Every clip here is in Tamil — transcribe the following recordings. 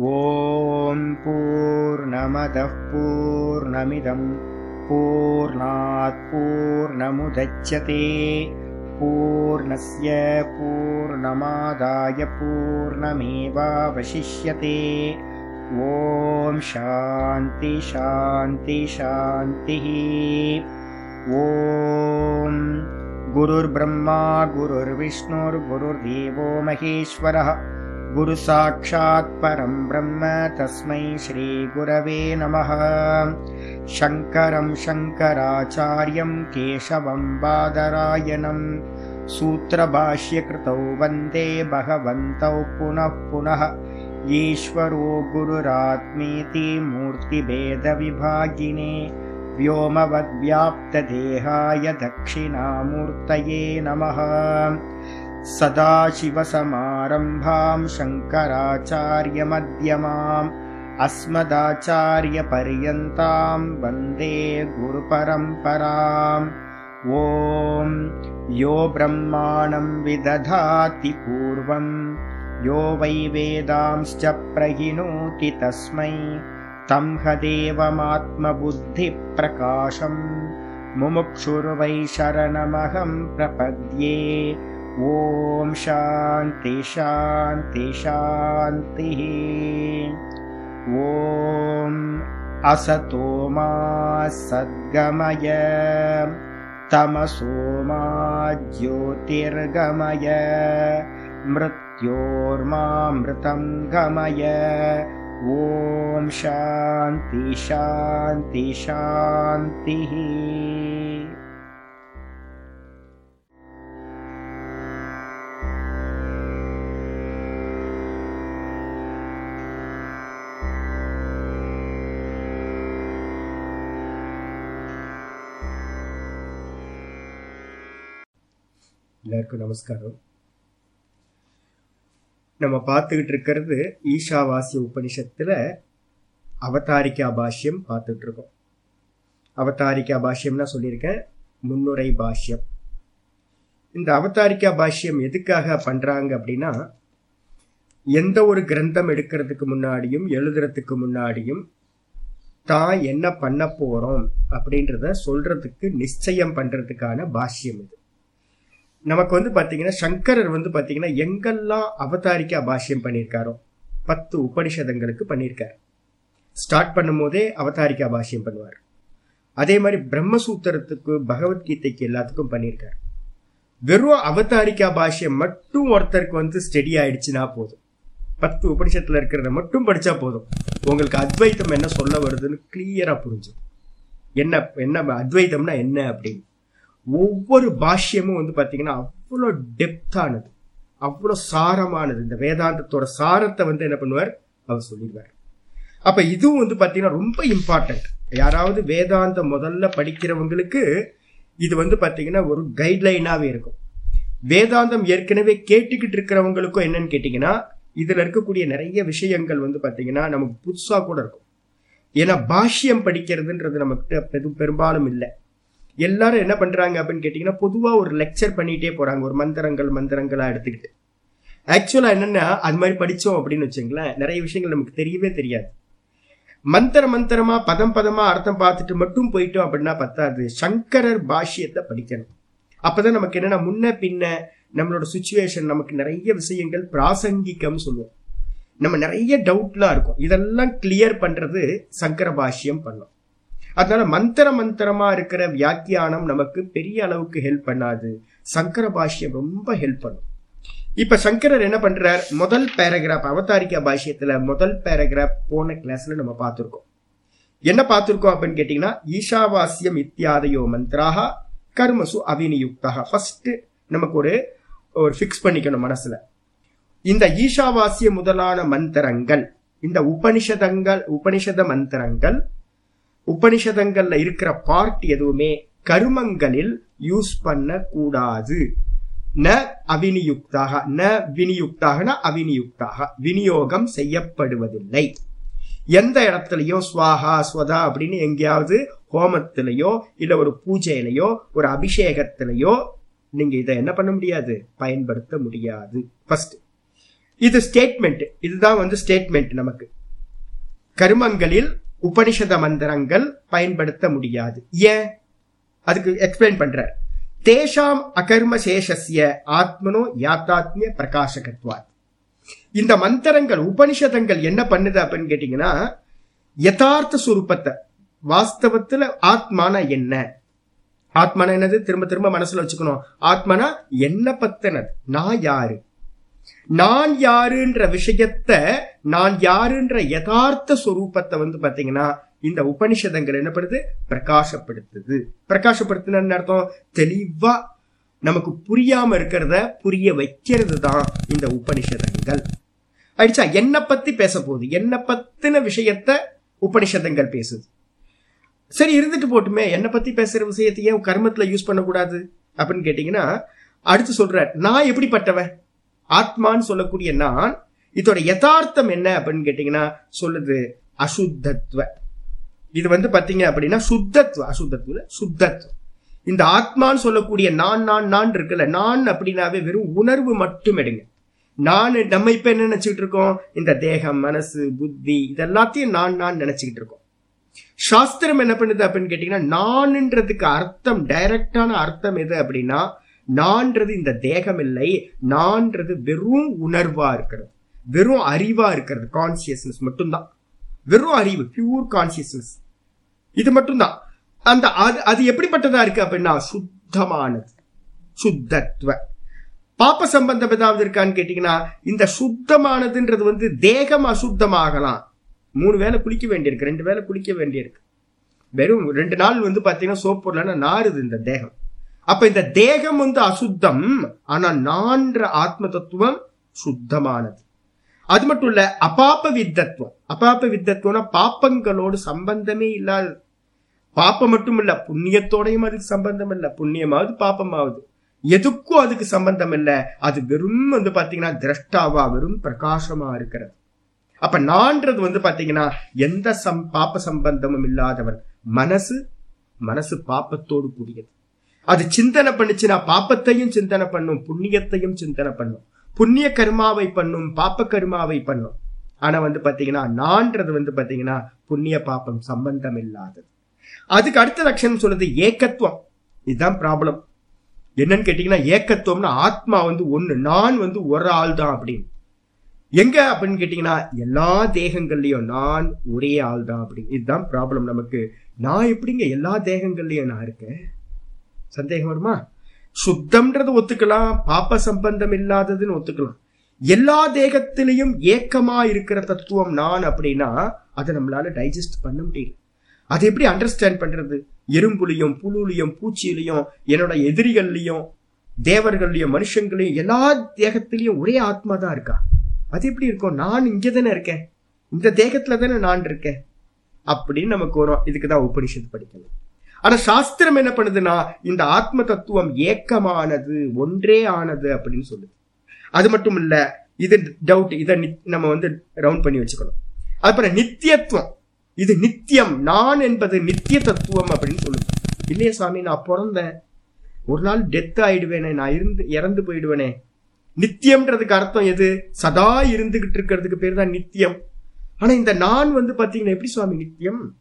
ॐ पूर्णमदः पूर्णमिदं पूर्णात् पूर्णमुदच्यते। पूर्णस्य पूर्णमादाय पूर्णमेवावशिष्यते। ॐ शान्ति शान्ति शान्तिः। ॐ गुरुर्ब्रह्मा गुरुर्विष्णुर्गुरुर्देवो महेश्वरः गुरुसाक्षात् परं ब्रह्म तस्मै श्रीगुरवे नमः। शङ्करं शङ्कराचार्यं केशवं बादरायणं सूत्रभाष्यकृतौ वन्दे भगवन्तौ पुनः पुनः। ईश्वरो गुरुरात्मेति मूर्तिभेदविभागिने व्योमवद्व्याप्तदेहाय दक्षिणामूर्तये नमः सदाशिवसमारम्भां शङ्कराचार्यमध्यमाम् अस्मदाचार्यपर्यन्तां वन्दे गुरुपरम्पराम्। ॐ यो ब्रह्माणं विदधाति पूर्वम् यो वै वेदांश्च प्रहिणोति तस्मै तं ह देवमात्मबुद्धिप्रकाशम् मुमुक्षुर्वै शरणमहं प्रपद्ये ॐ शान्ति शान्ति शान्तिः ॐ असतो मा सद्गमय तमसो मा ज्योतिर्गमय मृत्योर्मामृतं गमय। ॐ शान्ति शान्ति शान्तिः எல்லாருக்கும் நமஸ்காரம். நம்ம பார்த்துக்கிட்டு இருக்கிறது ஈஷாவாசிய உபனிஷத்தில் அவதாரிக்கா பாஷ்யம் பார்த்துட்டு இருக்கோம் அவதாரிக்கா பாஷ்யம்னா சொல்லியிருக்கேன் முன்னுரை பாஷ்யம். இந்த அவதாரிக்கா பாஷ்யம் எதுக்காக பண்ணுறாங்க அப்படின்னா எந்த ஒரு கிரந்தம் எடுக்கிறதுக்கு முன்னாடியும் எழுதுறதுக்கு முன்னாடியும் தான் என்ன பண்ண போகிறோம் அப்படின்றத சொல்றதுக்கு நிச்சயம் பண்ணுறதுக்கான பாஷ்யம் இது. நமக்கு வந்து பாத்தீங்கன்னா சங்கரர் வந்து பாத்தீங்கன்னா எங்கெல்லாம் அவதாரிக்கா பாஷ்யம் பண்ணியிருக்காரோ பத்து உபனிஷதங்களுக்கு பண்ணியிருக்காரு. ஸ்டார்ட் பண்ணும் போதே அவதாரிக்கா பண்ணுவார். அதே மாதிரி பிரம்மசூத்திரத்துக்கு பகவத்கீதைக்கு எல்லாத்துக்கும் பண்ணியிருக்கார். வெறும் அவதாரிக்கா பாஷ்யம் மட்டும் ஒருத்தருக்கு வந்து ஸ்டெடி ஆயிடுச்சுன்னா போதும். பத்து உபனிஷத்துல இருக்கிறத மட்டும் படிச்சா போதும். உங்களுக்கு அத்வைத்தம் என்ன சொல்ல வருதுன்னு கிளியரா புரிஞ்சு என்ன என்ன அத்வைத்தம்னா என்ன அப்படின்னு. ஒவ்வொரு பாஷ்யமும் வந்து பாத்தீங்கன்னா அவ்வளோ டெப்தானது அவ்வளோ சாரமானது. இந்த வேதாந்தத்தோட சாரத்தை வந்து என்ன பண்ணுவார்? அவர் சொல்லிடுவார். அப்ப இதுவும் வந்து பாத்தீங்கன்னா ரொம்ப இம்பார்ட்டன்ட் யாராவது வேதாந்தம் முதல்ல படிக்கிறவங்களுக்கு இது வந்து பாத்தீங்கன்னா ஒரு கைட்லைனாவே இருக்கும். வேதாந்தம் ஏற்கனவே கேட்டுக்கிட்டு இருக்கிறவங்களுக்கும் என்னன்னு கேட்டீங்கன்னா இதுல இருக்கக்கூடிய நிறைய விஷயங்கள் வந்து பாத்தீங்கன்னா நமக்கு புதுசா கூட இருக்கும். ஏன்னா பாஷ்யம் படிக்கிறதுன்றது நமக்கு பெரும் பெரும்பாலும் இல்லை. எல்லாரும் என்ன பண்றாங்க அப்படின்னு கேட்டீங்கன்னா பொதுவாக ஒரு லெக்சர் பண்ணிட்டே போறாங்க. ஒரு மந்திரங்கள் மந்திரங்களா எடுத்துக்கிட்டு. ஆக்சுவலா என்னன்னா அது மாதிரி படிச்சோம் அப்படின்னு வச்சுங்களேன் நிறைய விஷயங்கள் நமக்கு தெரியவே தெரியாது. மந்திர மந்திரமா பதம் பதமா அர்த்தம் பார்த்துட்டு மட்டும் போயிட்டோம் அப்படின்னா பத்தாது. சங்கரர் பாஷ்யத்தை படிக்கணும். அப்பதான் நமக்கு என்னன்னா முன்ன பின்ன நம்மளோட சுச்சுவேஷன் நமக்கு நிறைய விஷயங்கள் பிராசங்கிக்கம் சொல்லுவோம். நம்ம நிறைய டவுட்லாம் இருக்கும். இதெல்லாம் கிளியர் பண்றது சங்கர பாஷ்யம் பண்ணோம். அதனால மந்திர மந்திரமா இருக்கிற வியாக்கியானம் நமக்கு பெரிய அளவுக்கு ஹெல்ப் பண்ணாது. சங்கர பாஷ்யம் ரொம்ப ஹெல்ப் பண்ணும். இப்ப சங்கரர் என்ன பண்றார்? முதல் பேராகிராஃப் அவதாரிக்கா பாஷ்யத்துல முதல் பேராகிராஃப் போன கிளாஸ்ல நம்ம பார்த்துருக்கோம். என்ன பார்த்துருக்கோம் அப்படின்னு கேட்டீங்கன்னா ஈஷாவாசியம் இத்தியாதையோ மந்திராக கர்மசு அவினியுக்தாக ஃபர்ஸ்ட் நமக்கு ஒரு ஒரு ஃபிக்ஸ் பண்ணிக்கணும் மனசுல. இந்த ஈஷாவாசிய முதலான மந்திரங்கள் இந்த உபனிஷதங்கள் உபனிஷத மந்திரங்கள் உபனிஷதங்கள்ல இருக்கிற பார்ட் எதுவுமே கருமங்களில் யூஸ் பண்ண கூடாது ந அவினியுக்தாக ந வினியுக்தாக அவினியுக்தாக விநியோகம் செய்யப்படுவதில்லை. எந்த இடத்துலையும் ஸ்வாஹா ஸ்வதா அப்படின்னு எங்கேயாவது ஹோமத்திலையோ இல்ல ஒரு பூஜையிலையோ ஒரு அபிஷேகத்திலையோ நீங்க இதை என்ன பண்ண முடியாது? பயன்படுத்த முடியாது. ஃபர்ஸ்ட் இது ஸ்டேட்மெண்ட் இதுதான் வந்து ஸ்டேட்மெண்ட் நமக்கு. கருமங்களில் உபனிஷத மந்திரங்கள் பயன்படுத்த முடியாது. ஏன் அதுக்கு எக்ஸ்பிளைன் பண்றார். தேஷாம் அகர்ம சேஷஸ்ய ஆத்மனோ யாத்தாத்மிய பிரகாசகத்வாத். இந்த மந்திரங்கள் உபனிஷதங்கள் என்ன பண்ணுது அப்படின்னு கேட்டீங்கன்னா யதார்த்த சுரூபத்தை வாஸ்தவத்துல ஆத்மானா என்ன? ஆத்மானா என்னது? திரும்ப திரும்ப மனசுல வச்சுக்கணும். ஆத்மானா என்ன பத்தினது? நான் யாரு? நான் யாருன்ற விஷயத்த நான் யாருன்ற யதார்த்த சொரூபத்தை வந்து பாத்தீங்கன்னா இந்த உபனிஷதங்கள் என்ன பண்ணுது? பிரகாசப்படுத்துது. பிரகாசப்படுத்துன அர்த்தம்? தெளிவா நமக்கு புரியாம இருக்கிறத புரிய வைக்கிறது தான் இந்த உபனிஷதங்கள். ஆயிடுச்சா என்னை பத்தி பேச போகுது என்னை பத்தின விஷயத்த உபனிஷதங்கள் பேசுது? சரி இருந்துட்டு போட்டுமே என்னை பத்தி பேசுற விஷயத்தையே கர்மத்துல யூஸ் பண்ணக்கூடாது அப்படின்னு கேட்டீங்கன்னா அடுத்து சொல்ற நான் எப்படிப்பட்டவன்? ஆத்மான்னு சொல்லக்கூடிய நான் இதோட யதார்த்தம் என்ன அப்படின்னு கேட்டீங்கன்னா சொல்லுது அசுத்தத்துவ இது வந்து பாத்தீங்க அப்படின்னா சுத்தத்துவ அசுத்தத்துவ சுத்தத்துவம் இந்த ஆத்மான்னு சொல்லக்கூடிய நான் நான் நான் இருக்குல்ல நான் அப்படின்னாவே வெறும் உணர்வு மட்டும் எடுங்க. நான் நம்ம இப்ப என்ன நினைச்சுக்கிட்டு இருக்கோம்? இந்த தேகம் மனசு புத்தி இதெல்லாத்தையும் நான் நான் நினைச்சுக்கிட்டு இருக்கோம். சாஸ்திரம் என்ன பண்ணுது அப்படின்னு கேட்டீங்கன்னா நான்ன்றதுக்கு அர்த்தம் டைரக்டான அர்த்தம் எது அப்படின்னா நான்றது இந்த தேகம் இல்லை நான்றது வெறும் உணர்வா இருக்கிறது. வெறும் அறிவா இருக்கிறது கான்சியஸ்னஸ் மட்டும்தான். வெறும் அறிவு பியூர் கான்சியஸ்னஸ் இது மட்டும்தான். அந்த அது அது எப்படிப்பட்டதா இருக்கு அப்படின்னா சுத்தமானது. சுத்தத்துவ. பாப்ப சம்பந்தம் ஏதாவது இருக்கான்னு கேட்டீங்கன்னா இந்த சுத்தமானதுன்றது வந்து தேகம் அசுத்தமாகலாம். மூணு வேளை குளிக்க வேண்டியிருக்கு ரெண்டு வேளை குளிக்க வேண்டியிருக்கு. வெறும் ரெண்டு நாள் வந்து பார்த்தீங்கன்னா சோப் போடலன்னா நாறுது இந்த தேகம். அப்ப இந்த தேகம் வந்து அசுத்தம் ஆனா நான்ற ஆத்ம தத்துவம் சுத்தமானது. அது மட்டும் இல்ல அபாப்ப வித்தத்துவம். அபாப்ப வித்தத்துவம்னா பாப்பங்களோடு சம்பந்தமே இல்லாது. பாப்பம் மட்டும் இல்ல புண்ணியத்தோடையும் அதுக்கு சம்பந்தம் இல்ல புண்ணியமாவது பாப்பமாவது. எதுக்கும் அதுக்கு சம்பந்தம் இல்ல அது வெறும் வந்து பாத்தீங்கன்னா திரஷ்டாவா வெறும் பிரகாசமா இருக்கிறது. அப்ப நான்றது வந்து பாத்தீங்கன்னா எந்த சம் பாப்ப சம்பந்தமும் இல்லாதவன் மனசு மனசு பாப்பத்தோடு கூடியது. அது சிந்தனை பண்ணுச்சுன்னா பாப்பத்தையும் சிந்தனை பண்ணும் புண்ணியத்தையும் சிந்தனை பண்ணும். புண்ணிய கர்மாவை பண்ணும் பாப்ப கர்மாவை பண்ணும். ஆனா வந்து பாத்தீங்கன்னா நான்றது வந்து பாத்தீங்கன்னா புண்ணிய பாப்பம் சம்பந்தம் இல்லாதது அதுக்கு அடுத்த லட்சணம் சொல்றது ஏக்கத்துவம். இதுதான் ப்ராப்ளம் என்னன்னு கேட்டீங்கன்னா ஏக்கத்துவம்னா ஆத்மா வந்து ஒன்று நான் வந்து ஒரு ஆள் தான் அப்படின்னு. எங்க அப்படின்னு கேட்டீங்கன்னா எல்லா தேகங்கள்லயும் நான் ஒரே ஆள் தான் அப்படின்னு. இதுதான் ப்ராப்ளம் நமக்கு. நான் எப்படிங்க எல்லா தேகங்கள்லயும் நான் இருக்கேன்? சந்தேகம் வருமா? சுத்தம்ன்றது ஒத்துக்கலாம் பாப்ப சம்பந்தம் இல்லாததுன்னு ஒத்துக்கலாம். எல்லா தேகத்திலையும் ஏக்கமா இருக்கிற தத்துவம் நான் அப்படின்னா அதை நம்மளால டைஜஸ்ட் பண்ண முடியல. அது எப்படி அண்டர்ஸ்டாண்ட் பண்றது? எறும்புலையும் புழுலையும் பூச்சியிலையும் என்னோட எதிரிகள்லையும் தேவர்கள்லையும் மனுஷங்களையும் எல்லா தேகத்திலையும் ஒரே ஆத்மா தான் இருக்கா? அது எப்படி இருக்கும்? நான் இங்கே தானே இருக்கேன். இந்த தேகத்துல தானே நான் இருக்கேன். அப்படின்னு நமக்கு வரும். இதுக்கு தான் உபனிஷத்து படிக்கணும். ஆனா சாஸ்திரம் என்ன பண்ணுதுன்னா இந்த ஆத்ம தத்துவம் ஏக்கமானது ஒன்றே ஆனது அப்படின்னு சொல்லுது. அது மட்டும் இல்ல இது டவுட் இதை நம்ம வந்து ரவுண்ட் பண்ணி வச்சுக்கணும். அதுபோல நித்தியத்துவம். இது நித்தியம் நான் என்பது நித்திய தத்துவம் அப்படின்னு சொல்லுது. இல்லையா சாமி நான் பிறந்தேன். ஒரு நாள் டெத் ஆயிடுவேனே நான் இருந்து இறந்து போயிடுவேனே. நித்தியம்ன்றதுக்கு அர்த்தம் எது? சதா இருந்துகிட்டு இருக்கிறதுக்கு பேர் தான் நித்தியம். ஆனா இந்த நான் வந்து பாத்தீங்கன்னா எப்படி சுவாமி நித்தியம்?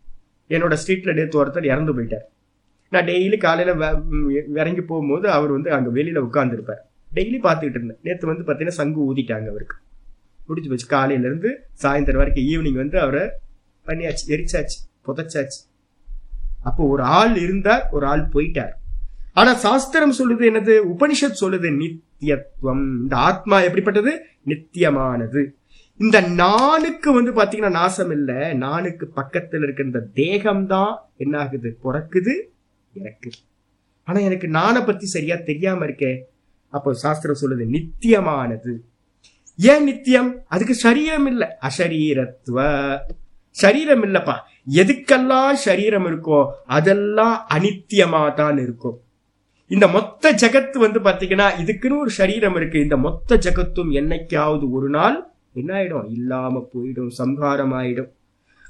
என்னோட ஸ்ட்ரீட்ல நேற்று ஒருத்தர் இறந்து போயிட்டார். நான் டெய்லி காலையில இறங்கி போகும்போது அவர் வந்து அங்க வெளியில உட்கார்ந்துருப்பார். டெய்லி பார்த்துக்கிட்டு இருந்தேன். நேற்று வந்து பாத்தீங்கன்னா சங்கு ஊதிட்டாங்க அவருக்கு. முடிச்சு போச்சு. காலையில இருந்து சாயந்தரம் வரைக்கும் ஈவினிங் வந்து அவரை பண்ணியாச்சு. எரிச்சாச்சு. புதைச்சாச்சு. அப்போ ஒரு ஆள் இருந்தார் ஒரு ஆள் போயிட்டார். ஆனா சாஸ்திரம் சொல்லுது என்னது? உபனிஷத் சொல்லுது நித்தியத்துவம். இந்த ஆத்மா எப்படிப்பட்டது? நித்தியமானது. இந்த நானுக்கு வந்து பாத்தீங்கன்னா நாசம் இல்ல. நானுக்கு பக்கத்துல இருக்க இந்த தேகம் தான் என்ன ஆகுது பிறக்குது இறக்குது. ஆனா எனக்கு நானை பத்தி சரியா தெரியாம இருக்கே. அப்போ சாஸ்திரம் சொல்லுது நித்தியமானது. ஏன் நித்தியம்? அதுக்கு சரீரம் இல்ல. அசரீரத்துவ. சரீரம் இல்லப்பா. எதுக்கெல்லாம் சரீரம் இருக்கோ அதெல்லாம் அனித்தியமா தான் இருக்கும். இந்த மொத்த ஜகத்து வந்து பாத்தீங்கன்னா இதுக்குன்னு ஒரு சரீரம் இருக்கு. இந்த மொத்த ஜகத்தும் என்னைக்காவது ஒரு நாள் என்ன ஆயிடும் இல்லாம போயிடும் சம்ஹாரம் ஆயிடும்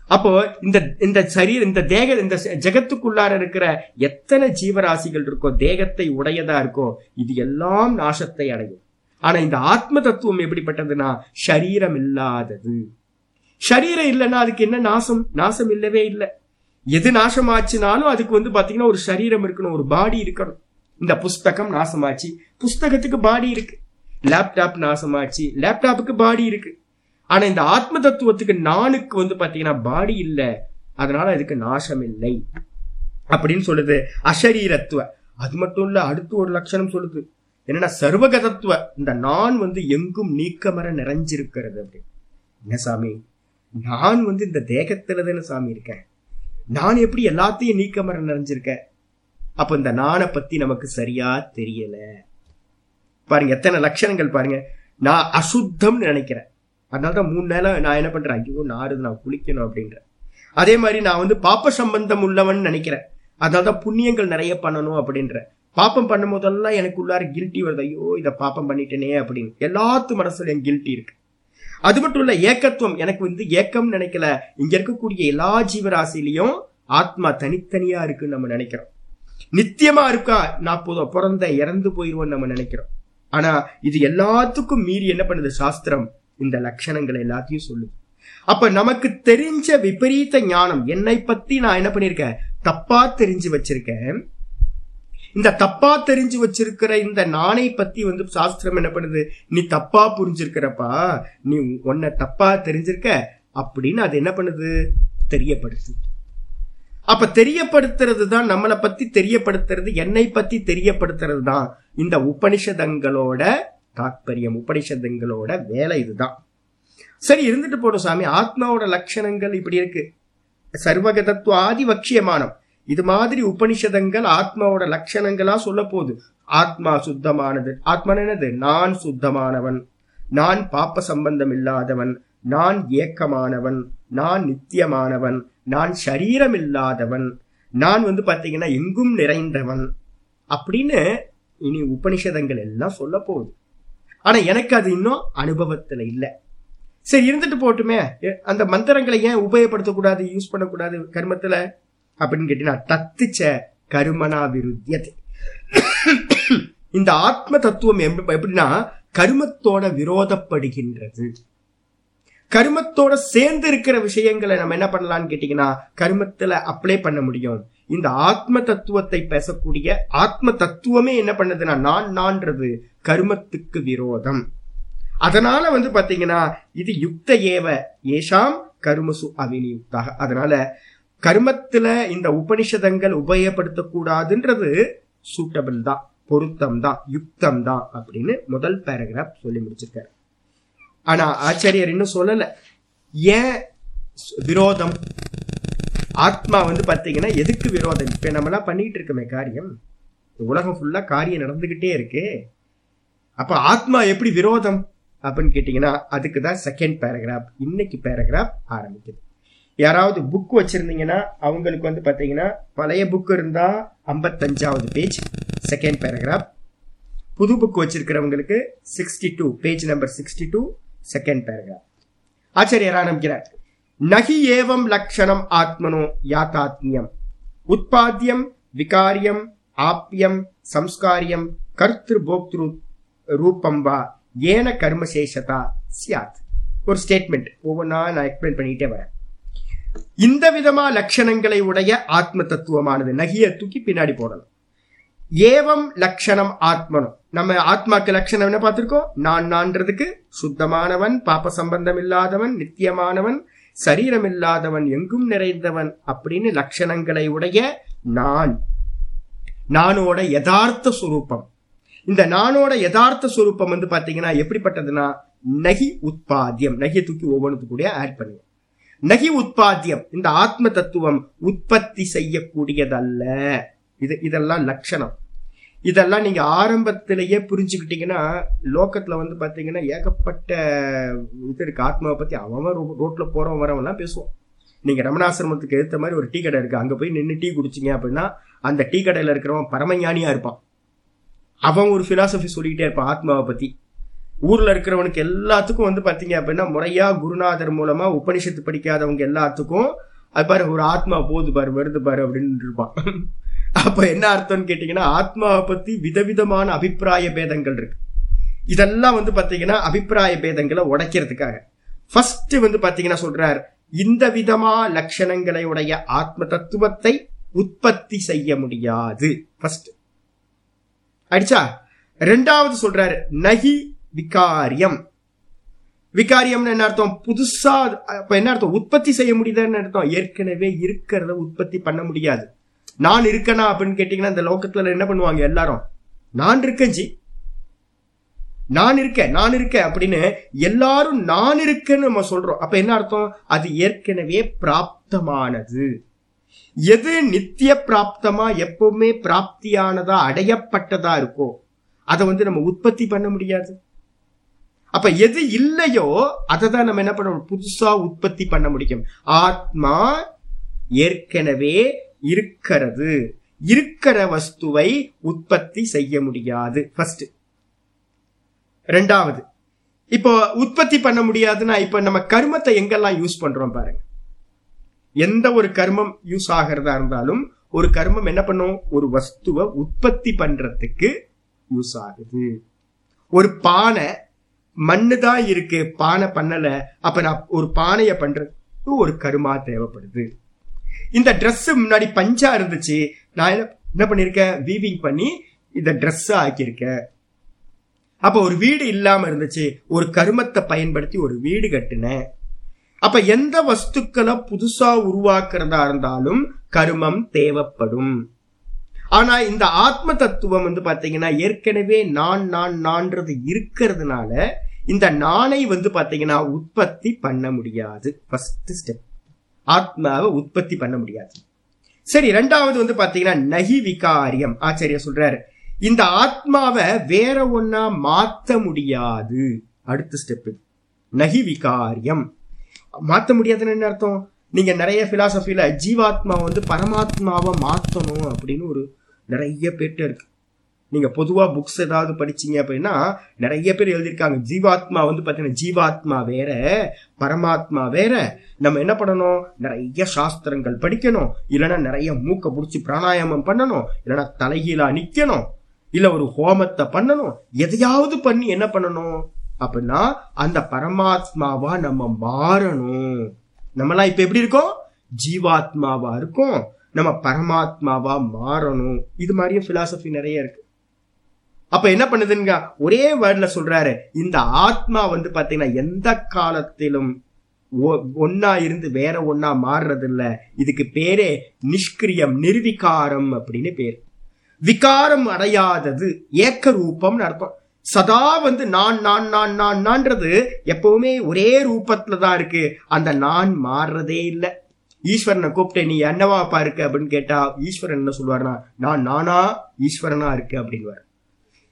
அப்போ இந்த இந்த சரீர இந்த தேக இந்த ஜெகத்துக்குள்ளார இருக்கிற எத்தனை ஜீவராசிகள் இருக்கோ தேகத்தை உடையதா இருக்கோ இது எல்லாம் நாசத்தை அடையும். ஆனா இந்த ஆத்ம தத்துவம் எப்படிப்பட்டதுன்னா சரீரம் இல்லாதது. சரீரம் இல்லைன்னா அதுக்கு என்ன நாசம்? நாசம் இல்லவே இல்லை. எது நாசமாச்சுனாலும் அதுக்கு வந்து பாத்தீங்கன்னா ஒரு சரீரம் இருக்கணும் ஒரு பாடி இருக்கணும். இந்த புஸ்தகம் நாசமாச்சு. புஸ்தகத்துக்கு பாடி இருக்கு. லேப்டாப் நாசமாச்சு. லேப்டாப்புக்கு பாடி இருக்கு. ஆனா இந்த ஆத்ம தத்துவத்துக்கு நானுக்கு வந்து பாத்தீங்கன்னா பாடி இல்ல. அதனால அதுக்கு நாசம் இல்லை. அப்படின்னு சொல்லுது அசரீரத்துவ. அது மட்டும் இல்ல அடுத்து ஒரு லட்சணம் சொல்லுது. என்னன்னா சர்வகதத்துவ. இந்த நான் வந்து எங்கும் நீக்கமர நிறைஞ்சிருக்கிறது அப்படி. என்ன சாமி? நான் வந்து இந்த தேகத்துல தானே சாமி இருக்கேன். நான் எப்படி எல்லாத்தையும் நீக்கமர நிறைஞ்சிருக்கேன்? அப்ப இந்த நானை பத்தி நமக்கு சரியா தெரியல. பாருங்க எத்தனை லட்சணங்கள் பாருங்க. நான் அசுத்தம்னு நினைக்கிறேன். அதனாலதான் மூணு நேரம் நான் என்ன பண்றேன்? ஐயோ நாறு நான் குளிக்கணும் அப்படின்றேன் அதே மாதிரி நான் வந்து பாப்ப சம்பந்தம் உள்ளவன் நினைக்கிறேன். அதனாலதான் புண்ணியங்கள் நிறைய பண்ணணும் அப்படின்ற. பாப்பம் பண்ணும் போதெல்லாம் எனக்கு உள்ளார கில்ட்டி வருது. ஐயோ இதை பாப்பம் பண்ணிட்டேனே அப்படின்னு. எல்லாத்து மனசுல என் கில்ட்டி இருக்கு. அது மட்டும் இல்ல ஏக்கத்துவம். எனக்கு வந்து ஏக்கம் நினைக்கல. இங்க இருக்கக்கூடிய எல்லா ஜீவராசிலையும் ஆத்மா தனித்தனியா இருக்குன்னு நம்ம நினைக்கிறோம். நித்தியமா இருக்கா? நான் போதும். பிறந்த இறந்து போயிருவோம் நம்ம நினைக்கிறோம். ஆனா இது எல்லாத்துக்கும் மீறி என்ன பண்ணுது சாஸ்திரம்? இந்த லட்சணங்களை எல்லாத்தையும் சொல்லுது. அப்ப நமக்கு தெரிஞ்ச விபரீத ஞானம் என்னை பத்தி நான் என்ன பண்ணிருக்கேன்? தப்பா தெரிஞ்சு வச்சிருக்கேன். இந்த தப்பா தெரிஞ்சு வச்சிருக்கிற இந்த நானை பத்தி வந்து சாஸ்திரம் என்ன பண்ணுது? நீ தப்பா புரிஞ்சிருக்கிறப்பா நீ உன்னை தப்பா தெரிஞ்சிருக்க அப்படின்னு அது என்ன பண்ணுது? தெரியப்படுத்து அப்ப தெரியப்படுத்துறது தான் நம்மளை பத்தி தெரியப்படுத்துறது என்னை பத்தி தெரியப்படுத்துறது தான் இந்த உபனிஷதங்களோட தாத்பரியம் உபனிஷதங்களோட வேலை இதுதான். சரி இருந்துட்டு போடும் சாமி. ஆத்மாவோட லட்சணங்கள் இப்படி இருக்கு. சர்வகதத்துவ ஆதி வக்கியமானம் இது மாதிரி உபனிஷதங்கள் ஆத்மாவோட லட்சணங்களா சொல்ல போகுது ஆத்மா சுத்தமானது. ஆத்மா என்னது? நான் சுத்தமானவன். நான் பாப்ப சம்பந்தம் இல்லாதவன். நான் ஏக்கமானவன். நான் நித்தியமானவன். நான் சரீரம் இல்லாதவன். நான் வந்து பாத்தீங்கன்னா எங்கும் நிறைந்தவன். அப்படின்னு இனி உபனிஷதங்கள் எல்லாம் சொல்ல போகுது. ஆனா எனக்கு அது இன்னும் அனுபவத்துல இல்லை. சரி இருந்துட்டு போட்டுமே. அந்த மந்திரங்களை ஏன் உபயோகப்படுத்தக்கூடாது யூஸ் பண்ணக்கூடாது கர்மத்துல? அப்படின்னு கேட்டீங்கன்னா தத்துச்ச கருமனா விருத்தியது இந்த ஆத்ம தத்துவம் எப்படின்னா கருமத்தோட விரோதப்படுகின்றது. கருமத்தோட சேர்ந்து இருக்கிற விஷயங்களை நம்ம என்ன பண்ணலாம்னு கேட்டீங்கன்னா கருமத்துல அப்ளை பண்ண முடியும். இந்த ஆத்ம தத்துவத்தை பேசக்கூடிய ஆத்ம தத்துவமே என்ன பண்ணுதுன்னா நான் நான்றது கருமத்துக்கு விரோதம். அதனால வந்து பாத்தீங்கன்னா இது யுக்த ஏவ ஏஷாம் கருமசு அவினியுக்தாக அதனால கர்மத்துல இந்த உபனிஷதங்கள் உபயோகப்படுத்தக்கூடாதுன்றது சூட்டபிள் தான் பொருத்தம் தான் யுக்தம் தான் அப்படின்னு முதல் பேராகிராஃப் சொல்லி முடிச்சிருக்காரு. ஆனா ஆச்சாரியர் இன்னும் சொல்லல. ஏன் விரோதம்? ஆத்மா வந்து பார்த்தீங்கன்னா எதுக்கு விரோதம்? இப்போ நம்மளாம் பண்ணிட்டு இருக்கோமே காரியம். உலகம் ஃபுல்லாக காரியம் நடந்துக்கிட்டே இருக்கு. அப்போ ஆத்மா எப்படி விரோதம்? அப்படின்னு கேட்டிங்கன்னா அதுக்கு தான் செகண்ட் பேராகிராஃப் இன்னைக்கு பேராகிராஃப் ஆரம்பிக்குது. யாராவது புக் வச்சுருந்தீங்கன்னா அவங்களுக்கு வந்து பார்த்தீங்கன்னா பழைய புக் இருந்தால் ஐம்பத்தஞ்சாவது பேஜ் செகண்ட் பேராகிராஃப் புது book வச்சிருக்கிறவங்களுக்கு sixty two page number sixty two second paragraph ஆச்சாரியர் ஆரம்பிக்கிறார். நகி ஏவம் லக்ஷணம் ஆத்மனோ யாத்தாத்மியம் உற்பத்தியம் விகாரியம் ஆப்யம் சம்ஸ்காரியம் கர்த்திரு போக்திரு ரூபம் வா. ஏன கர்மசேஷதா சியாத். ஒரு ஸ்டேட்மெண்ட் ஒவ்வொன்றா நான் எக்ஸ்பிளைன் பண்ணிட்டே வரேன். இந்த விதமா லட்சணங்களை உடைய ஆத்ம தத்துவமானது. நகிய தூக்கி பின்னாடி போடணும். ஏவம் லட்சணம் ஆத்மனும் நம்ம ஆத்மாக்கு லட்சணம் என்ன பார்த்திருக்கோம்? நான் நான்றதுக்கு சுத்தமானவன் பாப்ப சம்பந்தம் இல்லாதவன் நித்தியமானவன் சரீரமில்லாதவன் எங்கும் நிறைந்தவன் அப்படின்னு லட்சணங்களை உடைய நான். நானோட யதார்த்த சுரூபம். இந்த நானோட யதார்த்த சுரூபம் வந்து பாத்தீங்கன்னா எப்படிப்பட்டதுன்னா நகி உத்பாத்தியம். நகியை தூக்கி ஒவ்வொன்றுத்துக்கூடிய கூட ஆட் பண்ணுவேன் நகி உத்பாத்தியம் இந்த ஆத்ம தத்துவம் உற்பத்தி செய்யக்கூடியதல்ல. இது இதெல்லாம் லட்சணம். இதெல்லாம் நீங்க ஆரம்பத்திலேயே புரிஞ்சுக்கிட்டீங்கன்னா லோக்கத்துல வந்து பாத்தீங்கன்னா ஏகப்பட்ட இது இருக்கு. ஆத்மாவை பத்தி அவன் ரோ- ரோட்ல போறவன் வரவன் எல்லாம் பேசுவான். நீங்க ரமணாசிரமத்துக்கு ஏத்த மாதிரி ஒரு டீ கடை இருக்கு. அங்க போய் நின்று டீ குடிச்சிங்க அப்படின்னா அந்த டீ கடையில இருக்கிறவன் பரமஞானியா இருப்பான். அவன் ஒரு பிலாசபி சொல்லிக்கிட்டே இருப்பான் ஆத்மாவை பத்தி. ஊர்ல இருக்கிறவனுக்கு எல்லாத்துக்கும் வந்து பாத்தீங்க அப்படின்னா முறையா குருநாதர் மூலமா உபனிஷத்து படிக்காதவங்க எல்லாத்துக்கும் அது பாரு ஒரு ஆத்மா போகுது பாரு வருது பாரு அப்படின்னு இருப்பான் அப்ப என்ன அர்த்தம்னு கேட்டீங்கன்னா ஆத்மாவை பத்தி விதவிதமான அபிப்பிராய பேதங்கள் இருக்கு. இதெல்லாம் வந்து பாத்தீங்கன்னா அபிப்பிராய பேதங்களை உடைக்கிறதுக்காக. ஃபர்ஸ்ட் வந்து பாத்தீங்கன்னா சொல்றார் இந்த விதமா லட்சணங்களை உடைய ஆத்ம தத்துவத்தை உற்பத்தி செய்ய முடியாது. ஃபர்ஸ்ட் அடிச்சா? ரெண்டாவது சொல்றாரு நகி விகாரியம். விகாரியம்னு என்ன அர்த்தம்? புதுசா அப்ப என்ன அர்த்தம்? உற்பத்தி செய்ய முடியுதுன்னு அர்த்தம். ஏற்கனவே இருக்கிறத உற்பத்தி பண்ண முடியாது. நான் இருக்கனா அப்படின்னு கேட்டீங்கன்னா இந்த லோகத்துல என்ன பண்ணுவாங்க எல்லாரும்? நான் இருக்கேன் ஜி. நான் இருக்கேன் நான் இருக்கேன் அப்படின்னு எல்லாரும் நான் இருக்கேன்னு நம்ம சொல்றோம். அப்ப என்ன அர்த்தம்? அது ஏற்கனவே பிராப்தமானது. எது நித்திய பிராப்தமா எப்பவுமே பிராப்தியானதா அடையப்பட்டதா இருக்கோ அதை வந்து நம்ம உற்பத்தி பண்ண முடியாது. அப்ப எது இல்லையோ அதை தான் நம்ம என்ன பண்ணணும்? புதுசா உற்பத்தி பண்ண முடியும். ஆத்மா ஏற்கனவே இருக்கிறது. இருக்கிற வஸ்துவை உற்பத்தி செய்ய முடியாது. ஃபர்ஸ்ட் ரெண்டாவது. இப்போ உற்பத்தி பண்ண முடியாதுன்னா இப்ப நம்ம கர்மத்தை எங்கெல்லாம் யூஸ் பண்றோம் பாருங்க. எந்த ஒரு கர்மம் யூஸ் ஆகிறதா இருந்தாலும் ஒரு கர்மம் என்ன பண்ணும்? ஒரு வஸ்துவை உற்பத்தி பண்றதுக்கு யூஸ் ஆகுது. ஒரு பானை மண்ணு தான் இருக்கு. பானை பண்ணல. அப்ப நான் ஒரு பானைய பண்றதுக்கு ஒரு கருமா தேவைப்படுது. இந்த ட்ரெஸ் முன்னாடி பஞ்சா இருந்துச்சு. நான் என்ன பண்ணிருக்கேன் வீவிங் பண்ணி இந்த ட்ரெஸ் ஆக்கியிருக்கேன் அப்ப ஒரு வீடு இல்லாம இருந்துச்சு. ஒரு கருமத்தை பயன்படுத்தி ஒரு வீடு கட்டினேன். அப்ப எந்த வஸ்துக்களை புதுசா உருவாக்குறதா இருந்தாலும் கருமம் தேவைப்படும். ஆனா இந்த ஆத்ம தத்துவம் வந்து பாத்தீங்கன்னா ஏற்கனவே நான் நான் நான்றது இருக்கிறதுனால இந்த நானை வந்து பாத்தீங்கன்னா உற்பத்தி பண்ண முடியாது. ஃபர்ஸ்ட் ஸ்டெப் ஆத்மாவை உற்பத்தி பண்ண முடியாது. சரி ரெண்டாவது வந்து பாத்தீங்கன்னா நகி விகாரியம். ஆச்சரிய சொல்றாரு இந்த ஆத்மாவை வேற ஒன்னா மாத்த முடியாது. அடுத்த ஸ்டெப் நகி விகாரியம். மாத்த முடியாதுன்னு என்ன அர்த்தம்? நீங்க நிறைய பிலாசபில ஜீவாத்மா வந்து பரமாத்மாவை மாத்தணும் அப்படின்னு ஒரு நிறைய பேர்ட்ட இருக்கு. நீங்க பொதுவா புக்ஸ் ஏதாவது படிச்சீங்க அப்படின்னா நிறைய பேர் எழுதியிருக்காங்க. ஜீவாத்மா வந்து பாத்தீங்கன்னா ஜீவாத்மா வேற பரமாத்மா வேற. நம்ம என்ன பண்ணணும்? நிறைய சாஸ்திரங்கள் படிக்கணும். இல்லைன்னா நிறைய மூக்க புடிச்சு பிராணாயாமம் பண்ணணும். இல்லைன்னா தலைகீழா நிக்கணும். இல்ல ஒரு ஹோமத்தை பண்ணணும். எதையாவது பண்ணி என்ன பண்ணணும்? அப்படின்னா அந்த பரமாத்மாவா நம்ம மாறணும். நம்மளாம் இப்ப எப்படி இருக்கோம்? ஜீவாத்மாவா இருக்கும். நம்ம பரமாத்மாவா மாறணும். இது மாதிரியும் பிலாசபி நிறைய இருக்கு. அப்ப என்ன பண்ணுதுங்க? ஒரே வேர்ட்ல சொல்றாரு. இந்த ஆத்மா வந்து பாத்தீங்கன்னா எந்த காலத்திலும் ஒ- ஒன்னா இருந்து வேற ஒன்னா மாறுறது இல்ல இதுக்கு பேரே நிஷ்கிரியம் நிர்விகாரம் அப்படின்னு பேர். விகாரம் அடையாதது ஏக்க ரூபம்னு அர்த்தம். சதா வந்து நான் நான் நான் நான் நான்றது எப்பவுமே ஒரே ரூபத்துல தான் இருக்கு. அந்த நான் மாறுறதே இல்லை. ஈஸ்வரனை கூப்பிட்டு நீ என்னவாப்பா இருக்கு? அப்படின்னு கேட்டா ஈஸ்வரன் என்ன சொல்லுவாருன்னா நான் நானா ஈஸ்வரனா இருக்கு அப்படின்வார்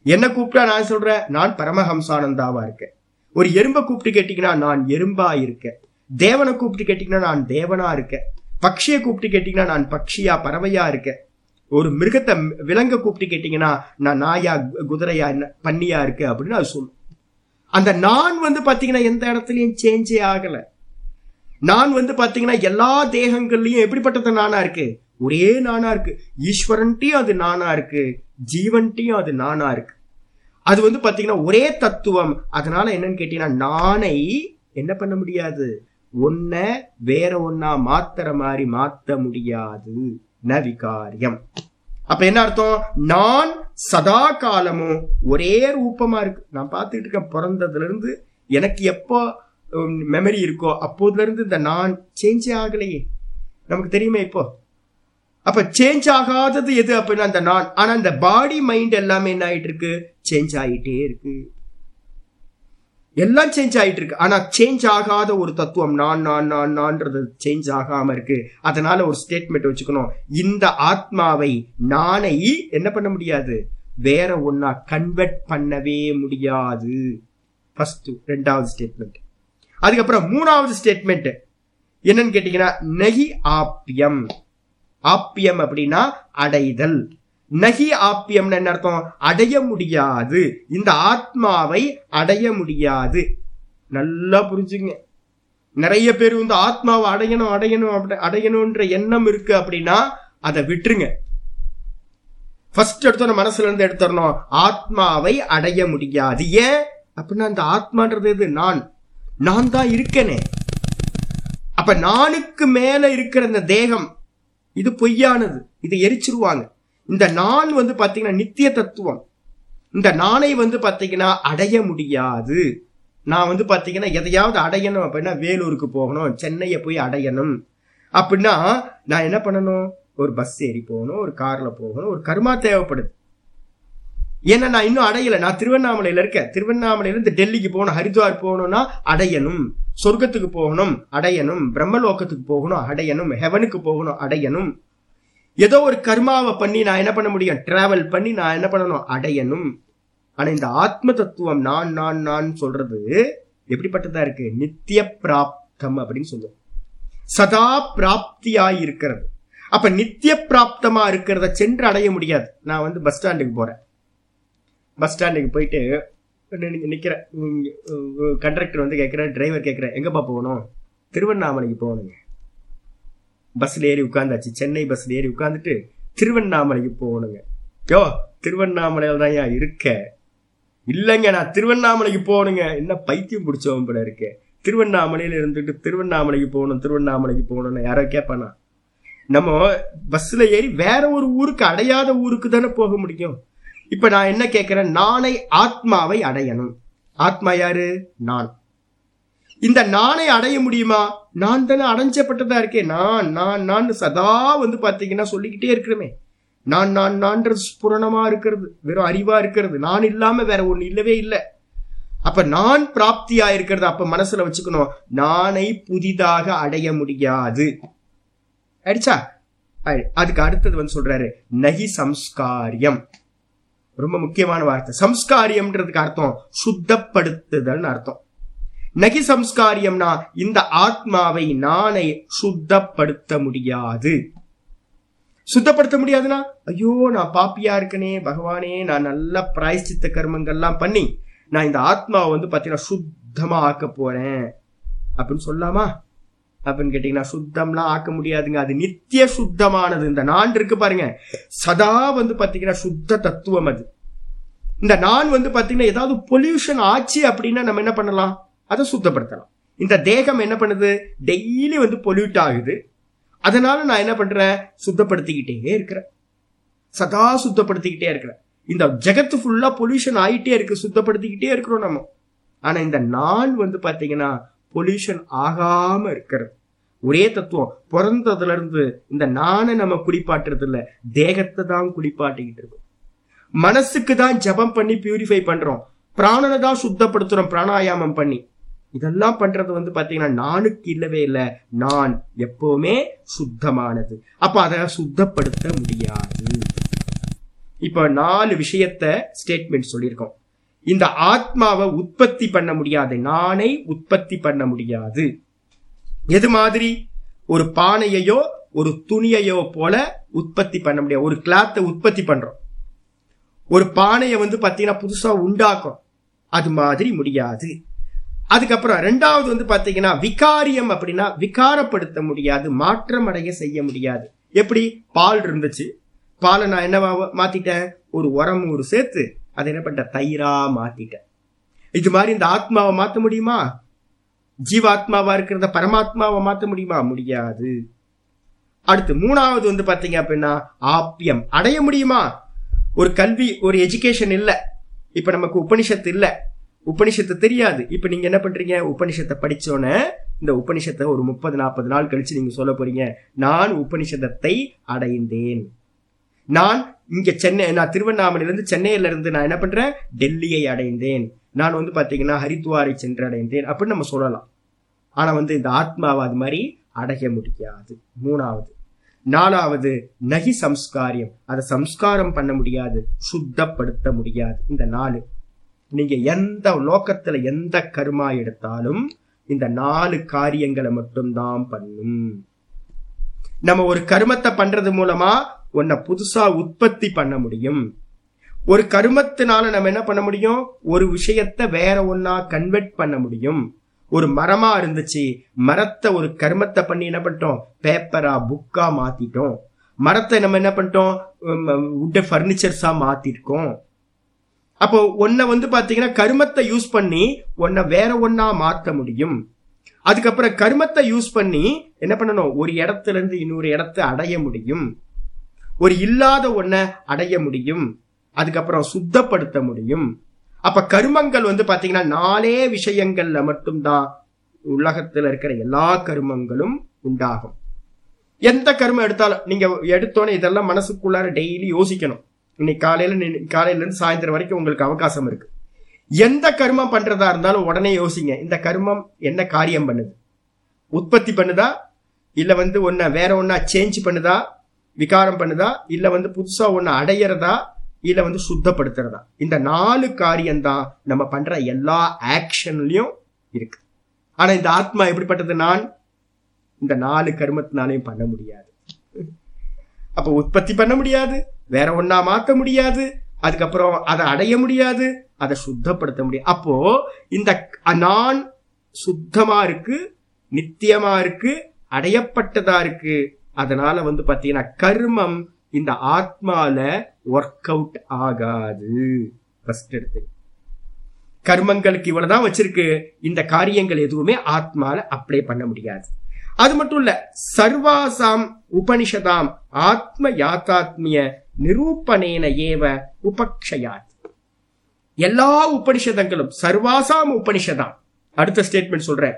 என்ன கூப்பிட்டா நான் சொல்றேன் நான் பரமஹம்சானந்தாவா இருக்கேன். ஒரு எறும்பை கூப்பிட்டு கேட்டீங்கன்னா நான் எறும்பா இருக்கேன். தேவனை கூப்பிட்டு கேட்டீங்கன்னா நான் தேவனா இருக்கேன். பக்ஷியை கூப்பிட்டு கேட்டீங்கன்னா நான் பக்ஷியா பறவையா இருக்கேன். ஒரு மிருகத்தை விலங்க கூப்பிட்டு கேட்டீங்கன்னா நான் நாயா குதிரையா என்ன பன்னியா இருக்கு அப்படின்னு அது சொல்லும். அந்த நான் வந்து பாத்தீங்கன்னா எந்த இடத்துலயும் சேஞ்சே ஆகல. நான் வந்து பாத்தீங்கன்னா எல்லா தேகங்கள்லயும் எப்படிப்பட்டது நானா இருக்கு? ஒரே நானா இருக்கு. ஈஸ்வரன்ட்டையும் அது நானா இருக்கு. ஜீவன்ட்டையும் அது நானா இருக்கு. அது வந்து பாத்தீங்கன்னா ஒரே தத்துவம். அதனால என்னன்னு கேட்டீங்கன்னா நானை என்ன பண்ண முடியாது? ஒன்ன வேற ஒன்னா மாத்துற மாதிரி மாத்த முடியாது. ந விகாரியம். அப்ப என்ன அர்த்தம்? நான் சதா காலமும் ஒரே ரூபமா இருக்கு. நான் பார்த்துட்டு இருக்கேன் பிறந்ததுல இருந்து எனக்கு எப்போ மெமரி இருக்கோ அப்போதுல இருந்து இந்த நான் சேஞ்சே ஆகலையே. நமக்கு தெரியுமே இப்போ? அப்ப சேஞ்ச் ஆகாதது எது அப்படின்னா அந்த நான் ஆனா அந்த பாடி மைண்ட் எல்லாமே என்ன ஆயிட்டு இருக்கு சேஞ்ச் ஆயிட்டே இருக்கு. எல்லாம் சேஞ்ச் ஆயிட்டு இருக்கு ஆனா சேஞ்ச் ஆகாத ஒரு தத்துவம் நான் நான் நான் நான்றது சேஞ்ச் ஆகாம இருக்கு. அதனால ஒரு ஸ்டேட்மெண்ட் வச்சுக்கணும். இந்த ஆத்மாவை நானை என்ன பண்ண முடியாது? வேற ஒன்னா கன்வெர்ட் பண்ணவே முடியாது. ஃபர்ஸ்ட் ரெண்டாவது ஸ்டேட்மெண்ட் அதுக்கப்புறம் மூணாவது ஸ்டேட்மெண்ட் என்னன்னு கேட்டீங்கன்னா நெகி ஆப்பியம் ஆப்பியம் அப்படின்னா அடைதல். நகி ஆப்பியம்னு என்ன அர்த்தம்? அடைய முடியாது. இந்த ஆத்மாவை அடைய முடியாது. நல்லா புரிஞ்சுங்க. நிறைய பேர் வந்து ஆத்மாவை அடையணும் அடையணும் அப்படி- அடையணும்ன்ற எண்ணம் இருக்கு அப்படின்னா அதை விட்டுருங்க. ஃபர்ஸ்ட் எடுத்தோம் மனசுல இருந்து எடுத்துடணும். ஆத்மாவை அடைய முடியாது. ஏன்? அப்படின்னா அந்த ஆத்மான்றது எது? நான். நான் தான் இருக்கனே. அப்ப நானுக்கு மேல இருக்கிற இந்த தேகம் இது பொய்யானது. இதை எரிச்சிருவாங்க. இந்த நான் வந்து பாத்தீங்கன்னா நித்திய தத்துவம். இந்த நானை வந்து பாத்தீங்கன்னா அடைய முடியாது. நான் வந்து பாத்தீங்கன்னா எதையாவது அடையணும் அப்படின்னா வேலூருக்கு போகணும் சென்னையை போய் அடையணும். அப்படின்னா நான் என்ன பண்ணணும்? ஒரு பஸ் ஏறி போகணும் ஒரு கார்ல போகணும் ஒரு கருமா தேவைப்படுது. ஏன்னா நான் இன்னும் அடையல. நான் திருவண்ணாமலையில இருக்கேன். திருவண்ணாமலையிலேருந்து டெல்லிக்கு போகணும் ஹரித்வார் போகணும்னா அடையணும். சொர்க்கத்துக்கு போகணும் அடையணும். பிரம்மலோகத்துக்கு போகணும் அடையணும். ஹெவனுக்கு போகணும் அடையணும். ஏதோ ஒரு கர்மாவை பண்ணி நான் என்ன பண்ண முடியும்? டிராவல் பண்ணி நான் என்ன பண்ணணும்? அடையணும். ஆனா இந்த ஆத்ம தத்துவம் நான் நான் நான் சொல்றது எப்படிப்பட்டதா இருக்கு? நித்திய பிராப்தம் அப்படின்னு சொல்லுவோம். சதா பிராப்தியாய் இருக்கிறது. அப்ப நித்திய பிராப்தமா இருக்கிறத சென்று அடைய முடியாது. நான் வந்து பஸ் ஸ்டாண்டுக்கு போறேன். பஸ் ஸ்டாண்டுக்கு போயிட்டு நிற்கிறேன் கண்டக்டர் வந்து கேட்குறேன் டிரைவர் கேட்குறேன் எங்கப்பா போகணும்? திருவண்ணாமலைக்கு போகணுங்க. பஸ்ஸில் ஏறி உட்காந்தாச்சு. சென்னை பஸ்ஸில் ஏறி உட்காந்துட்டு திருவண்ணாமலைக்கு போகணுங்க. யோ திருவண்ணாமலையில் தான் இருக்க? இல்லைங்க நான் திருவண்ணாமலைக்கு போகணுங்க. என்ன பைத்தியம் பிடிச்சவன் போல இருக்கேன் திருவண்ணாமலையில் இருந்துட்டு திருவண்ணாமலைக்கு போகணும் திருவண்ணாமலைக்கு போகணும்னு யாரோ கேட்பானா நம்ம பஸ்ஸில் ஏறி வேற ஒரு ஊருக்கு அடையாத ஊருக்கு தானே போக முடியும்? இப்ப நான் என்ன கேட்கிறேன் நானை ஆத்மாவை அடையணும். ஆத்மா யாரு? நான். இந்த நானை அடைய முடியுமா? நான் தானே அடைஞ்சப்பட்டதா இருக்கேன் நான் நான் நான் சதா வந்து பாத்தீங்கன்னா சொல்லிக்கிட்டே இருக்கிறமே. நான் நான் நான்றது ஸ்புரணமா இருக்கிறது. வெறும் அறிவா இருக்கிறது. நான் இல்லாம வேற ஒண்ணு இல்லவே இல்லை. அப்ப நான் பிராப்தியா இருக்கிறது அப்ப மனசுல வச்சுக்கணும். நானை புதிதாக அடைய முடியாது. ஆயிடுச்சா அதுக்கு அடுத்தது வந்து சொல்றாரு நகி சம்ஸ்காரியம். ரொம்ப முக்கியமான வார்த்தை. சம்ஸ்காரியம்ன்றதுக்கு அர்த்தம் சுத்தப்படுத்துதல்னு அர்த்தம். நகி சம்ஸ்காரியம்னா இந்த ஆத்மாவை நானை சுத்தப்படுத்த முடியாது. சுத்தப்படுத்த முடியாதுன்னா ஐயோ நான் பாப்பியா இருக்கனே பகவானே நான் நல்ல பிராய்ச்சித்த கர்மங்கள்லாம் பண்ணி நான் இந்த ஆத்மாவை வந்து பார்த்தீங்கன்னா சுத்தமா ஆக்க போறேன். அப்படின்னு சொல்லாமா? அப்படின்னு கேட்டீங்கன்னா சுத்தம்லாம் ஆக்க முடியாதுங்க. அது நித்திய சுத்தமானது. இந்த நான் இருக்கு பாருங்க. சதா வந்து பாத்தீங்கன்னா சுத்த தத்துவம் அது. இந்த நான் வந்து பாத்தீங்கன்னா ஏதாவது பொல்யூஷன் ஆச்சு அப்படின்னா நம்ம என்ன பண்ணலாம்? அதை சுத்தப்படுத்தலாம். இந்த தேகம் என்ன பண்ணுது? டெய்லி வந்து பொல்யூட் ஆகுது. அதனால நான் என்ன பண்றேன்? சுத்தப்படுத்திக்கிட்டே இருக்கிறேன். சதா சுத்தப்படுத்திக்கிட்டே இருக்கிறேன். இந்த ஜெகத்து ஃபுல்லா பொல்யூஷன் ஆயிட்டே இருக்கு. சுத்தப்படுத்திக்கிட்டே இருக்கிறோம் நம்ம. ஆனா இந்த நான் வந்து பாத்தீங்கன்னா பொல்யூஷன் ஆகாம இருக்கிறது. ஒரே தத்துவம். பிறந்ததுல இருந்து இந்த நானை நம்ம குளிப்பாட்டுறது இல்ல தேகத்தை தான் குளிப்பாட்டிக்கிட்டு இருக்கோம். மனசுக்கு தான் ஜெபம் பண்ணி பியூரிஃபை பண்றோம். பிராணனை தான் சுத்தப்படுத்துறோம் பிராணாயாமம் பண்ணி. இதெல்லாம் பண்றது வந்து பாத்தீங்கன்னா நானுக்கு இல்லவே இல்லை. நான் எப்பவுமே சுத்தமானது. அப்ப அதை சுத்தப்படுத்த முடியாது. இப்ப நாலு விஷயத்த ஸ்டேட்மெண்ட் சொல்லியிருக்கோம். இந்த ஆத்மாவை உற்பத்தி பண்ண முடியாது. நானை உற்பத்தி பண்ண முடியாது. எது மாதிரி? ஒரு பானையையோ ஒரு துணியையோ போல உற்பத்தி பண்ண முடியாது. ஒரு கிளாத்தை உற்பத்தி பண்றோம். ஒரு பானையை வந்து பாத்தீங்கன்னா புதுசா உண்டாக்கும் அது மாதிரி முடியாது. அதுக்கப்புறம் ரெண்டாவது வந்து பாத்தீங்கன்னா விகாரியம் அப்படின்னா விகாரப்படுத்த முடியாது மாற்றம் அடைய செய்ய முடியாது. எப்படி? பால் இருந்துச்சு. பாலை நான் என்னவா மாத்திட்டேன்? ஒரு உரம் ஒரு சேர்த்து அதை என்ன பண்ணிட்டேன் தயிரா மாத்திட்ட. இது மாதிரி இந்த ஆத்மாவை மாத்த முடியுமா? ஜீவாத்மாவா இருக்கிறத பரமாத்மாவை மாத்த முடியுமா? முடியாது. அடுத்து மூணாவது வந்து பாத்தீங்க அப்படின்னா ஆப்பியம் அடைய முடியுமா? ஒரு கல்வி ஒரு எஜுகேஷன் இல்ல. இப்ப நமக்கு உபனிஷத்து இல்ல. உபனிஷத்து தெரியாது. இப்ப நீங்க என்ன பண்றீங்க? உபனிஷத்தை படிச்சோன்னே இந்த உபனிஷத்தை ஒரு முப்பது நாற்பது நாள் கழிச்சு நீங்க சொல்ல போறீங்க. நான் உபனிஷதத்தை அடைந்தேன். நான் இங்க சென்னை நான் திருவண்ணாமலையிலிருந்து சென்னையில இருந்து நான் என்ன பண்றேன்? டெல்லியை அடைந்தேன். நான் வந்து பாத்தீங்கன்னா ஹரித்வாரை சென்று அடைந்தேன் அப்படின்னு நம்ம சொல்லலாம். ஆனா வந்து இந்த ஆத்மாவை அது மாதிரி அடைய முடியாது. மூணாவது. நாலாவது நகி சம்ஸ்காரியம். அதை சம்ஸ்காரம் பண்ண முடியாது சுத்தப்படுத்த முடியாது. இந்த நாலு. நீங்க எந்த லோக்கத்துல எந்த கர்மா எடுத்தாலும் இந்த நாலு காரியங்களை மட்டும்தான் பண்ணும். நம்ம ஒரு கர்மத்தை பண்றது மூலமா உன்னை புதுசா உற்பத்தி பண்ண முடியும். ஒரு கருமத்தினால நம்ம என்ன பண்ண முடியும்? ஒரு விஷயத்த வேற ஒன்னா கன்வெர்ட் பண்ண முடியும். ஒரு மரமா இருந்துச்சு மரத்தை ஒரு கருமத்தை பண்ணி என்ன பண்ணிட்டோம்? பேப்பரா புக்கா மாத்திட்டோம். மரத்தை நம்ம என்ன பண்ணிட்டோம்? உட்ட ஃபர்னிச்சர்ஸா மாத்திருக்கோம். அப்போ ஒன்ன வந்து பாத்தீங்கன்னா கருமத்தை யூஸ் பண்ணி ஒன்ன வேற ஒன்னா மாத்த முடியும். அதுக்கப்புறம் கருமத்தை யூஸ் பண்ணி என்ன பண்ணணும்? ஒரு இடத்துல இருந்து இன்னொரு இடத்தை அடைய முடியும். ஒரு இல்லாத ஒன்றை அடைய முடியும் அதுக்கப்புறம் சுத்தப்படுத்த முடியும். அப்ப கருமங்கள் வந்து பாத்தீங்கன்னா நாலே விஷயங்கள்ல மட்டும்தான் உலகத்துல இருக்கிற எல்லா கருமங்களும் உண்டாகும். எந்த கருமம் எடுத்தாலும் நீங்க எடுத்தோன்னே இதெல்லாம் மனசுக்குள்ளார டெய்லி யோசிக்கணும். இன்னைக்கு காலையில காலையில இருந்து சாயந்தரம் வரைக்கும் உங்களுக்கு அவகாசம் இருக்கு. எந்த கர்மம் பண்றதா இருந்தாலும் உடனே யோசிங்க இந்த கர்மம் என்ன காரியம் பண்ணுது? உற்பத்தி பண்ணுதா? இல்ல வந்து ஒன்ன வேற ஒன்னா சேஞ்ச் பண்ணுதா? விகாரம் பண்ணுதா? இல்ல வந்து புதுசா ஒன்னு அடையிறதா? இல்ல வந்து சுத்தப்படுத்துறதா? இந்த நாலு காரியம்தான் நம்ம பண்ற எல்லா ஆக்ஷன்லயும் இருக்கு. ஆனா இந்த ஆத்மா எப்படிப்பட்டது நான்? இந்த நாலு கர்மத்தினாலையும் பண்ண முடியாது. அப்ப உற்பத்தி பண்ண முடியாது. வேற ஒன்றா மாத்த முடியாது. அதுக்கப்புறம் அதை அடைய முடியாது. அதை சுத்தப்படுத்த முடியாது. அப்போ இந்த நான் சுத்தமா இருக்கு நித்தியமா இருக்கு அடையப்பட்டதா இருக்கு. அதனால வந்து பாத்தீங்கன்னா கர்மம் இந்த ஆத்மால ஒர்க் அவுட் ஆகாது. ஃபர்ஸ்ட் எடுத்து. கர்மங்களுக்கு இவ்வளவுதான் வச்சிருக்கு. இந்த காரியங்கள் எதுவுமே ஆத்மால அப்ளை பண்ண முடியாது. அது மட்டும் இல்ல சர்வாசாம் உபனிஷதாம் ஆத்ம யாத்தாத்மிய நிரூபணேன ஏவ உபக்ஷயாத். எல்லா உபனிஷதங்களும் சர்வாசாம் உபனிஷதாம். அடுத்த ஸ்டேட்மெண்ட் சொல்ற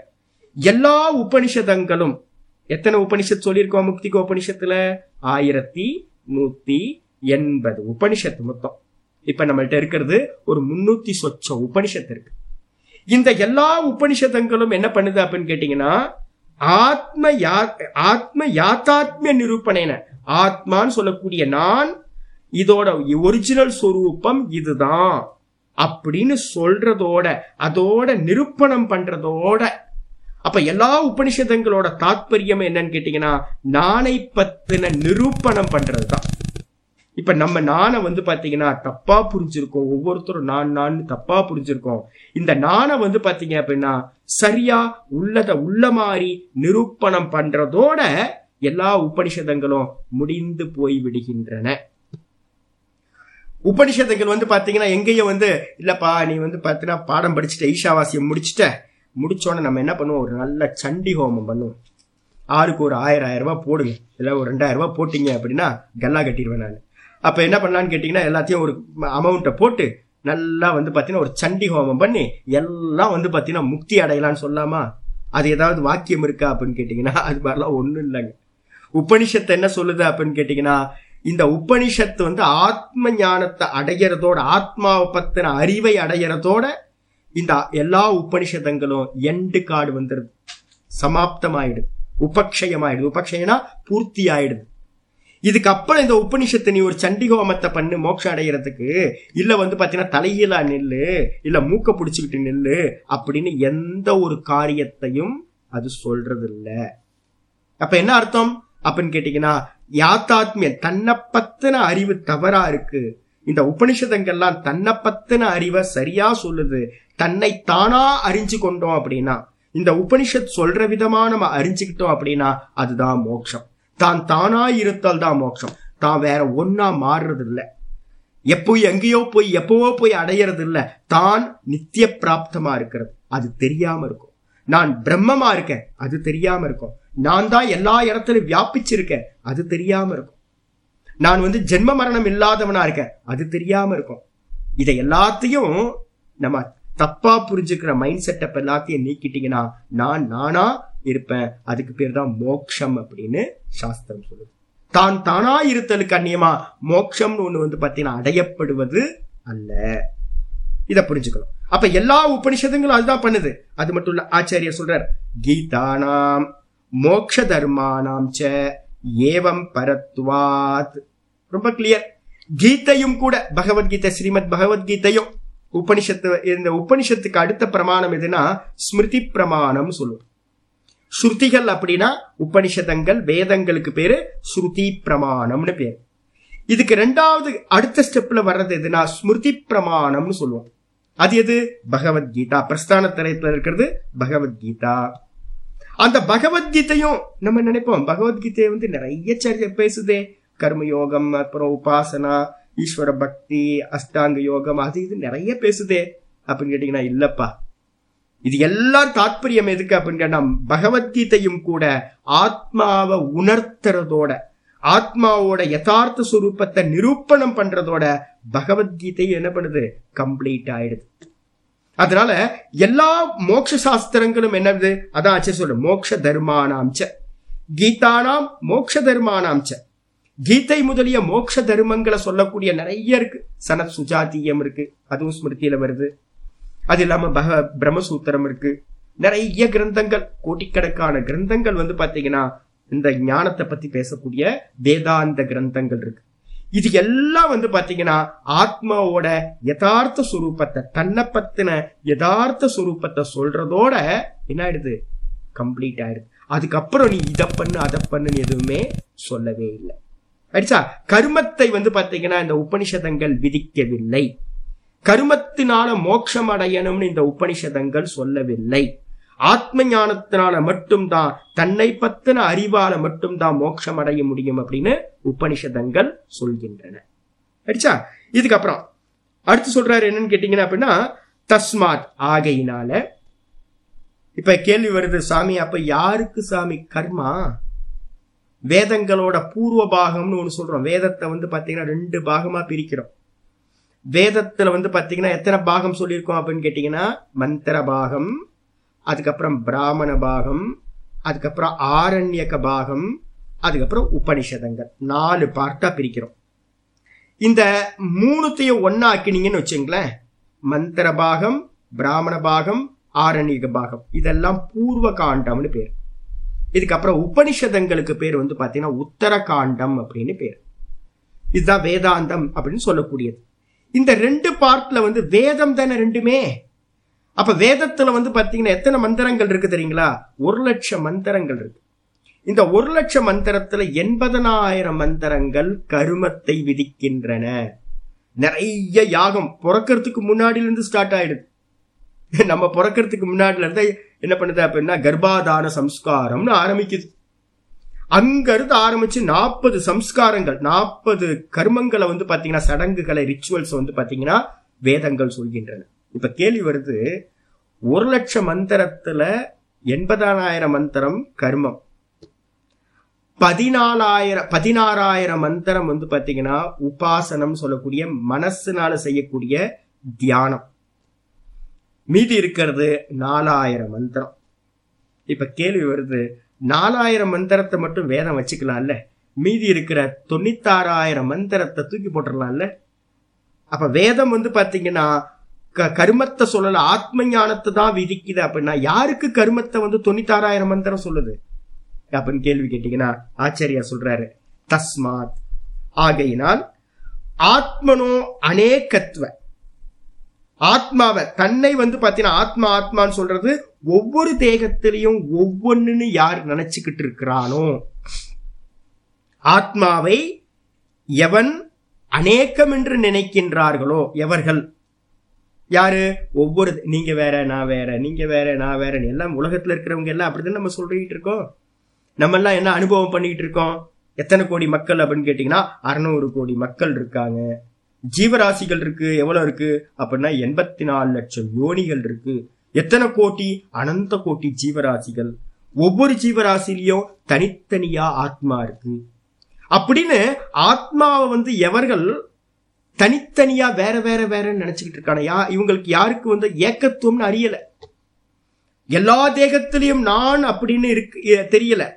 எல்லா உபனிஷதங்களும் எத்தனை உபனிஷத் சொல்லியிருக்கோம் முக்திக்கு உபனிஷத்துல ஆயிரத்தி நூத்தி எண்பது உபனிஷத்து மொத்தம். இப்ப நம்மள்ட்ட இருக்கிறது ஒரு முன்னூத்தி சொச்சம் உபனிஷத்து இருக்கு. இந்த எல்லா உபனிஷதங்களும் என்ன பண்ணுது அப்படின்னு கேட்டீங்கன்னா ஆத்ம யா ஆத்ம யாத்தாத்மிய நிரூபணேன. ஆத்மான்னு சொல்லக்கூடிய நான் இதோட ஒரிஜினல் சொரூபம் இதுதான். அப்படின்னு சொல்றதோட அதோட நிரூபணம் பண்றதோட அப்ப எல்லா உபனிஷதங்களோட தாத்பரியம் என்னன்னு கேட்டீங்கன்னா நானை பத்தின நிரூபணம் பண்றதுதான். இப்ப நம்ம நானை வந்து பாத்தீங்கன்னா தப்பா புரிஞ்சிருக்கோம். ஒவ்வொருத்தரும் நான் நான் தப்பா புரிஞ்சிருக்கோம். இந்த நானை வந்து பாத்தீங்க அப்படின்னா சரியா உள்ளத உள்ள மாதிரி நிரூபணம் பண்றதோட எல்லா உபனிஷதங்களும் முடிந்து போய் விடுகின்றன உபனிஷதங்கள் வந்து பாத்தீங்கன்னா எங்கேயும் வந்து இல்லப்பா நீ வந்து பாத்தீங்கன்னா பாடம் படிச்சுட்ட ஈஷாவாசியம் முடிச்சுட்ட முடிச்சோடனே நம்ம என்ன பண்ணுவோம்? ஒரு நல்ல சண்டி ஹோமம் பண்ணுவோம். ஆறுக்கு ஒரு ஆயிரம் ஆயிரம் ரூபாய் போடுங்க. இல்ல ஒரு ரெண்டாயிரம் ரூபாய் போட்டீங்க அப்படின்னா கல்லா கட்டிடுவேன் நான். அப்ப என்ன பண்ணலான்னு கேட்டீங்கன்னா எல்லாத்தையும் ஒரு அமௌண்ட்டை போட்டு நல்லா வந்து பாத்தீங்கன்னா ஒரு சண்டி ஹோமம் பண்ணி எல்லாம் வந்து பாத்தீங்கன்னா முக்தி அடையலாம்னு சொல்லாமா? அது ஏதாவது வாக்கியம் இருக்கா அப்படின்னு கேட்டீங்கன்னா அது மாதிரிலாம் ஒன்றும் இல்லைங்க. உபனிஷத்து என்ன சொல்லுது அப்படின்னு கேட்டீங்கன்னா இந்த உபனிஷத்து வந்து ஆத்ம ஞானத்தை அடைகிறதோட ஆத்மாவை பத்தின அறிவை அடையிறதோட இந்த எல்லா உபனிஷதங்களும் எண்டு காடு வந்துருது சமாப்தமாயிடுது. உபக்ஷயமாயிடுது. உபக்ஷயம்னா பூர்த்தி ஆயிடுது இதுக்கப்புறம் இந்த உபனிஷத்தை நீ ஒரு சண்டிகோமத்தை பண்ணு மோட்சம் அடைகிறதுக்கு இல்ல வந்து பாத்தீங்கன்னா தலையிலா நில்லு இல்ல மூக்க பிடிச்சுக்கிட்டு நில்லு அப்படின்னு எந்த ஒரு காரியத்தையும் அது சொல்றது இல்ல அப்ப என்ன அர்த்தம்? அப்படின்னு கேட்டீங்கன்னா யாத்தாத்மியம் தன்னை பத்தின அறிவு தவறா இருக்கு. இந்த உபனிஷதங்கள்லாம் தன்னை பத்தின அறிவை சரியா சொல்லுது. தன்னை தானா அறிஞ்சு கொண்டோம் அப்படின்னா இந்த உபனிஷத் சொல்ற விதமா நம்ம அறிஞ்சுக்கிட்டோம் அப்படின்னா அதுதான் மோட்சம். தான் தானா இருத்தல் தான் மோட்சம். தான் வேற ஒன்னா மாறுறது இல்லை எப்போ எங்கேயோ போய் எப்பவோ போய் அடையிறது இல்லை தான் நித்திய பிராப்தமா இருக்கிறது. அது தெரியாம இருக்கும். நான் பிரம்மமா இருக்கேன். அது தெரியாம இருக்கும். நான் தான் எல்லா இடத்துலயும் வியாபிச்சிருக்கேன். அது தெரியாம இருக்கும். நான் வந்து ஜென்ம மரணம் இல்லாதவனா இருக்கேன். அது தெரியாம இருக்கும். இதை எல்லாத்தையும் நம்ம தப்பா புரிஞ்சுக்கிற மைண்ட் செட்டப் எல்லாத்தையும் நீக்கிட்டீங்கன்னா நான் நானா இருப்பேன். அதுக்கு பேர் தான் மோக்ஷம் அப்படின்னு சாஸ்திரம் சொல்லுது. தான் தானா இருத்தலுக்கு அந்நியமா மோக்ஷம்னு ஒண்ணு வந்து பாத்தீங்கன்னா அடையப்படுவது அல்ல. இத புரிஞ்சுக்கணும். அப்ப எல்லா உபனிஷதங்களும் அதுதான் பண்ணுது. அது மட்டும் இல்ல ஆச்சாரியர் சொல்றார் கீதானாம் மோக்ஷ தர்மானாம் ச ஏவம் பரத்வாத். ரொம்ப கிளியர் கீதையும் கூட பகவத்கீதை ஸ்ரீமத் பகவத்கீதையும் உபனிஷத்து இந்த உபனிஷத்துக்கு அடுத்த பிரமாணம் எதுனா ஸ்மிருதி பிரமாணம் சொல்லுவோம். ஸ்ருதிகள் அப்படின்னா உபனிஷதங்கள் வேதங்களுக்கு பேரு ஸ்ருதி பிரமாணம்னு பேர். இதுக்கு ரெண்டாவது அடுத்த ஸ்டெப்ல வர்றது எதுனா ஸ்மிருதி பிரமாணம்னு சொல்லுவோம். அது எது? பகவத்கீதா. பிரஸ்தான திரையத்துல இருக்கிறது பகவத்கீதா. அந்த பகவத்கீதையும் நம்ம நினைப்போம். பகவத்கீதையை வந்து நிறைய சரியா பேசுதே. கர்மயோகம் அப்புறம் உபாசனா ஈஸ்வர பக்தி அஷ்டாங்க யோகம் அது இது நிறைய பேசுதே அப்படின்னு கேட்டீங்கன்னா இல்லப்பா. இது எல்லாம் தாற்பயம் எதுக்கு அப்படின்னு கேட்டா பகவத்கீதையும் கூட ஆத்மாவை உணர்த்துறதோட ஆத்மாவோட யதார்த்த சுரூபத்தை நிரூபணம் பண்றதோட பகவத்கீதை என்ன பண்ணுது? கம்ப்ளீட் ஆயிடுது. அதனால எல்லா மோட்ச சாஸ்திரங்களும் என்னது? அதான் சொல்ற மோக்ஷ தர்மானாம்ச்ச கீதானாம் மோக்ஷ தர்மானாம்ச்ச கீதை முதலிய மோட்ச தர்மங்களை சொல்லக்கூடிய நிறைய இருக்கு. சனத் சுஜாத்தியம் இருக்கு அதுவும் ஸ்மிருதியில வருது. அது இல்லாம பக பிரம்மசூத்திரம் இருக்கு. நிறைய கிரந்தங்கள் கோட்டிக்கணக்கான கிரந்தங்கள் வந்து பாத்தீங்கன்னா இந்த ஞானத்தை பத்தி பேசக்கூடிய வேதாந்த கிரந்தங்கள் இருக்கு. இது எல்லாம் வந்து பாத்தீங்கன்னா ஆத்மாவோட யதார்த்த சுரூபத்தை தன்னை பத்தின யதார்த்த சுரூபத்தை சொல்றதோட என்ன ஆயிடுது? கம்ப்ளீட் ஆயிடுது. அதுக்கப்புறம் நீ இதை பண்ணு அதை பண்ணுன்னு எதுவுமே சொல்லவே இல்லை. ஆயிடுச்சா கருமத்தை வந்து பாத்தீங்கன்னா இந்த உபனிஷதங்கள் விதிக்கவில்லை. கருமத்தினால மோட்சம் அடையணும்னு இந்த உபனிஷதங்கள் சொல்லவில்லை. ஆத்ம ஞானத்தினால மட்டும்தான் தன்னை பத்தின அறிவால மட்டும்தான் மோட்சம் அடைய முடியும் அப்படின்னு உபனிஷதங்கள் சொல்கின்றன. அடிச்சா இதுக்கப்புறம் அடுத்து சொல்றாரு என்னன்னு கேட்டீங்கன்னா அப்படின்னா தஸ்மாத் ஆகையினால. இப்ப கேள்வி வருது சாமி அப்ப யாருக்கு சாமி? கர்மா? வேதங்களோட பூர்வ பாகம்னு ஒன்று சொல்றோம். வேதத்தை வந்து பார்த்தீங்கன்னா ரெண்டு பாகமா பிரிக்கிறோம். வேதத்துல வந்து பார்த்தீங்கன்னா எத்தனை பாகம் சொல்லியிருக்கோம் அப்படின்னு கேட்டீங்கன்னா மந்திர பாகம் அதுக்கப்புறம் பிராமண பாகம் அதுக்கப்புறம் ஆரண்யக பாகம் அதுக்கப்புறம் உபனிஷதங்கள். நாலு பார்ட்டா பிரிக்கிறோம். இந்த மூணுத்தையும் ஒன்னா ஆக்கினீங்கன்னு வச்சுங்களேன். மந்திர பாகம் பிராமண பாகம் ஆரண்யக பாகம். இதெல்லாம் பூர்வ காண்டம்னு பேர். இதுக்கப்புறம் உபனிஷதங்களுக்கு பேர் வந்து பார்த்தீங்கன்னா உத்தர காண்டம் அப்படின்னு பேர். இதுதான் வேதாந்தம் அப்படின்னு சொல்லக்கூடியது. இந்த ரெண்டு பார்ட்ல வந்து வேதம் தானே ரெண்டுமே? அப்ப வேதத்துல வந்து பாத்தீங்கன்னா எத்தனை மந்திரங்கள் இருக்கு தெரியுங்களா? ஒரு லட்சம் மந்திரங்கள் இருக்கு. இந்த ஒரு லட்சம் மந்திரத்துல எண்பதனாயிரம் மந்திரங்கள் கருமத்தை விதிக்கின்றன. நிறைய யாகம் பிறக்கிறதுக்கு முன்னாடியிலிருந்து ஸ்டார்ட் ஆயிடுது. நம்ம பிறக்கிறதுக்கு முன்னாடில இருந்து என்ன பண்ணுது அப்படின்னா கர்ப்பாதான சம்ஸ்காரம்னு ஆரம்பிக்குது. அங்கிருந்து ஆரம்பிச்சு நாற்பது சம்ஸ்காரங்கள் நாற்பது கர்மங்களை வந்து பாத்தீங்கன்னா சடங்குகளை ரிச்சுவல்ஸ் வந்து பாத்தீங்கன்னா வேதங்கள் சொல்கின்றன. இப்ப கேள்வி வருது ஒரு லட்சம் மந்திரத்துல எண்பதாயிரம் மந்திரம் கர்மம். பதினாலாயிரம் பதினாறாயிரம் மந்திரம் வந்து பாத்தீங்கன்னா உபாசனம் சொல்லக்கூடிய மனசுனால செய்யக்கூடிய தியானம். மீதி இருக்கிறது நாலாயிரம் மந்திரம். இப்ப கேள்வி வருது நாலாயிரம் மந்திரத்தை மட்டும் வேதம் வச்சுக்கலாம்ல? மீதி இருக்கிற தொண்ணூத்தாறாயிரம் மந்திரத்தை தூக்கி போட்டுடலாம்ல அப்ப வேதம் வந்து பாத்தீங்கன்னா கருமத்தை சொல்லல ஆத்ம ஞானத்தை தான் விதிக்குது அப்படின்னா யாருக்கு கருமத்தை வந்து தொண்ணூத்தாறாயிரம் மந்திரம் சொல்லுது? அப்படின்னு கேள்வி கேட்டீங்கன்னா ஆச்சரியா சொல்றாரு தஸ்மாத். ஆகையினால் ஆத்மனோ அநேகத்துவ ஆத்மாவை தன்னை வந்து பாத்தீங்கன்னா ஆத்மா ஆத்மான்னு சொல்றது ஒவ்வொரு தேகத்திலையும் ஒவ்வொன்னு யார் நினைச்சுக்கிட்டு இருக்கிறானோ? ஆத்மாவை எவன் அநேகம் என்று நினைக்கின்றார்களோ எவர்கள்? யாரு? ஒவ்வொரு நீங்க வேற நான் வேற நீங்க வேற நான் வேற எல்லாம் உலகத்துல இருக்கிறவங்க எல்லாம் அப்படிதான் நம்ம சொல்லிட்டு இருக்கோம். நம்ம எல்லாம் என்ன அனுபவம் பண்ணிட்டு இருக்கோம்? எத்தனை கோடி மக்கள் அப்படின்னு கேட்டீங்கன்னா அறுநூறு கோடி மக்கள் இருக்காங்க. ஜீவராசிகள் இருக்கு எவ்வளவு இருக்கு? அப்படின்னா எண்பத்தி நாலு லட்சம் யோனிகள் இருக்கு. எத்தனை கோட்டி? அனந்த கோட்டி ஜீவராசிகள். ஒவ்வொரு ஜீவராசிலையும் தனித்தனியா ஆத்மா இருக்கு. அப்படின்னு ஆத்மாவை வந்து எவர்கள் தனித்தனியா வேற வேற வேறன்னு நினைச்சுக்கிட்டு இருக்கான யா இவங்களுக்கு யாருக்கு வந்து ஏக்கத்துவம்னு அறியல. எல்லா தேகத்திலையும் நான் அப்படின்னு இருக்கு தெரியல.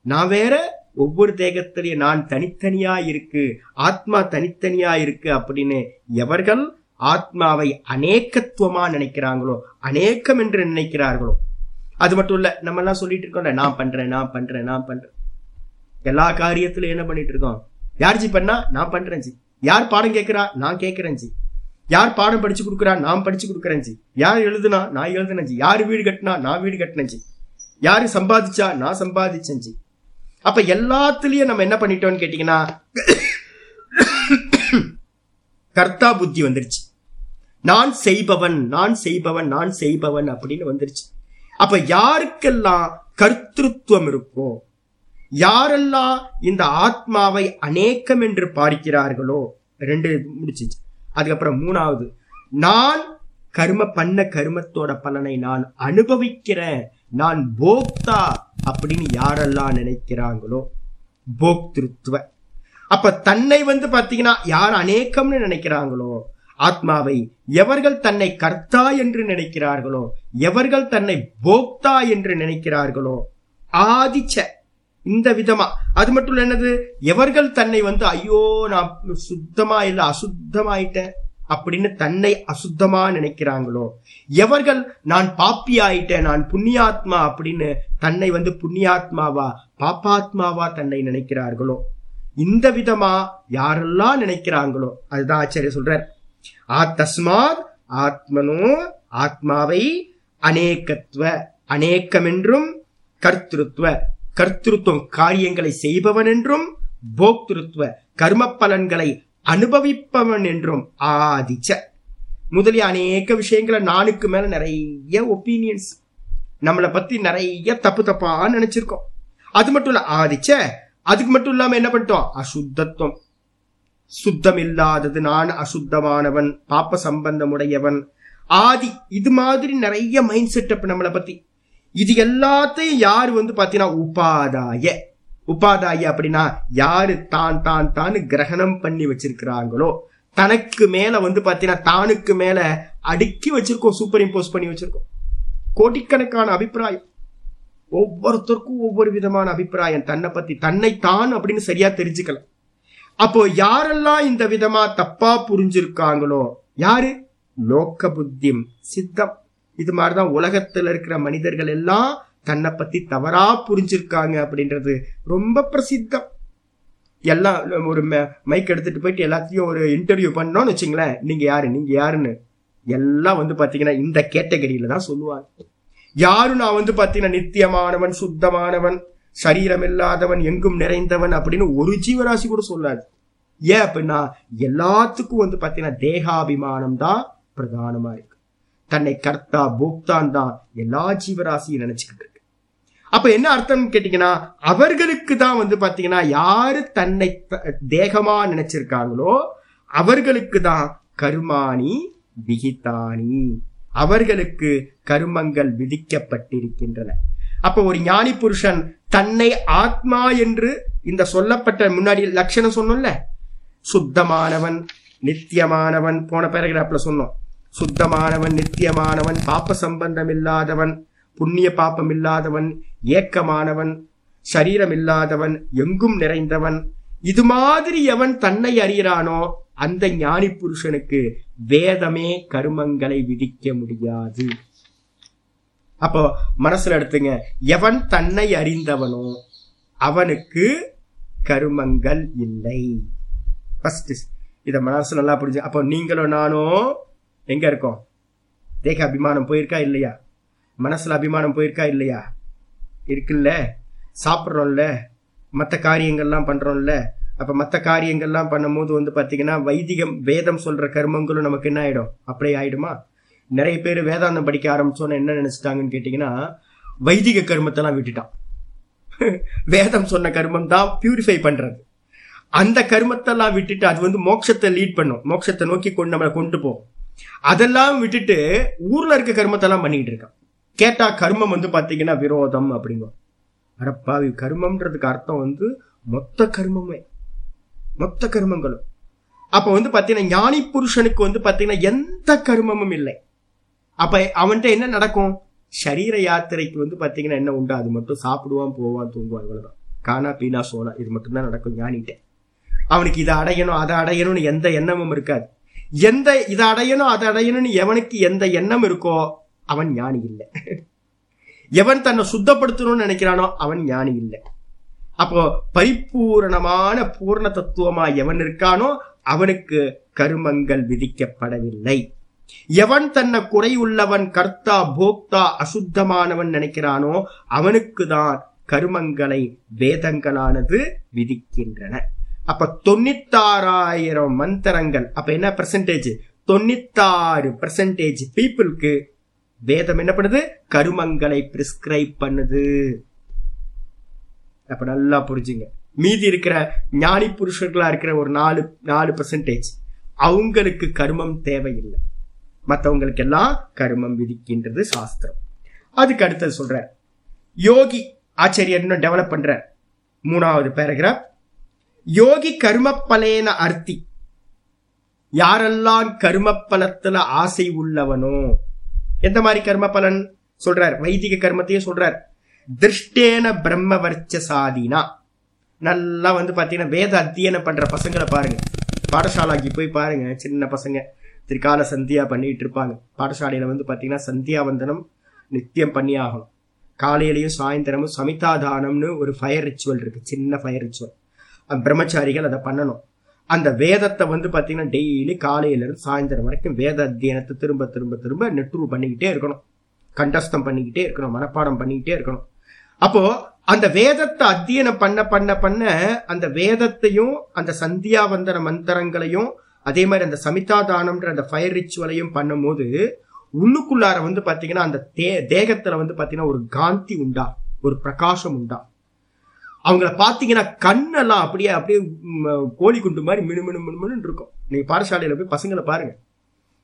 நான் வேற ஒவ்வொரு தேகத்திலையும் நான் தனித்தனியா இருக்கு ஆத்மா தனித்தனியா இருக்கு அப்படின்னு எவர்கள் ஆத்மாவை அநேகத்துவமா நினைக்கிறாங்களோ அநேகம் என்று நினைக்கிறார்களோ. அது மட்டும் இல்ல நம்ம எல்லாம் சொல்லிட்டு இருக்கோம்ல நான் பண்றேன் நான் பண்றேன் நான் பண்றேன். எல்லா காரியத்திலும் என்ன பண்ணிட்டு இருக்கோம்? யார் ஜி பண்ணா? நான் பண்றேன் ஜி. யார் பாடம் கேட்கிறா? நான் கேட்கிறேன் ஜி. யார் பாடம் படிச்சு கொடுக்குறா? நான் படிச்சு கொடுக்குறேன் ஜி. யார் எழுதுனா? நான் எழுதுனேன் ஜி. யார் வீடு கட்டினா? நான் வீடு கட்டினேன் ஜி. யாரு சம்பாதிச்சா? நான் சம்பாதிச்சேன் ஜி. அப்ப எல்லாத்துலயும் நம்ம என்ன பண்ணிட்டோம்னு கேட்டீங்கன்னா கர்த்தா புத்தி வந்துருச்சு. நான் செய்பவன் நான் செய்பவன் நான் செய்பவன் அப்படின்னு வந்துருச்சு. அப்ப யாருக்கெல்லாம் கர்த்திருவம் இருக்கோ யாரெல்லாம் இந்த ஆத்மாவை அநேக்கம் என்று பார்க்கிறார்களோ ரெண்டு முடிச்சிச்சு. அதுக்கப்புறம் மூணாவது நான் கர்ம பண்ண கர்மத்தோட பலனை நான் அனுபவிக்கிறேன். நான் போக்தா அப்படின்னு யாரெல்லாம் நினைக்கிறாங்களோ? போக்திருத்துவ. அப்ப தன்னை வந்து பாத்தீங்கன்னா யார் அநேக்கம்னு நினைக்கிறாங்களோ? ஆத்மாவை எவர்கள் தன்னை கர்த்தா என்று நினைக்கிறார்களோ? எவர்கள் தன்னை போக்தா என்று நினைக்கிறார்களோ? ஆதிச்ச. இந்த விதமா. அது மட்டும் என்னது? எவர்கள் தன்னை வந்து ஐயோ நான் சுத்தமா இல்ல அசுத்தமாயிட்டேன். அப்படின்னு தன்னை அசுத்தமா நினைக்கிறாங்களோ? எவர்கள் நான் பாப்பி ஆயிட்டேன் நான் புண்ணியாத்மா அப்படின்னு தன்னை வந்து புண்ணியாத்மாவா பாப்பாத்மாவா தன்னை நினைக்கிறார்களோ? இந்த விதமா யாரெல்லாம் நினைக்கிறாங்களோ? அதுதான் ஆச்சரிய சொல்றார். ஆ தஸ்மாத் ஆத்மனோ ஆத்மாவை அநேகத்துவ அநேக்கமென்றும் கர்த்திருத்துவ கர்த்திருத்துவம் காரியங்களை செய்பவன் என்றும் போக்திருத்துவ கர்ம பலன்களை அனுபவிப்பவன் என்றும் ஆதிச்ச. முதலிய அநேக விஷயங்களை நாளுக்கு மேல நிறைய ஒப்பீனியன்ஸ் நம்மளை பத்தி நிறைய தப்பு தப்பா நினைச்சிருக்கோம். அது மட்டும் இல்ல ஆதிச்ச அதுக்கு மட்டும் இல்லாம என்ன பண்ணிட்டோம்? அசுத்தத்துவம். சுத்தம் இல்லாதது நான் அசுத்தமானவன் பாப்ப சம்பந்தமுடையவன் ஆதி இது மாதிரி நிறைய மைண்ட் செட்டப் நம்மளை பத்தி. இது எல்லாத்தையும் யார் வந்து பாத்தீங்கன்னா உபாதாய. உபாதாயி அப்படின்னா யாரு தான் தான் தான் கிரகணம் பண்ணி வச்சிருக்கிறாங்களோ தனக்கு மேல வந்து பாத்தீங்கன்னா தானுக்கு மேல அடுக்கி வச்சிருக்கோம் சூப்பர் இம்போஸ் பண்ணி வச்சிருக்கோம். கோடிக்கணக்கான அபிப்பிராயம். ஒவ்வொருத்தருக்கும் ஒவ்வொரு விதமான அபிப்பிராயம். தன்னை பத்தி தன்னை தான் அப்படின்னு சரியா தெரிஞ்சுக்கல. அப்போ யாரெல்லாம் இந்த விதமா தப்பா புரிஞ்சிருக்காங்களோ யாரு? லோக்க புத்திம் சித்தம். இது மாதிரிதான் உலகத்துல இருக்கிற மனிதர்கள் எல்லாம் தன்னை பத்தி தவறா புரிஞ்சிருக்காங்க அப்படின்றது ரொம்ப பிரசித்தம். எல்லாம் ஒரு மைக் எடுத்துட்டு போயிட்டு எல்லாத்தையும் ஒரு இன்டர்வியூ பண்ணோம்னு வச்சுங்களேன். நீங்க யாரு? நீங்க யாருன்னு. எல்லாம் வந்து பாத்தீங்கன்னா இந்த கேட்டகரியில தான் சொல்லுவாங்க. யாரும் நான் வந்து பாத்தீங்கன்னா நித்தியமானவன் சுத்தமானவன் சரீரம் இல்லாதவன் எங்கும் நிறைந்தவன் அப்படின்னு ஒரு ஜீவராசி கூட சொல்லாது. ஏன் அப்படின்னா எல்லாத்துக்கும் வந்து பாத்தீங்கன்னா தேகாபிமானம் தான் பிரதானமா இருக்கு. தன்னை கர்த்தா போக்தான் தான் எல்லா ஜீவராசியும் நினைச்சுக்கிட்டு அப்ப என்ன அர்த்தம் கேட்டீங்கன்னா அவர்களுக்கு தான் வந்து பாத்தீங்கன்னா யாரு தன்னை தேகமா நினைச்சிருக்காங்களோ அவர்களுக்கு தான் கருமானி விகிதானி. அவர்களுக்கு கருமங்கள் விதிக்கப்பட்டிருக்கின்றன. அப்ப ஒரு ஞானி புருஷன் தன்னை ஆத்மா என்று இந்த சொல்லப்பட்ட முன்னாடி லட்சணம் சொன்னோம்ல? சுத்தமானவன் நித்தியமானவன் போன பேராகிராப்ல சொன்னோம். சுத்தமானவன் நித்தியமானவன் பாப்ப சம்பந்தம் இல்லாதவன் புண்ணிய பாப்பம் இல்லாதவன் ஏக்கமானவன் சரீரம் இல்லாதவன் எங்கும் நிறைந்தவன். இது மாதிரி எவன் தன்னை அறிகிறானோ அந்த ஞானி புருஷனுக்கு வேதமே கருமங்களை விதிக்க முடியாது. அப்போ மனசுல எடுத்துங்க எவன் தன்னை அறிந்தவனோ அவனுக்கு கருமங்கள் இல்லை. ஃபர்ஸ்ட் இத மனசு நல்லா புரிஞ்சு அப்போ நீங்களும் நானும் எங்க இருக்கோம்? தேக அபிமானம் போயிருக்கா இல்லையா? மனசில் அபிமானம் போயிருக்கா இல்லையா? இருக்குல்ல. சாப்பிட்றோம்ல. மற்ற காரியங்கள்லாம் பண்ணுறோம்ல அப்போ மற்ற காரியங்கள்லாம் பண்ணும்போது வந்து பார்த்திங்கன்னா வைதிகம் வேதம் சொல்கிற கர்மங்களும் நமக்கு என்ன ஆகிடும் அப்படியே ஆகிடுமா நிறைய பேர் வேதாந்தம் படிக்க ஆரம்பிச்சோன்னு என்ன நினச்சிட்டாங்கன்னு கேட்டிங்கன்னா வைதிக கர்மத்தெல்லாம் விட்டுட்டான். வேதம் சொன்ன கர்மம் தான் பியூரிஃபை பண்ணுறது அந்த கர்மத்தெல்லாம் விட்டுட்டு அது வந்து மோட்சத்தை லீட் பண்ணும். மோட்சத்தை நோக்கி கொண்டு நம்மளை கொண்டு போகும். அதெல்லாம் விட்டுட்டு ஊரில் இருக்க கர்மத்தெல்லாம் பண்ணிக்கிட்டு இருக்கான். கேட்டா கர்மம் வந்து பாத்தீங்கன்னா விரோதம் அப்படிங்கும் அடப்பாவி கர்மம்ன்றதுக்கு அர்த்தம் வந்து மொத்த கர்மமே. மொத்த கர்மங்களும். அப்ப வந்து பாத்தீங்கன்னா ஞானி புருஷனுக்கு வந்து பாத்தீங்கன்னா எந்த கர்மமும் இல்லை. அப்ப அவன்கிட்ட என்ன நடக்கும்? சரீர யாத்திரைக்கு வந்து பாத்தீங்கன்னா என்ன உண்டு? அது மட்டும் சாப்பிடுவான் போவான் தூங்குவான் இவ்வளவுதான். கானா பீனா சோனா இது மட்டும்தான் நடக்கும் ஞானிகிட்ட. அவனுக்கு இதை அடையணும் அதை அடையணும்னு எந்த எண்ணமும் இருக்காது. எந்த இதை அடையணும் அதை அடையணும்னு எவனுக்கு எந்த எண்ணம் இருக்கோ அவன் ஞானி இல்லை. எவன் தன்னை சுத்தப்படுத்தணும்னு நினைக்கிறானோ அவன் ஞானி இல்லை. அப்போ பரிபூரணமான பூர்ண தத்துவமா எவன் இருக்கானோ அவனுக்கு கருமங்கள் விதிக்கப்படவில்லை. எவன் தன்னை குறை உள்ளவன் கர்த்தா போக்தா அசுத்தமானவன் நினைக்கிறானோ அவனுக்கு தான் கருமங்களை வேதங்களானது விதிக்கின்றன. அப்ப தொண்ணூத்தாறாயிரம் மந்திரங்கள் அப்ப என்ன பெர்சன்டேஜ் தொண்ணூத்தாறு பெர்சன்டேஜ் பீப்புளுக்கு வேதம் என்ன பண்ணுது? கருமங்களை பிரிஸ்கிரைப் பண்ணுது. அப்ப நல்லா புரிஞ்சுங்க. மீதி இருக்கிற ஞானி புருஷர்களா இருக்கிற ஒரு நாலு நாலு பெர்சன்டேஜ் அவங்களுக்கு கருமம் தேவையில்லை. மற்றவங்களுக்கு எல்லாம் கருமம் விதிக்கின்றது சாஸ்திரம். அதுக்கு அடுத்தது சொல்ற யோகி ஆச்சரியர் இன்னும் டெவலப் பண்ற மூணாவது பேராகிராஃப் யோகி கர்மப்பலேன அர்த்தி. யாரெல்லாம் கர்மப்பலத்துல ஆசை உள்ளவனோ எந்த மாதிரி கர்ம பலன் சொல்றார்? வைதிக கர்மத்தையும் சொல்றார். திருஷ்டேன பிரம்ம வர்ச்சசாதினா நல்லா வந்து பாத்தீங்கன்னா வேத அத்தியனம் பண்ற பசங்களை பாருங்க. பாடசாலைக்கு போய் பாருங்க சின்ன பசங்க. திரிகால சந்தியா பண்ணிட்டு இருப்பாங்க. பாடசாலையில வந்து பாத்தீங்கன்னா சந்தியாவந்தனம் நித்தியம் பண்ணி ஆகணும். காலையிலையும் சாயந்தரமும் சமிதாதானம்னு ஒரு ஃபயர் ரிச்சுவல் இருக்கு. சின்ன ஃபயர் ரிச்சுவல் பிரம்மச்சாரிகள் அதை பண்ணணும். அந்த வேதத்தை வந்து பார்த்தீங்கன்னா டெய்லி காலையில இருந்து சாயந்தரம் வரைக்கும் வேத அத்தியனத்தை திரும்ப திரும்ப திரும்ப நெட்ரூ பண்ணிக்கிட்டே இருக்கணும். கண்டஸ்தம் பண்ணிக்கிட்டே இருக்கணும் மனப்பாடம் பண்ணிக்கிட்டே இருக்கணும். அப்போ அந்த வேதத்தை அத்தியனம் பண்ண பண்ண பண்ண அந்த வேதத்தையும் அந்த சந்தியாவந்தன மந்திரங்களையும் அதே மாதிரி அந்த சமிதாதானம்ன்ற அந்த ஃபயர் ரிச்சுவலையும் பண்ணும்போது உள்ளுக்குள்ளார வந்து பார்த்தீங்கன்னா அந்த தே தேகத்துல வந்து பார்த்தீங்கன்னா ஒரு காந்தி உண்டா ஒரு பிரகாசம் உண்டா. அவங்கள பாத்தீங்கன்னா கண்ணெல்லாம் அப்படியே அப்படியே கோழி குண்டு மாதிரி மினு மினு மினு மினு இருக்கும். நீங்க பாடசாலையில போய் பசங்களை பாருங்க.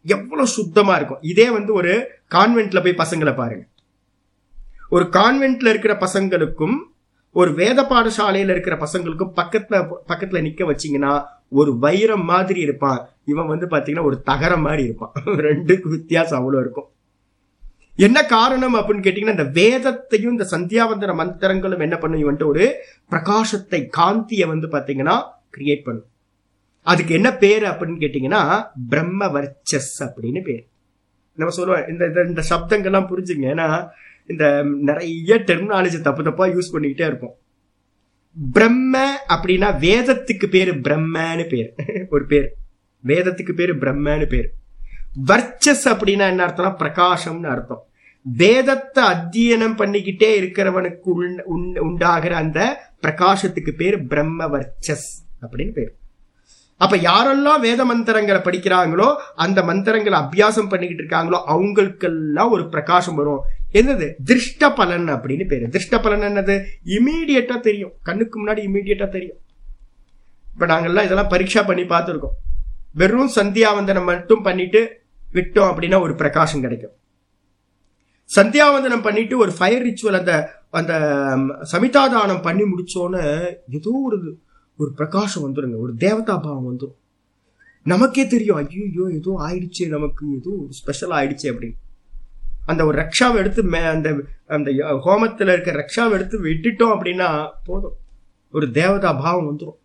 எவ்வளவு சுத்தமா இருக்கும். இதே வந்து ஒரு கான்வென்ட்ல போய் பசங்களை பாருங்க. ஒரு கான்வென்ட்ல இருக்கிற பசங்களுக்கும் ஒரு வேத பாடசாலையில இருக்கிற பசங்களுக்கும் பக்கத்துல பக்கத்துல நிக்க வச்சீங்கன்னா ஒரு வைரம் மாதிரி இருப்பான். இவன் வந்து பாத்தீங்கன்னா ஒரு தகரம் மாதிரி இருப்பான். ரெண்டுக்கு வித்தியாசம் அவ்வளவு இருக்கும். என்ன காரணம் அப்படின்னு கேட்டீங்கன்னா இந்த வேதத்தையும் இந்த சந்தியாவந்தன மந்திரங்களும் என்ன பண்ணும்? இவன்ட்டு ஒரு பிரகாசத்தை காந்தியை வந்து பாத்தீங்கன்னா கிரியேட் பண்ணும். அதுக்கு என்ன பேர் அப்படின்னு கேட்டீங்கன்னா பிரம்ம வர்ச்சஸ் அப்படின்னு பேர். நம்ம சொல்லுவோம் இந்த இந்த- இந்த சப்தங்கள்லாம் புரிஞ்சுங்க. ஏன்னா இந்த நிறைய டெர்மினாலஜி தப்பு தப்பா யூஸ் பண்ணிக்கிட்டே இருப்போம். பிரம்ம அப்படின்னா வேதத்துக்கு பேரு பிரம்மன்னு பேர். ஒரு பேர். வேதத்துக்கு பேரு பிரம்மன்னு பேர். வர்ச்சஸ் அப்படின்னா என்ன அர்த்தம்னா பிரகாசம்னு அர்த்தம். வேதத்தை அத்தியனம் பண்ணிக்கிட்டே இருக்கிறவனுக்கு உண்- உண்டாகிற அந்த பிரகாசத்துக்கு பேர் பிரம்ம வர்ச்சஸ் அப்படின்னு பேர். அப்ப யாரெல்லாம் வேத மந்திரங்களை படிக்கிறாங்களோ அந்த மந்திரங்களை அபியாசம் பண்ணிக்கிட்டு இருக்காங்களோ அவங்களுக்கெல்லாம் ஒரு பிரகாசம் வரும். என்னது? திருஷ்ட பலன் அப்படின்னு பேரு. திருஷ்ட பலன் என்னது? இமீடியட்டா தெரியும். கண்ணுக்கு முன்னாடி இமீடியட்டா தெரியும். இப்ப நாங்கெல்லாம் இதெல்லாம் பரீட்சா பண்ணி பார்த்துருக்கோம். வெறும் சந்தியாவந்தனம் மட்டும் பண்ணிட்டு விட்டோம் அப்படின்னா ஒரு பிரகாசம் கிடைக்கும். சந்தியாவந்தனம் பண்ணிட்டு ஒரு ஃபயர் ரிச்சுவல் அந்த அந்த சமிதாதானம் பண்ணி முடிச்சோன்னு ஏதோ ஒரு ஒரு பிரகாசம் வந்துருங்க. ஒரு தேவதா பாவம் வந்துடும் நமக்கே தெரியும் ஐயோ ஏதோ ஆயிடுச்சு நமக்கு ஏதோ ஒரு ஸ்பெஷல் ஆயிடுச்சு அப்படின்னு. அந்த ஒரு ரக்ஷாவை எடுத்து மே- அந்த அந்த ஹோமத்தில் இருக்க ரக்ஷாவை எடுத்து விட்டுட்டோம் அப்படின்னா போதும். ஒரு தேவதா பாவம் வந்துடும்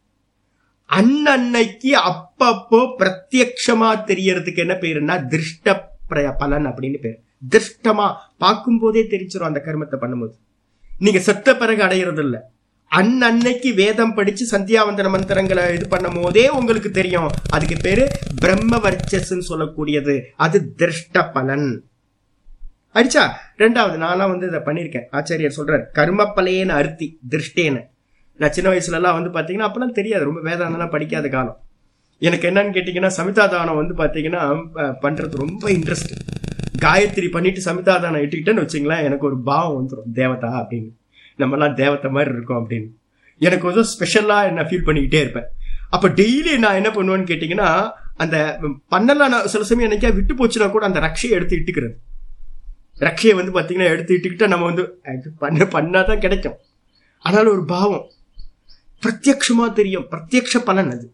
அன்னன்னைக்கு அப்பப்போ பிரத்யக்ஷமா தெரியறதுக்கு என்ன பேருன்னா திருஷ்ட பலன் அப்படின்னு பேர். திருஷ்டமா பார்க்கும் போதே தெரிஞ்சிடும் அந்த கர்மத்தை பண்ணும்போது. நீங்க செத்த பிறகு அடையிறது இல்ல அன்னன்னைக்கு வேதம் படிச்சு சந்தியாவந்தன மந்திரங்களை இது பண்ணும் போதே உங்களுக்கு தெரியும். அதுக்கு பேரு பிரம்ம வர்ச்சஸ்ன்னு சொல்லக்கூடியது. அது திருஷ்ட பலன். அடிச்சா? ரெண்டாவது நானா வந்து இதை பண்ணியிருக்கேன். ஆச்சாரியர் சொல்றார் கர்மப்பலேன அர்த்தி திருஷ்டேன்னு நான் சின்ன வயசுலலாம் வந்து பார்த்தீங்கன்னா அப்பெல்லாம் தெரியாது. ரொம்ப வேதாந்தம்லாம் படிக்காத காலம். எனக்கு என்னன்னு கேட்டிங்கன்னால் சமிதா தானம் வந்து பார்த்தீங்கன்னா பண்ணுறது ரொம்ப இன்ட்ரெஸ்ட் காயத்ரி பண்ணிட்டு சமிதாதானம் இட்டுக்கிட்டேன்னு வச்சுங்களேன் எனக்கு ஒரு பாவம் வந்துடும் தேவதா அப்படின்னு. நம்மலாம் தேவத்தை மாதிரி இருக்கும் அப்படின்னு. எனக்கு வந்து ஸ்பெஷலாக என்ன ஃபீல் பண்ணிக்கிட்டே இருப்பேன். அப்போ டெய்லி நான் என்ன பண்ணுவேன்னு கேட்டிங்கன்னா அந்த பண்ணலாம் நான் சில சமயம் என்னைக்கா விட்டு போச்சுன்னா கூட அந்த ரக்ஷையை எடுத்து இட்டுக்கிறது. ரக்ஷையை வந்து பார்த்தீங்கன்னா எடுத்து இட்டுக்கிட்டா நம்ம வந்து பண்ண பண்ணால் தான் கிடைக்கும். ஆனாலும் ஒரு பாவம். பிரத்யக்ஷமா தெரியும். பிரத்யக்ஷ பலன் அது.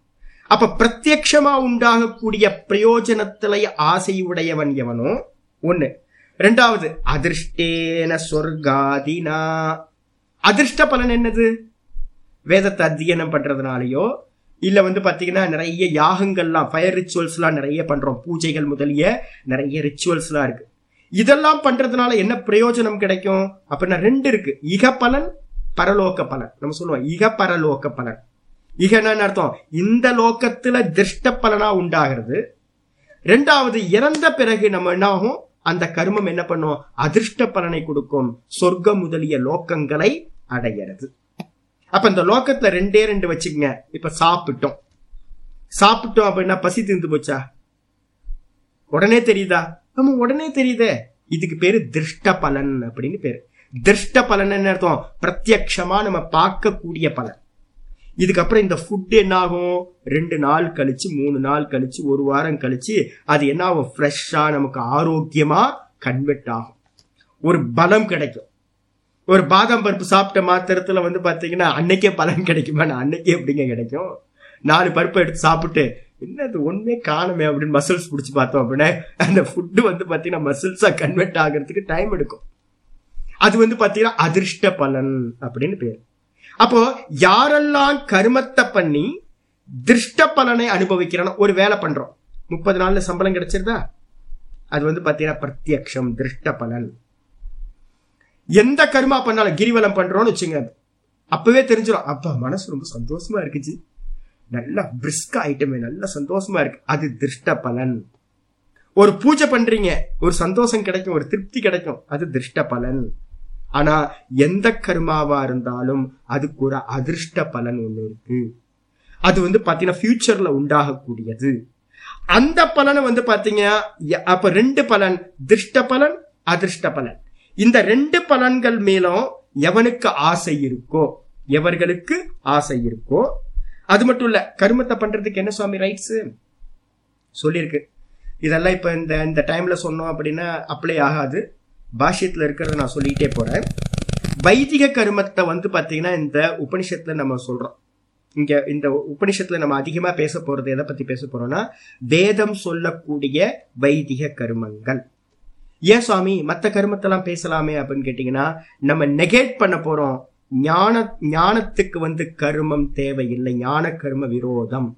அப்ப பிரத்யக்ஷமா உண்டாகக்கூடிய பிரயோஜனத்திலே ஆசை உடையவன் எவனோ? ஒண்ணு. ரெண்டாவது அதிர்ஷ்டேன சொர்க்காதினா. அதிர்ஷ்ட பலன் என்னது? வேதத்தை அத்தியனம் பண்றதுனாலயோ இல்ல வந்து பாத்தீங்கன்னா நிறைய யாகங்கள்லாம் ஃபயர் ரிச்சுவல்ஸ்லாம் நிறைய பண்றோம். பூஜைகள் முதலிய நிறைய ரிச்சுவல்ஸ்லாம் இருக்கு. இதெல்லாம் பண்றதுனால என்ன பிரயோஜனம் கிடைக்கும்? அப்படின்னா ரெண்டு இருக்கு. இக பலன் பரலோக பலன் நம்ம சொல்லுவோம் இக பரலோக பலன் இகன்னு அர்த்தம்? இந்த லோக்கத்துல திருஷ்ட பலனா உண்டாகிறது. ரெண்டாவது இறந்த பிறகு நம்ம என்ன ஆகும் அந்த கர்மம் என்ன பண்ணும்? அதிர்ஷ்ட பலனை கொடுக்கும். சொர்க்கம் முதலிய லோக்கங்களை அடையிறது அப்ப இந்த லோக்கத்துல ரெண்டே ரெண்டு வச்சுக்கங்க. இப்ப சாப்பிட்டோம். சாப்பிட்டோம் அப்படின்னா பசி தீர்ந்து போச்சா? உடனே தெரியுதா? நம்ம உடனே தெரியுதே. இதுக்கு பேரு திருஷ்ட பலன் அப்படின்னு பேரு. திருஷ்ட பலன் என்ன அர்த்தம்? பிரத்யக்ஷமா நம்ம பார்க்கக்கூடிய பலன். இதுக்கப்புறம் இந்த ஃபுட் என்ன ஆகும் ரெண்டு நாள் கழிச்சு மூணு நாள் கழிச்சு ஒரு வாரம் கழிச்சு அது என்ன ஆகும் ஃப்ரெஷ்ஷா நமக்கு ஆரோக்கியமா கன்வெர்ட் ஆகும். ஒரு பலம் கிடைக்கும். ஒரு பாதாம் பருப்பு சாப்பிட்ட மாத்திரத்துல வந்து பாத்தீங்கன்னா அன்னைக்கே பலன் கிடைக்குமா? நான் அன்னைக்கே எப்படிங்க கிடைக்கும்? நாலு பருப்பு எடுத்து சாப்பிட்டு என்னது ஒண்ணுமே காணுமே அப்படின்னு மசில்ஸ் பிடிச்சி பார்த்தோம் அப்படின்னா அந்த ஃபுட்டு வந்து பாத்தீங்கன்னா மசில்ஸா கன்வெர்ட் ஆகிறதுக்கு டைம் எடுக்கும். அது வந்து பாத்தீங்கன்னா அதிர்ஷ்ட பலன் அப்படின்னு பேர். அப்போ யாரெல்லாம் கருமத்தை பண்ணி திருஷ்ட பலனை அனுபவிக்கிறானோ ஒரு வேலை பண்றோம். முப்பது நாள்ல சம்பளம் கிடைச்சிருதா? அது வந்து பாத்தீங்கன்னா பிரத்யக்ஷம் திருஷ்ட பலன். எந்த கருமா பண்ணாலும் கிரிவலம் பண்றோம்னு வச்சுங்க அப்பவே தெரிஞ்சிடும் அப்பா மனசு ரொம்ப சந்தோஷமா இருக்குச்சு. நல்லா பிரிஸ்கா ஐட்டமே நல்ல சந்தோஷமா இருக்கு. அது திருஷ்ட பலன். ஒரு பூஜை பண்றீங்க ஒரு சந்தோஷம் கிடைக்கும் ஒரு திருப்தி கிடைக்கும் அது திருஷ்ட பலன். ஆனா எந்த கர்மாவா இருந்தாலும் அதுக்கு ஒரு அதிர்ஷ்ட பலன் ஒண்ணு இருக்கு. அது வந்து பாத்தீங்கன்னா ஃபியூச்சர்ல உண்டாகக்கூடியது. அந்த பலனை வந்து பாத்தீங்க ய- அப்ப ரெண்டு பலன் திருஷ்ட பலன் அதிர்ஷ்ட பலன். இந்த ரெண்டு பலன்கள் மேலும் எவனுக்கு ஆசை இருக்கோ எவர்களுக்கு ஆசை இருக்கோ அது மட்டும் இல்ல கருமத்தை பண்றதுக்கு என்ன சுவாமி ரைட்ஸ் சொல்லியிருக்கு. இதெல்லாம் இப்ப இந்த இந்த டைம்ல சொன்னோம் அப்படின்னா அப்ளை ஆகாது. பாஷ்யத்தில் இருக்கிறத நான் சொல்லிட்டே போறேன். வைதிக கருமத்தை வந்து பார்த்தீங்கன்னா இந்த உபனிஷத்தில் நம்ம சொல்றோம். இங்க இந்த உபனிஷத்துல நம்ம அதிகமா பேச போறது எதை பத்தி பேச போறோம்னா வேதம் சொல்லக்கூடிய வைதிக கருமங்கள். ஏன் சுவாமி மற்ற கருமத்தெல்லாம் பேசலாமே அப்படின்னு கேட்டீங்கன்னா நம்ம நெகேட் பண்ண போறோம். ஞான ஞானத்துக்கு வந்து கருமம் தேவையில்லை. ஞான கரும விரோதம்.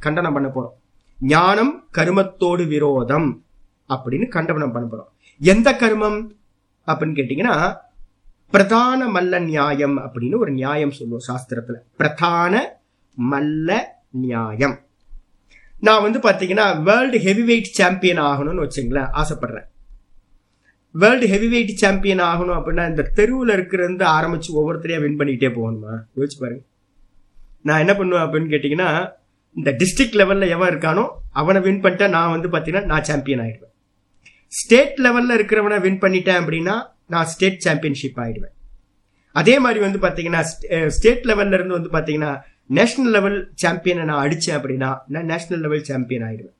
கண்டனம் பண்ண போறோம். ஞானம் கருமத்தோடு விரோதம் அப்படின்னு கண்டனம் பண்ண போறோம். எந்த கருமம் அப்படின்னு கேட்டீங்கன்னா பிரதான மல்ல நியாயம் அப்படின்னு ஒரு நியாயம் சொல்லுவோம் சாஸ்திரத்துல. பிரதான மல்ல நியாயம். நான் வந்து பாத்தீங்கன்னா வேர்ல்டு ஹெவி வெயிட் சாம்பியன் ஆகணும்னு வச்சுங்களேன் ஆசைப்படுறேன். வேர்ல்டு ஹெவி வெயிட் சாம்பியன் ஆகணும் அப்படின்னா இந்த தெருவில் இருக்கிறது ஆரம்பிச்சு ஒவ்வொருத்தரையா வின் பண்ணிட்டே போகணுமா? யோசிச்சு பாருங்க. நான் என்ன பண்ணுவேன் அப்படின்னு கேட்டீங்கன்னா இந்த டிஸ்ட்ரிக்ட் லெவல்ல எவன் இருக்கானோ அவனை வின் பண்ணிட்டா நான் வந்து பாத்தீங்கன்னா நான் சாம்பியன் ஆயிடுவேன். ஸ்டேட் லெவல்ல இருக்கிறவனை வின் பண்ணிட்டேன் அப்படின்னா நான் ஸ்டேட் சாம்பியன்ஷிப் ஆயிடுவேன். அதே மாதிரி வந்து பாத்தீங்கன்னா ஸ்டேட் லெவல்ல இருந்து வந்து பாத்தீங்கன்னா நேஷனல் லெவல் சாம்பியனை நான் அடிச்சேன் அப்படின்னா நான் நேஷனல் லெவல் சாம்பியன் ஆயிடுவேன்.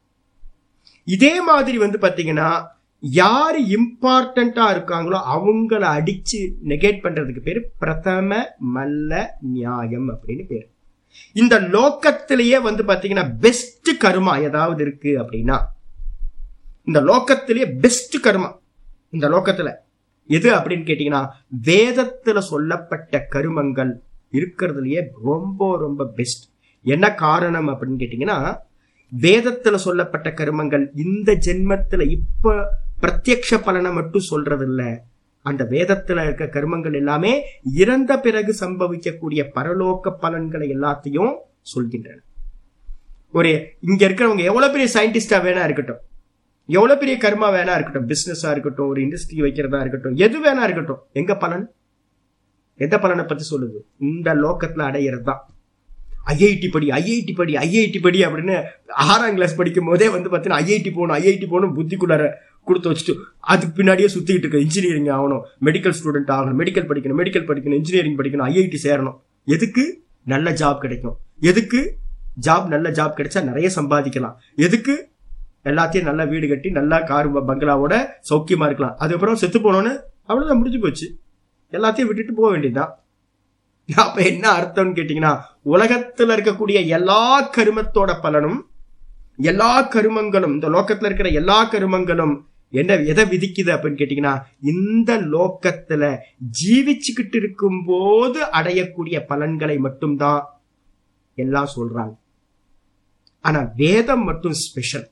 இதே மாதிரி வந்து பாத்தீங்கன்னா யார் இம்பார்ட்டண்டா இருக்காங்களோ அவங்கள அடிச்சு நெகேட் பண்றதுக்கு பேர் பிரதம மல்ல நியாயம் அப்படின்னு பேர். இந்த லோக்கத்திலேயே வந்து பாத்தீங்கன்னா பெஸ்ட் கருமா ஏதாவது இருக்கு அப்படின்னா இந்த லோக்கத்திலேயே பெஸ்ட் கர்மா. இந்த லோக்கத்துல எது அப்படின்னு கேட்டீங்கன்னா வேதத்துல சொல்லப்பட்ட கருமங்கள் இருக்கிறதுலயே ரொம்ப ரொம்ப பெஸ்ட் என்ன காரணம் அப்படின்னு கேட்டீங்கன்னா வேதத்துல சொல்லப்பட்ட கருமங்கள் இந்த ஜென்மத்துல இப்ப பிரத்யக்ஷ பலனை மட்டும் சொல்றது இல்ல அந்த வேதத்துல இருக்க கருமங்கள் எல்லாமே இறந்த பிறகு சம்பவிக்கக்கூடிய பரலோக்க பலன்களை எல்லாத்தையும் சொல்கின்றன. ஒரு இங்க இருக்கிறவங்க எவ்வளவு பெரிய சயின்டிஸ்டா வேணா இருக்கட்டும். எவ்வளவு பெரிய கர்மா வேணா இருக்கட்டும். பிசினஸா இருக்கட்டும் ஒரு இண்டஸ்ட்ரி வைக்கிறதா இருக்கட்டும். எது வேணா இருக்கட்டும். எங்க பலன்? எந்த பலனை பத்தி சொல்லுது? இந்த லோக்கத்துல அடையிறது தான் ஐஐடி படி ஐஐடி படி ஐஐடி படி அப்படின்னு ஆறாம் கிளாஸ் படிக்கும் போதே வந்து பாத்தீங்கன்னா ஐஐடி போகணும் ஐஐடி போகணும் புத்திக்குள்ளார கொடுத்து வச்சுட்டு அதுக்கு பின்னாடியே சுத்திக்கிட்டு இருக்க இன்ஜினியரிங் ஆகணும். மெடிக்கல் ஸ்டூடெண்ட் ஆகணும் மெடிக்கல் படிக்கணும் மெடிக்கல் படிக்கணும் இன்ஜினியரிங் படிக்கணும் ஐஐடி சேரணும். எதுக்கு? நல்ல ஜாப் கிடைக்கும். எதுக்கு? ஜாப் நல்ல ஜாப் கிடைச்சா நிறைய சம்பாதிக்கலாம். எதுக்கு? எல்லாத்தையும் நல்லா வீடு கட்டி நல்லா கார் பங்களாவோட சௌக்கியமா இருக்கலாம். அதுக்கப்புறம் செத்து போனோன்னு அவ்வளவுதான் முடிஞ்சு போச்சு. எல்லாத்தையும் விட்டுட்டு போக வேண்டியதுதான். அப்ப என்ன அர்த்தம்னு கேட்டீங்கன்னா உலகத்துல இருக்கக்கூடிய எல்லா கருமத்தோட பலனும் எல்லா கருமங்களும் இந்த லோக்கத்துல இருக்கிற எல்லா கருமங்களும் என்ன எதை விதிக்குது அப்படின்னு கேட்டீங்கன்னா இந்த லோக்கத்துல ஜீவிச்சுக்கிட்டு இருக்கும் போது அடையக்கூடிய பலன்களை மட்டும்தான் எல்லாம் சொல்றாங்க. ஆனா வேதம் மட்டும் ஸ்பெஷல்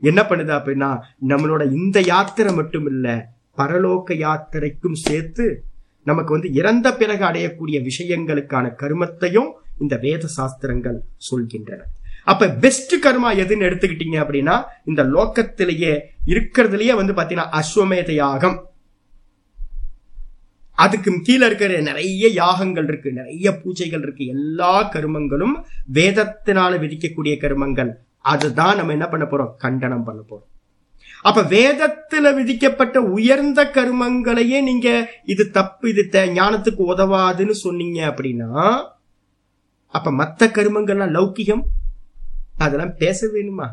என்ன பண்ணுது அப்படின்னா நம்மளோட இந்த யாத்திரை மட்டும் இல்ல பரலோக யாத்திரைக்கும் சேர்த்து நமக்கு வந்து இறந்த பிறகு அடையக்கூடிய விஷயங்களுக்கான கருமத்தையும் இந்த வேத சாஸ்திரங்கள் சொல்கின்றன. அப்ப பெஸ்ட் கர்மா எதுன்னு எடுத்துக்கிட்டீங்க அப்படின்னா இந்த லோக்கத்திலேயே இருக்கிறதுலயே வந்து பாத்தீங்கன்னா அஸ்வமேத யாகம். அதுக்கு கீழே இருக்கிற நிறைய யாகங்கள் இருக்கு நிறைய பூஜைகள் இருக்கு எல்லா கருமங்களும் வேதத்தினால விதிக்கக்கூடிய கருமங்கள். அதுதான் நம்ம என்ன பண்ண போறோம்? கண்டனம் பண்ண போறோம். அப்ப வேதத்துல விதிக்கப்பட்ட உயர்ந்த கருமங்களையே நீங்க இது தப்பு இது தே- ஞானத்துக்கு உதவாதுன்னு சொன்னீங்க அப்படின்னா அப்ப மத்த கருமங்கள்லாம் லௌகிகம்? அதெல்லாம் பேச வேணுமா?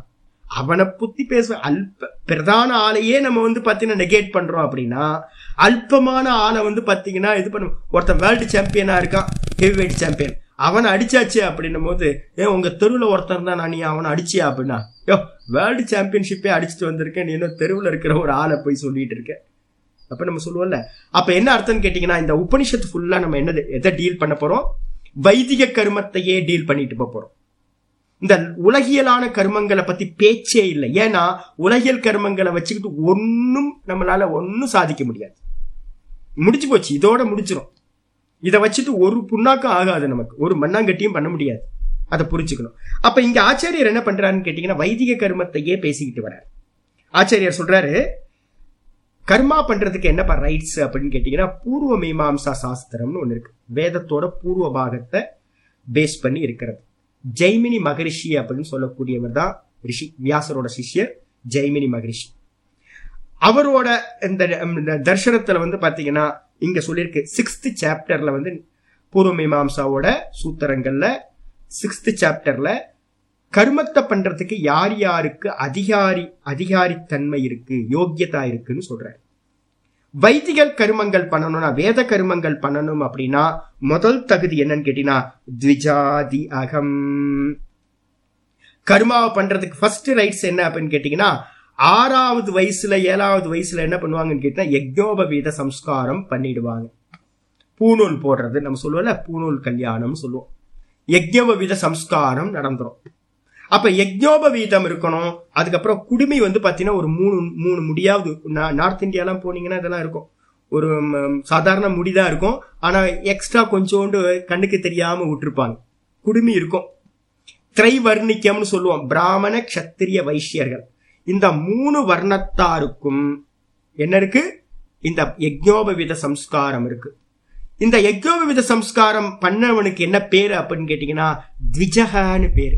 அவனை புத்தி பேச அல்ப பிரதான ஆளையே நம்ம வந்து பாத்தீங்கன்னா நெகேட் பண்றோம் அப்படின்னா அல்பமான ஆளை வந்து பாத்தீங்கன்னா இது பண்ண ஒருத்தன் வேர்ல்டு சாம்பியனா இருக்கான் ஹெவி வெயிட் சாம்பியன் அவனை அடிச்சாச்சு அப்படின்னும் போது ஏன் உங்க தெருவில் ஒருத்தர் தான் நான் நீ அவனை அடிச்சியா? அப்படின்னா யோ வேர்ல்டு சாம்பியன்ஷிப்பே அடிச்சுட்டு வந்திருக்கேன். நீ இன்னும் தெருவில் இருக்கிற ஒரு ஆளை போய் சொல்லிட்டு இருக்கேன் அப்ப நம்ம சொல்லுவோம்ல. அப்ப என்ன அர்த்தம்னு கேட்டீங்கன்னா இந்த உபனிஷத்து ஃபுல்லா நம்ம என்னது எதை டீல் பண்ண போறோம்? வைதிக கருமத்தையே டீல் பண்ணிட்டு போக போறோம். இந்த உலகியலான கர்மங்களை பத்தி பேச்சே இல்லை. ஏன்னா உலகியல் கர்மங்களை வச்சுக்கிட்டு ஒன்னும் நம்மளால ஒன்னும் சாதிக்க முடியாது. முடிச்சு போச்சு. இதோட முடிச்சிடும் இதை வச்சுட்டு ஒரு புண்ணாக்கம் ஆகாது நமக்கு. ஒரு மண்ணாங்கட்டியும் பண்ண முடியாது. அதை புரிஞ்சுக்கணும். அப்ப இங்க ஆச்சாரியர் என்ன பண்றாருன்னு கேட்டீங்கன்னா வைதிக கர்மத்தையே பேசிக்கிட்டு வர்றார். ஆச்சாரியர் சொல்றாரு கர்மா பண்றதுக்கு என்னப்பா ரைட்ஸ் அப்படின்னு கேட்டீங்கன்னா பூர்வ மீமாம்சா சாஸ்திரம்னு ஒண்ணு இருக்கு. வேதத்தோட பூர்வ பாகத்தை பேஸ் பண்ணி இருக்கிறது. ஜெய்மினி மகரிஷி அப்படின்னு சொல்லக்கூடியவர் தான் ரிஷி வியாசரோட சிஷ்யர் ஜெய்மினி மகரிஷி. அவரோட இந்த இந்த தர்சனத்துல வந்து பாத்தீங்கன்னா இங்க சொல்லியிருக்கு சிக்ஸ்த் சாப்டர்ல வந்து பூர்வ மீமாம்சாவோட சூத்திரங்கள்ல சிக்ஸ்த் சாப்டர்ல கர்மத்தை பண்றதுக்கு யார் யாருக்கு அதிகாரி அதிகாரித்தன்மை இருக்கு யோக்கியதா இருக்குன்னு சொல்றாரு. வைதிக கருமங்கள் பண்ணணும்னா வேத கருமங்கள் பண்ணணும் அப்படின்னா முதல் தகுதி என்னன்னு கேட்டீங்கன்னா த்விஜாதி அகம். கர்மாவை பண்றதுக்கு ஃபர்ஸ்ட் ரைட்ஸ் என்ன அப்படின்னு கேட்டீங்கன்னா ஆறாவது வயசுல ஏழாவது வயசுல என்ன பண்ணுவாங்கன்னு கேட்டா யஜ்ஞோபவீத சம்ஸ்காரம் பண்ணிடுவாங்க. பூநூல் போடுறது நம்ம சொல்லுவோம்ல பூநூல் கல்யாணம் சொல்லுவோம். யஜ்ஞோபவீத சம்ஸ்காரம் நடந்துரும். அப்ப யஜ்ஞோபவீதம் இருக்கணும். அதுக்கப்புறம் குடுமி வந்து பாத்தீங்கன்னா ஒரு மூணு மூணு முடியாவது நார்த் இந்தியாலாம் போனீங்கன்னா இதெல்லாம் இருக்கும். ஒரு சாதாரண முடிதான் இருக்கும். ஆனா எக்ஸ்ட்ரா கொஞ்சோண்டு கண்ணுக்கு தெரியாம விட்டுருப்பாங்க. குடுமி இருக்கும். திரைவர்ணிக்கம்னு சொல்லுவோம். பிராமண க்ஷத்திரிய வைஷ்யர்கள். இந்த மூணு வர்ணத்தாருக்கும் என்ன இருக்கு? இந்த யஜ்ஞோபவித சம்ஸ்காரம் இருக்கு. இந்த யஜ்ஞோபவித சம்ஸ்காரம் பண்ணவனுக்கு என்ன பேரு அப்படின்னு கேட்டீங்கன்னா த்விஜகன்னு பேரு.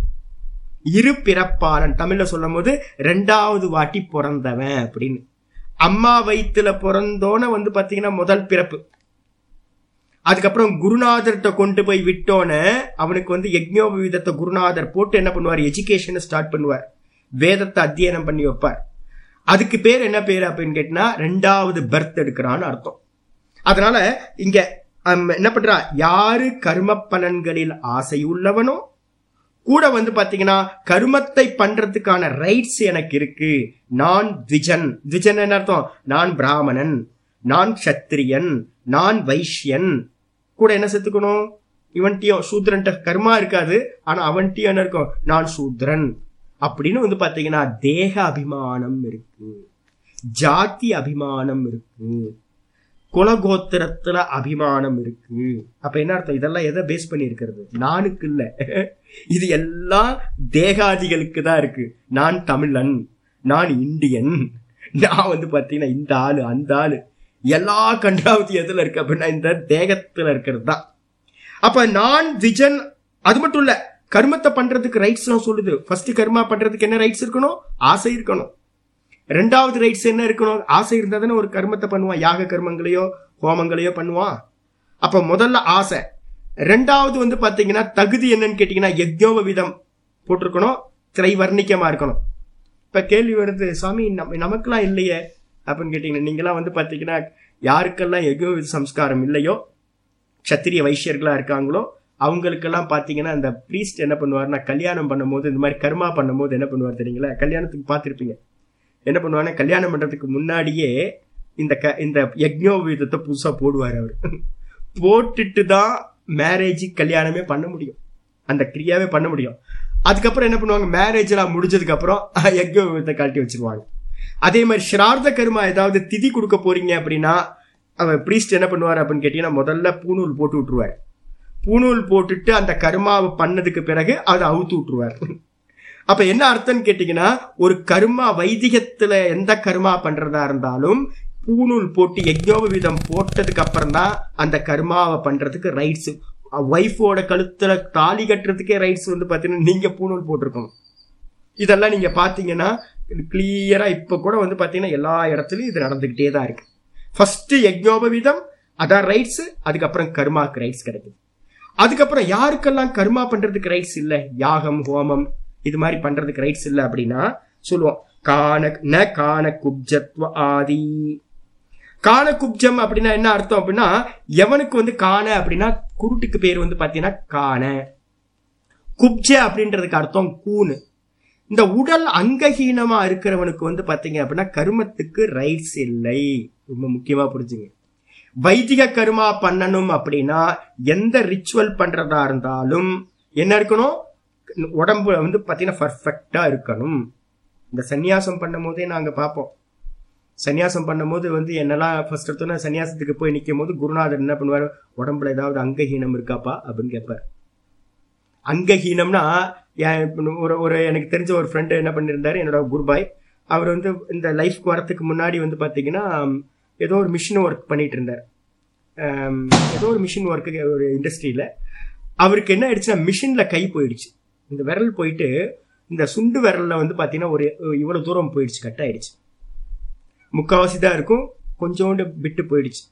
இரு பிறப்பாளன். தமிழ்ல சொல்லும் போது ரெண்டாவது வாட்டி பிறந்தவன் அப்படின்னு. அம்மா வயிற்றுல பிறந்தோன்னு வந்து பாத்தீங்கன்னா முதல் பிறப்பு. அதுக்கப்புறம் குருநாதர்கிட்ட கொண்டு போய் விட்டோன்னு அவனுக்கு வந்து யஜ்ஞோபவீதத்தை குருநாதர் போட்டு என்ன பண்ணுவார்? எஜுகேஷனை ஸ்டார்ட் பண்ணுவார். வேதத்தை அத்தியனம் பண்ணி வைப்பார். அதுக்கு பேர் என்ன பேர் அப்படின்னு கேட்டினா ரெண்டாவது பர்த் எடுக்கிறான்னு அர்த்தம். அதனால இங்க என்ன பண்றா? யாரு கர்ம பலன்களில் ஆசை உள்ளவனோ கூட வந்து பாத்தீங்கன்னா கருமத்தை பண்றதுக்கான ரைட்ஸ் எனக்கு இருக்கு. நான் த்விஜன். த்விஜன் என்ன அர்த்தம்? நான் பிராமணன் நான் க்ஷத்திரியன் நான் வைஷ்யன். கூட என்ன செத்துக்கணும்? இவன்ட்டியும் சூத்ரன்ட்ட கர்மா இருக்காது. ஆனா அவன்ட்டியும் என்ன இருக்கும்? நான் சூத்ரன் அப்படின்னு வந்து பாத்தீங்கன்னா தேக அபிமானம் இருக்கு. ஜாதி அபிமானம் இருக்கு. குலகோத்திரத்துல அபிமானம் இருக்கு. அப்ப என்ன அர்த்தம்? இதெல்லாம் எதை பேஸ் பண்ணி இருக்கிறது நானுக்கு இல்ல. இது எல்லாம் தேகாதிகளுக்கு தான் இருக்கு. நான் தமிழன். நான் இந்தியன். நான் வந்து பாத்தீங்கன்னா இந்த ஆளு அந்த ஆளு. எல்லா கண்டாவது எதுல இருக்கு. அப்படின்னா இந்த தேகத்துல இருக்கிறது தான். அப்ப நான் விஜன் அது மட்டும் இல்ல. கர்மத்தை பண்றதுக்கு ரைட்ஸ் எல்லாம் சொல்லுது. ஃபர்ஸ்ட் கர்மா பண்றதுக்கு என்ன ரைட்ஸ் இருக்கணும்? ஆசை இருக்கணும். ரெண்டாவது ரைட்ஸ் என்ன இருக்கணும்? ஆசை இருந்தா தானே ஒரு கர்மத்தை பண்ணுவான். யாக கர்மங்களையோ ஹோமங்களையோ பண்ணுவான். அப்ப முதல்ல ஆசை. ரெண்டாவது வந்து பாத்தீங்கன்னா தகுதி என்னன்னு கேட்டீங்கன்னா யஜ்ஞோப விதம் போட்டிருக்கணும். திரைவர்ணிக்கமா இருக்கணும். இப்ப கேள்வி வருது சாமி நம் நமக்கெல்லாம் இல்லையே? அப்படின்னு கேட்டீங்கன்னா நீங்களாம் வந்து பாத்தீங்கன்னா யாருக்கெல்லாம் யஜ்ஞோப சம்ஸ்காரம் இல்லையோ க்ஷத்திரிய வைஷ்யர்களா இருக்காங்களோ அவங்களுக்கெல்லாம் பார்த்தீங்கன்னா அந்த ப்ரீஸ்ட் என்ன பண்ணுவாருன்னா கல்யாணம் பண்ணும்போது இந்த மாதிரி கர்மா பண்ணும்போது என்ன பண்ணுவார் தெரியுங்களா? கல்யாணத்துக்கு பார்த்துருப்பீங்க. என்ன பண்ணுவாருன்னா கல்யாணம் பண்ணுறதுக்கு முன்னாடியே இந்த க இந்த யக்ஞோபீதத்தை புதுசாக போடுவார் அவர். போட்டுட்டு தான் மேரேஜ் கல்யாணமே பண்ண முடியும். அந்த கிரியாவே பண்ண முடியும். அதுக்கப்புறம் என்ன பண்ணுவாங்க? மேரேஜ்லாம் முடிஞ்சதுக்கப்புறம் யக்ஞோபீதத்தை அப்புறம் கழட்டி வச்சிருவாங்க. அதே மாதிரி ஸ்ரார்த்த கர்மா ஏதாவது திதி கொடுக்க போறீங்க அப்படின்னா அவர் ப்ரீஸ்ட் என்ன பண்ணுவார் அப்படின்னு கேட்டீங்கன்னா முதல்ல பூணூல் போட்டு விட்டுருவார். பூணூல் போட்டுட்டு அந்த கருமாவை பண்ணதுக்கு பிறகு அதை அவுத்து விட்டுருவார். அப்ப என்ன அர்த்தம்னு கேட்டீங்கன்னா ஒரு கர்மா வைதிகத்துல எந்த கருமா பண்றதா இருந்தாலும் பூணூல் போட்டு யஜ்யோபவீதம் போட்டதுக்கு அப்புறம் தான் அந்த கருமாவை பண்றதுக்கு ரைட்ஸ் ஒய்ஃபோட கழுத்துல தாலி கட்டுறதுக்கே ரைட்ஸ் வந்து பாத்தீங்கன்னா நீங்க பூணூல் போட்டிருக்கணும். இதெல்லாம் நீங்க பாத்தீங்கன்னா கிளியரா இப்ப கூட வந்து பாத்தீங்கன்னா எல்லா இடத்துலயும் இது நடந்துகிட்டே தான் இருக்கு. ஃபர்ஸ்ட் யஜ்யோபவீதம் அதான் ரைட்ஸ் அதுக்கப்புறம் கர்மாக்கு ரைட்ஸ் கிடைக்குது. அதுக்கப்புறம் யாருக்கெல்லாம் கர்மா பண்றதுக்கு ரைட்ஸ் இல்ல? யாகம் ஹோமம் இது மாதிரி பண்றதுக்கு ரைட்ஸ் இல்ல அப்படின்னா சொல்லுவோம். கான ந கான குப்ஜத்வ ஆதி. கான குப்ஜம் அப்படின்னா என்ன அர்த்தம் அப்படின்னா எவனுக்கு வந்து காண அப்படின்னா குருட்டுக்கு பேர் வந்து பாத்தீங்கன்னா காண. குப்ஜ அப்படின்றதுக்கு அர்த்தம் கூனு இந்த உடல் அங்கஹீனமா இருக்கிறவனுக்கு வந்து பாத்தீங்க அப்படின்னா கருமத்துக்கு ரைட்ஸ் இல்லை. ரொம்ப முக்கியமா புரிஞ்சுங்க. வைதிக கருமா பண்ணணும் அப்படின்னா எந்த ரிச்சுவல் பண்றதா இருந்தாலும் என்ன இருக்கணும்? உடம்பு வந்து பார்த்தீங்கன்னா பர்ஃபெக்டா இருக்கணும். இந்த சந்நியாசம் பண்ணும் போதே நாங்க பார்ப்போம். சந்நியாசம் பண்ணும்போது வந்து என்னெல்லாம் ஃபர்ஸ்ட் எடுத்தோன்னா சன்னியாசத்துக்கு போய் நிற்கும் போது குருநாதர் என்ன பண்ணுவார்? உடம்புல ஏதாவது அங்கஹீனம் இருக்காப்பா? அப்படின்னு கேட்பார். அங்கஹீனம்னா ஏன் ஒரு ஒரு எனக்கு தெரிஞ்ச ஒரு ஃப்ரெண்டு என்ன பண்ணியிருந்தாரு? என்னோட குருபாய். அவர் வந்து இந்த லைஃப்க்கு வரத்துக்கு முன்னாடி வந்து பார்த்தீங்கன்னா ஏதோ ஒரு மிஷின் ஒர்க் பண்ணிட்டு இருந்தார். ஏதோ ஒரு மிஷின் ஒர்க்கு ஒரு இண்டஸ்ட்ரியில் அவருக்கு என்ன ஆயிடுச்சுன்னா மிஷினில் கை போயிடுச்சு. இந்த விரல் போயிட்டு இந்த சுண்டு விரலில் வந்து பார்த்தீங்கன்னா ஒரு இவ்வளோ தூரம் போயிடுச்சு கட் ஆயிடுச்சு. முக்கால்வாசி தான் இருக்கும் கொஞ்சோண்டு விட்டு போயிடுச்சு.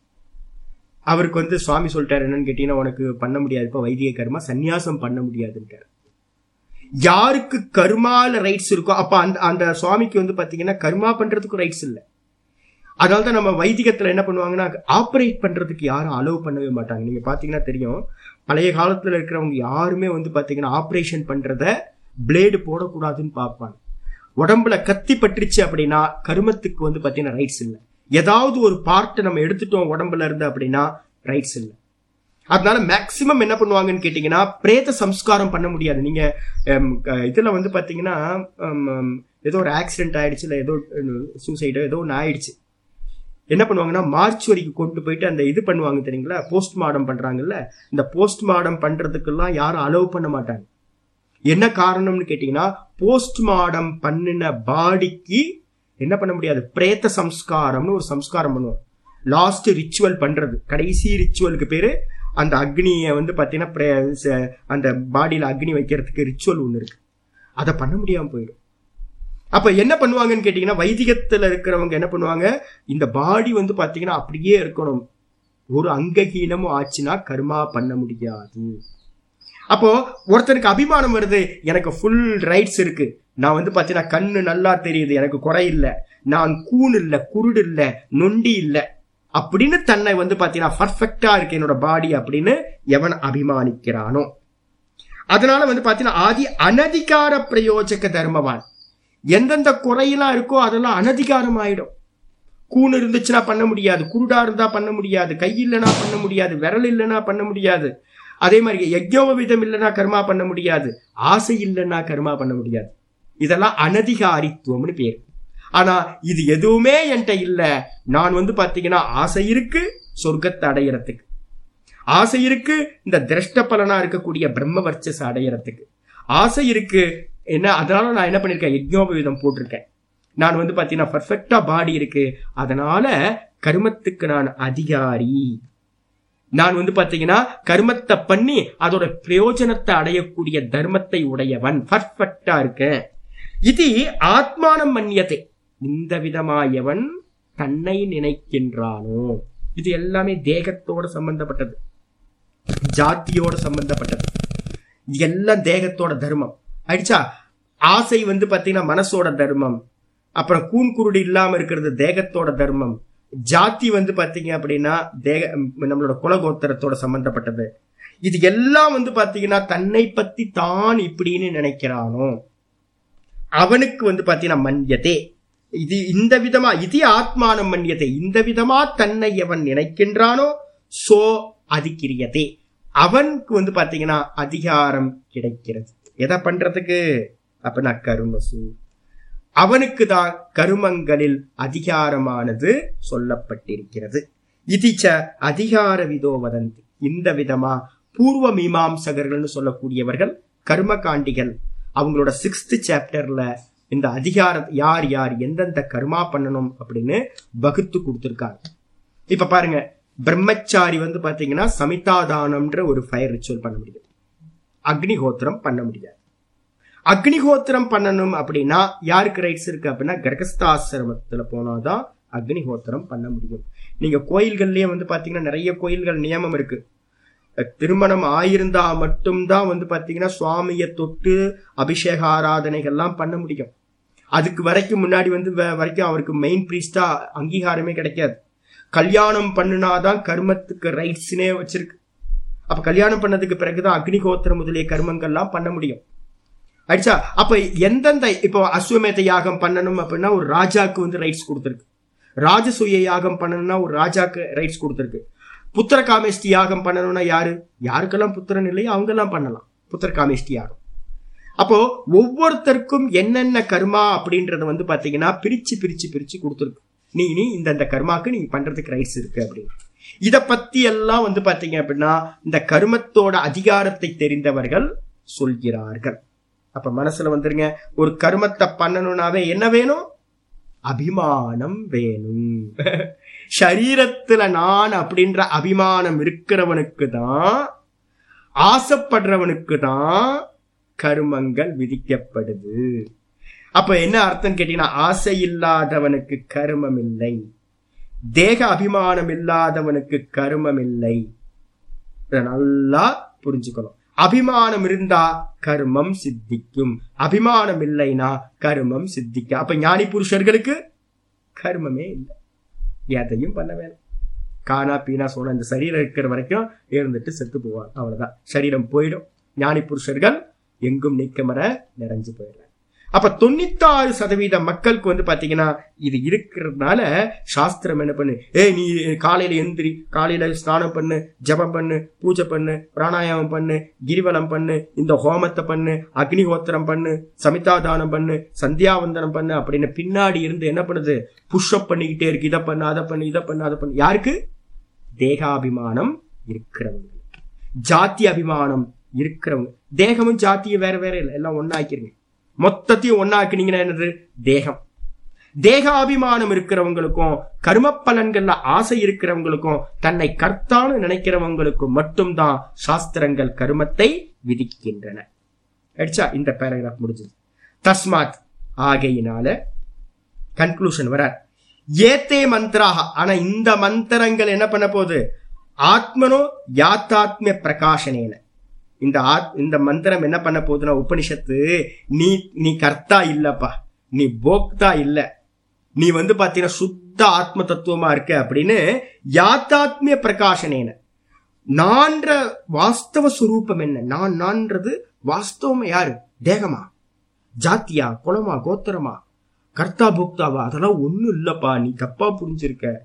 அவருக்கு வந்து சுவாமி சொல்லிட்டாரு என்னன்னு கேட்டீங்கன்னா உனக்கு பண்ண முடியாது இப்ப வைதிக கர்மா சந்நியாசம் பண்ண முடியாதுன்ட்டார். யாருக்கு கர்மால ரைட்ஸ் இருக்கோ அப்ப அந்த அந்த சுவாமிக்கு வந்து பாத்தீங்கன்னா கர்மா பண்றதுக்கு ரைட்ஸ் இல்லை. அதனால தான் நம்ம வைதிகத்துல என்ன பண்ணுவாங்கன்னா ஆப்ரேட் பண்றதுக்கு யாரும் அலோவ் பண்ணவே மாட்டாங்க. நீங்க பாத்தீங்கன்னா தெரியும் பழைய காலத்துல இருக்கிறவங்க யாருமே வந்து பாத்தீங்கன்னா ஆப்ரேஷன் பண்றத பிளேடு போடக்கூடாதுன்னு பார்ப்பாங்க. உடம்புல கத்தி பட்டுருச்சு அப்படின்னா கருமத்துக்கு வந்து பாத்தீங்கன்னா ரைட்ஸ் இல்லை. ஏதாவது ஒரு பார்ட்டை நம்ம எடுத்துட்டோம் உடம்புல இருந்து அப்படின்னா ரைட்ஸ் இல்லை. அதனால மேக்சிமம் என்ன பண்ணுவாங்கன்னு கேட்டீங்கன்னா பிரேத சம்ஸ்காரம் பண்ண முடியாது. நீங்க இதில் இதுல வந்து பாத்தீங்கன்னா ஏதோ ஒரு ஆக்சிடென்ட் ஆயிடுச்சு இல்லை ஏதோ சூசைடோ ஏதோ ஒன்று ஆயிடுச்சு. என்ன பண்ணுவாங்கன்னா வரைக்கும் கொண்டு போயிட்டு அந்த இது பண்ணுவாங்க தெரியுங்களா? போஸ்ட்மார்டம் பண்றாங்கல்ல? இந்த போஸ்ட் மார்டம் பண்றதுக்கெல்லாம் யாரும் அலோவ் பண்ண மாட்டாங்க. என்ன காரணம்னு கேட்டீங்கன்னா போஸ்ட்மார்டம் பண்ணின பாடிக்கு என்ன பண்ண முடியாது? பிரேத்த சம்ஸ்காரம்னு ஒரு சம்ஸ்காரம் பண்ணுவோம். லாஸ்ட் ரிச்சுவல் பண்றது. கடைசி ரிச்சுவலுக்கு பேரு அந்த அக்னியை வந்து பார்த்தீங்கன்னா ச- அந்த பாடியில் அக்னி வைக்கிறதுக்கு ரிச்சுவல் ஒன்று இருக்கு. அதை பண்ண முடியாமல் போயிடும். அப்ப என்ன பண்ணுவாங்கன்னு கேட்டீங்கன்னா வைதிகத்துல இருக்கிறவங்க என்ன பண்ணுவாங்க? இந்த பாடி வந்து பாத்தீங்கன்னா அப்படியே இருக்கணும். ஒரு அங்கஹீனமும் ஆச்சுன்னா கர்மா பண்ண முடியாது. அப்போ ஒருத்தனுக்கு அபிமானம் வருது எனக்கு ஃபுல் ரைட்ஸ் இருக்கு. நான் வந்து பாத்தீங்கன்னா கண்ணு நல்லா தெரியுது எனக்கு குறை இல்லை. நான் கூன் இல்ல குருடு இல்ல நொண்டி இல்ல. அப்படின்னு தன்னை வந்து பாத்தீங்கன்னா பர்ஃபெக்டா இருக்கு என்னோட பாடி அப்படின்னு எவன் அபிமானிக்கிறானோ. அதனால வந்து பாத்தீங்கன்னா ஆதி அனதிகார பிரயோஜக தர்மவான். எந்தெந்த குறையெல்லாம் இருக்கோ அதெல்லாம் அனதிகாரம் ஆயிடும் கூணு இருந்துச்சுன்னா பண்ண முடியாது. குருடா இருந்தா பண்ண முடியாது. கை இல்லைனா பண்ண முடியாது. விரல் இல்லைனா பண்ண முடியாது. அதே மாதிரி யஜ்யோபவிதம் இல்லைன்னா கர்மா பண்ண முடியாது. ஆசை இல்லைன்னா கர்மா பண்ண முடியாது. இதெல்லாம் அனதிகாரித்துவம்னு பேர். ஆனா இது எதுவுமே என்கிட்ட இல்லை. நான் வந்து பாத்தீங்கன்னா ஆசை இருக்கு சொர்க்கத்தை அடையிறதுக்கு. ஆசை இருக்கு இந்த திரஷ்ட பலனா இருக்கக்கூடிய பிரம்ம வர்ச்சஸ் அடையிறதுக்கு. ஆசை இருக்கு என்ன அதனால நான் என்ன பண்ணிருக்கேன்? யஜ்ஞோபவிதம் போட்டிருக்கேன். நான் வந்து பாத்தீங்கன்னா பர்ஃபெக்டா பாடி இருக்கு. அதனால கருமத்துக்கு நான் அதிகாரி. நான் வந்து பாத்தீங்கன்னா கர்மத்தை பண்ணி அதோட பிரயோஜனத்தை அடையக்கூடிய தர்மத்தை உடையவன். பர்ஃபெக்டா இருக்கேன். இது ஆத்மானம் மன்னியத்தை இந்த விதமாயவன் தன்னை நினைக்கின்றானோ? இது எல்லாமே தேகத்தோட சம்பந்தப்பட்டது. ஜாத்தியோட சம்பந்தப்பட்டது. எல்லாம் தேகத்தோட தர்மம். ஆயிடுச்சா ஆசை வந்து பாத்தீங்கன்னா மனசோட தர்மம். அப்புறம் கூன் குருடு இல்லாம இருக்கிறது தேகத்தோட தர்மம். ஜாதி வந்து பாத்தீங்க அப்படின்னா தேக நம்மளோட குலகோத்திரத்தோட சம்பந்தப்பட்டது. இது எல்லாம் வந்து பாத்தீங்கன்னா தன்னை பத்தி தான் இப்படின்னு நினைக்கிறானோ அவனுக்கு வந்து பாத்தீங்கன்னா மன்யதே இது இந்த விதமா இது ஆத்மானம் மன்யத்தை இந்த விதமா தன்னை எவன் நினைக்கின்றானோ சோ அதிக்கிரியதே. அவனுக்கு வந்து பாத்தீங்கன்னா அதிகாரம் கிடைக்கிறது. எதை பண்றதுக்கு? அப்படின்னா கருமசு. அவனுக்கு தான் கருமங்களில் அதிகாரமானது சொல்லப்பட்டிருக்கிறது. இதிச்ச அதிகார விதோ வதந்தி இந்த விதமா பூர்வ மீமாம்சகர்கள்னு சொல்லக்கூடியவர்கள் கர்மகாண்டிகள் அவங்களோட சிக்ஸ்த் சாப்டர்ல இந்த அதிகார யார் யார் எந்தெந்த கர்மா பண்ணணும் அப்படின்னு வகுத்து கொடுத்துருக்காங்க. இப்ப பாருங்க பிரம்மச்சாரி வந்து பாத்தீங்கன்னா சமிதாதானம்ன்ற ஒரு ஃபயர் ரிச்சுவல் பண்ண முடியும். அக்னிஹோத்திரம் பண்ண முடியாது. அக்னிஹோத்திரம் பண்ணணும் அப்படின்னா யாருக்கு ரைட்ஸ் இருக்கு அப்படின்னா கிரகஸ்தாசிரமத்துல போனாதான் அக்னிஹோத்திரம் பண்ண முடியும். நீங்க கோயில்கள்லயே வந்து பாத்தீங்கன்னா நிறைய கோயில்கள் நியமம் இருக்கு. திருமணம் ஆயிருந்தா மட்டும்தான் வந்து பாத்தீங்கன்னா சுவாமியை தொட்டு அபிஷேக ஆராதனைகள்லாம் பண்ண முடியும். அதுக்கு வரைக்கும் முன்னாடி வந்து வ- வரைக்கும் அவருக்கு மெயின் பிரீஸ்டா அங்கீகாரமே கிடைக்காது. கல்யாணம் பண்ணுனாதான் கர்மத்துக்கு ரைட்ஸ்னே வச்சிருக்கு. அப்ப கல்யாணம் பண்ணதுக்கு பிறகுதான் அக்னிஹோத்திரம் முதலிய கர்மங்கள்லாம் பண்ண முடியும். ஆயிடுச்சா அப்ப எந்தெந்த இப்போ அஸ்வமேத யாகம் பண்ணணும் அப்படின்னா ஒரு ராஜாக்கு வந்து ரைட்ஸ் கொடுத்துருக்கு. ராஜசூய யாகம் பண்ணணும்னா ஒரு ராஜாக்கு ரைட்ஸ் கொடுத்துருக்கு. புத்திர காமேஷ்டி யாகம் பண்ணணும்னா யாரு? யாருக்கெல்லாம் புத்திரன் இல்லையோ அவங்கெல்லாம் பண்ணலாம். புத்திர காமேஷ்டி யாகம். அப்போ ஒவ்வொருத்தருக்கும் என்னென்ன கர்மா அப்படின்றத வந்து பாத்தீங்கன்னா பிரிச்சு பிரிச்சு பிரிச்சு கொடுத்துருக்கு. நீ நீ இந்தந்த கர்மாக்கு நீங்க பண்றதுக்கு ரைட்ஸ் இருக்கு அப்படின்னு. இதை பத்தி எல்லாம் வந்து பாத்தீங்க அப்படின்னா இந்த கருமத்தோட அதிகாரத்தை தெரிந்தவர்கள் சொல்கிறார்கள். அப்ப மனசுல வந்துருங்க ஒரு கருமத்தை பண்ணணும்னாவே என்ன வேணும்? அபிமானம் வேணும். சரீரத்துல நான் அப்படின்ற அபிமானம் இருக்கிறவனுக்கு தான் ஆசைப்படுறவனுக்கு தான் கருமங்கள் விதிக்கப்படுது. அப்ப என்ன அர்த்தம் கேட்டீங்கன்னா ஆசை இல்லாதவனுக்கு கருமம் இல்லை. தேக அபிமானம் இல்லாதவனுக்கு கர்மம் இல்லை நல்லா புரிஞ்சுக்கணும். அபிமானம் இருந்தா கர்மம் சித்திக்கும். அபிமானம் இல்லைனா கர்மம் சித்திக்க. அப்ப ஞானி புருஷர்களுக்கு கர்மமே இல்லை. எதையும் பண்ண வேணும். காணா பீனா சோனா இந்த சரீரம் இருக்கிற வரைக்கும் இருந்துட்டு செத்து போவாங்க அவ்வளவுதான். சரீரம் போயிடும். ஞானி புருஷர்கள் எங்கும் நீக்கமர நிறைஞ்சு போயிடுறாங்க. அப்ப தொண்ணூத்தாறு சதவீத மக்களுக்கு வந்து பாத்தீங்கன்னா இது இருக்கிறதுனால சாஸ்திரம் என்ன பண்ணு? ஏய் நீ காலையில எந்திரி காலையில ஸ்நானம் பண்ணு ஜபம் பண்ணு பூஜை பண்ணு பிராணாயாமம் பண்ணு கிரிவலம் பண்ணு இந்த ஹோமத்தை பண்ணு அக்னிஹோத்திரம் பண்ணு சமிதாதானம் பண்ணு சந்தியாவந்தனம் பண்ணு அப்படின்னு பின்னாடி இருந்து என்ன பண்ணுது? புஷ்அப் பண்ணிக்கிட்டே இருக்கு. இதை பண்ணு அதை பண்ணு இதை பண்ணு அதை பண்ணு. யாருக்கு? தேகாபிமானம் இருக்கிறவங்க ஜாதி அபிமானம் இருக்கிறவங்க. தேகமும் ஜாத்தியும் வேற வேற இல்லை. எல்லாம் ஒன்னாக்கிருங்க மொத்தத்தையும் ஒன்னாக்குனீங்கன்னா என்னது? தேகம். தேகாபிமானம் இருக்கிறவங்களுக்கும் கர்ம பலன்கள்ல ஆசை இருக்கிறவங்களுக்கும் தன்னை கர்த்தான்னு நினைக்கிறவங்களுக்கும் மட்டும்தான் சாஸ்திரங்கள் கர்மத்தை விதிக்கின்றன. அடிச்சா இந்த பேராகிராஃப் முடிஞ்சது. தஸ்மாத் ஆகையினால கன்க்ளூஷன் வரார். ஏத்தே மந்திராக ஆனா இந்த மந்திரங்கள் என்ன பண்ண போகுது? ஆத்மனோ யாத்தாத்மிய பிரகாசனேன. இந்த ஆத் இந்த மந்திரம் என்ன பண்ண போகுதுன்னா உபனிஷத்து நீ நீ கர்த்தா இல்லப்பா. நீ போக்தா இல்ல. நீ வந்து பாத்தீங்கன்னா சுத்த ஆத்ம தத்துவமா இருக்க அப்படின்னு யாத்தாத்மிய பிரகாசனேன. நான்ற வாஸ்தவ சுரூபம் என்ன? நான் நான்றது வாஸ்தவம் யாரு? தேகமா? ஜாத்தியா? குலமா? கோத்திரமா? கர்த்தா போக்தாவா? அதெல்லாம் ஒண்ணும் இல்லப்பா. நீ தப்பா புரிஞ்சிருக்க.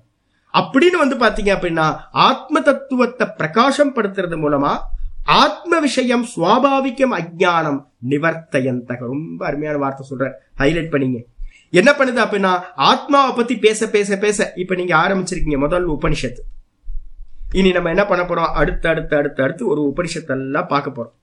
அப்படின்னு வந்து பாத்தீங்க அப்படின்னா ஆத்ம தத்துவத்தை பிரகாசம் படுத்துறது மூலமா ஆத்ம விஷயம் சுவாபாவிகம் அஜ்ஞானம் நிவர்த்தயந்தக ரொம்ப அருமையான வார்த்தை சொல்ற ஹைலைட் பண்ணீங்க. என்ன பண்ணுது அப்படின்னா ஆத்மாவை பத்தி பேச பேச பேச இப்ப நீங்க ஆரம்பிச்சிருக்கீங்க முதல் உபனிஷத்து. இனி நம்ம என்ன பண்ண போறோம்? அடுத்து அடுத்து அடுத்து அடுத்து ஒரு உபனிஷத்தெல்லாம் பார்க்க போறோம்.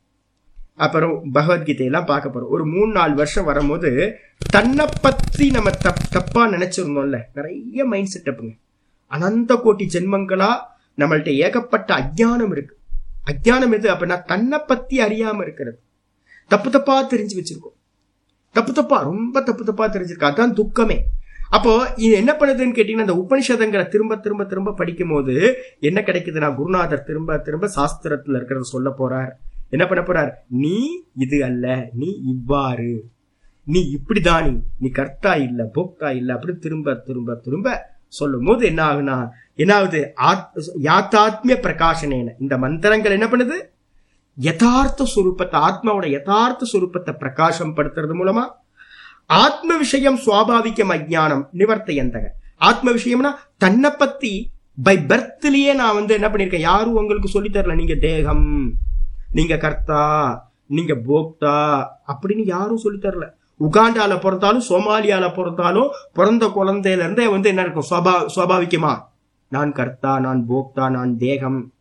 அப்புறம் பகவத்கீதையெல்லாம் பார்க்க போறோம். ஒரு மூணு நாலு வருஷம் வரும்போது தன்னை பத்தி நம்ம தப் தப்பா நினைச்சிருந்தோம்ல. நிறைய மைண்ட் செட்டப்புங்க அனந்த கோட்டி ஜென்மங்களா நம்மள்ட்ட ஏகப்பட்ட அஜ்ஞானம் இருக்கு. அஜ்ஞானம் எது? அப்படின்னா தன்னை பத்தி அறியாம இருக்கிறது. தப்பு தப்பா தெரிஞ்சு வச்சிருக்கோம். தப்பு தப்பா ரொம்ப தப்பு தப்பா தெரிஞ்சிருக்கு. அதான் துக்கமே. அப்போ இது என்ன பண்ணுதுன்னு கேட்டீங்கன்னா அந்த உபனிஷதங்களை திரும்ப திரும்ப திரும்ப படிக்கும் போது என்ன கிடைக்குதுன்னா குருநாதர் திரும்ப திரும்ப சாஸ்திரத்துல இருக்கிறத சொல்ல போறார். என்ன பண்ண போறார்? நீ இது அல்ல. நீ இவ்வாறு. நீ இப்படிதான் நீ. நீ கர்த்தா இல்ல போக்தா இல்ல அப்படின்னு திரும்ப திரும்ப திரும்ப சொல்லும் போது என்ன ஆகுனா என்னாவது ஆத்- யாத்தாத்மிய பிரகாசனேன. இந்த மந்திரங்கள் என்ன பண்ணுது? யதார்த்த சுரூபத்தை ஆத்மாவோட யதார்த்த சுரூபத்தை பிரகாசம் படுத்துறது மூலமா ஆத்ம விஷயம் சுவாபாவிகம் அஜ்ஞானம் நிவர்த்தையந்தக ஆத்ம விஷயம்னா தன்னை பத்தி பை பர்த்லயே நான் வந்து என்ன பண்ணிருக்கேன்? யாரும் உங்களுக்கு சொல்லி தரல? நீங்க தேகம் நீங்க கர்த்தா நீங்க போக்தா அப்படின்னு யாரும் சொல்லி தரல. உகாண்டால பிறந்தாலும் சோமாலியால பிறந்தாலும் பிறந்த குழந்தையில இருந்தே வந்து என்ன இருக்கும்? சுவபா சுவாபாவிகமா? நான் கர்த்தா நான் போக்தா நான் தேகம்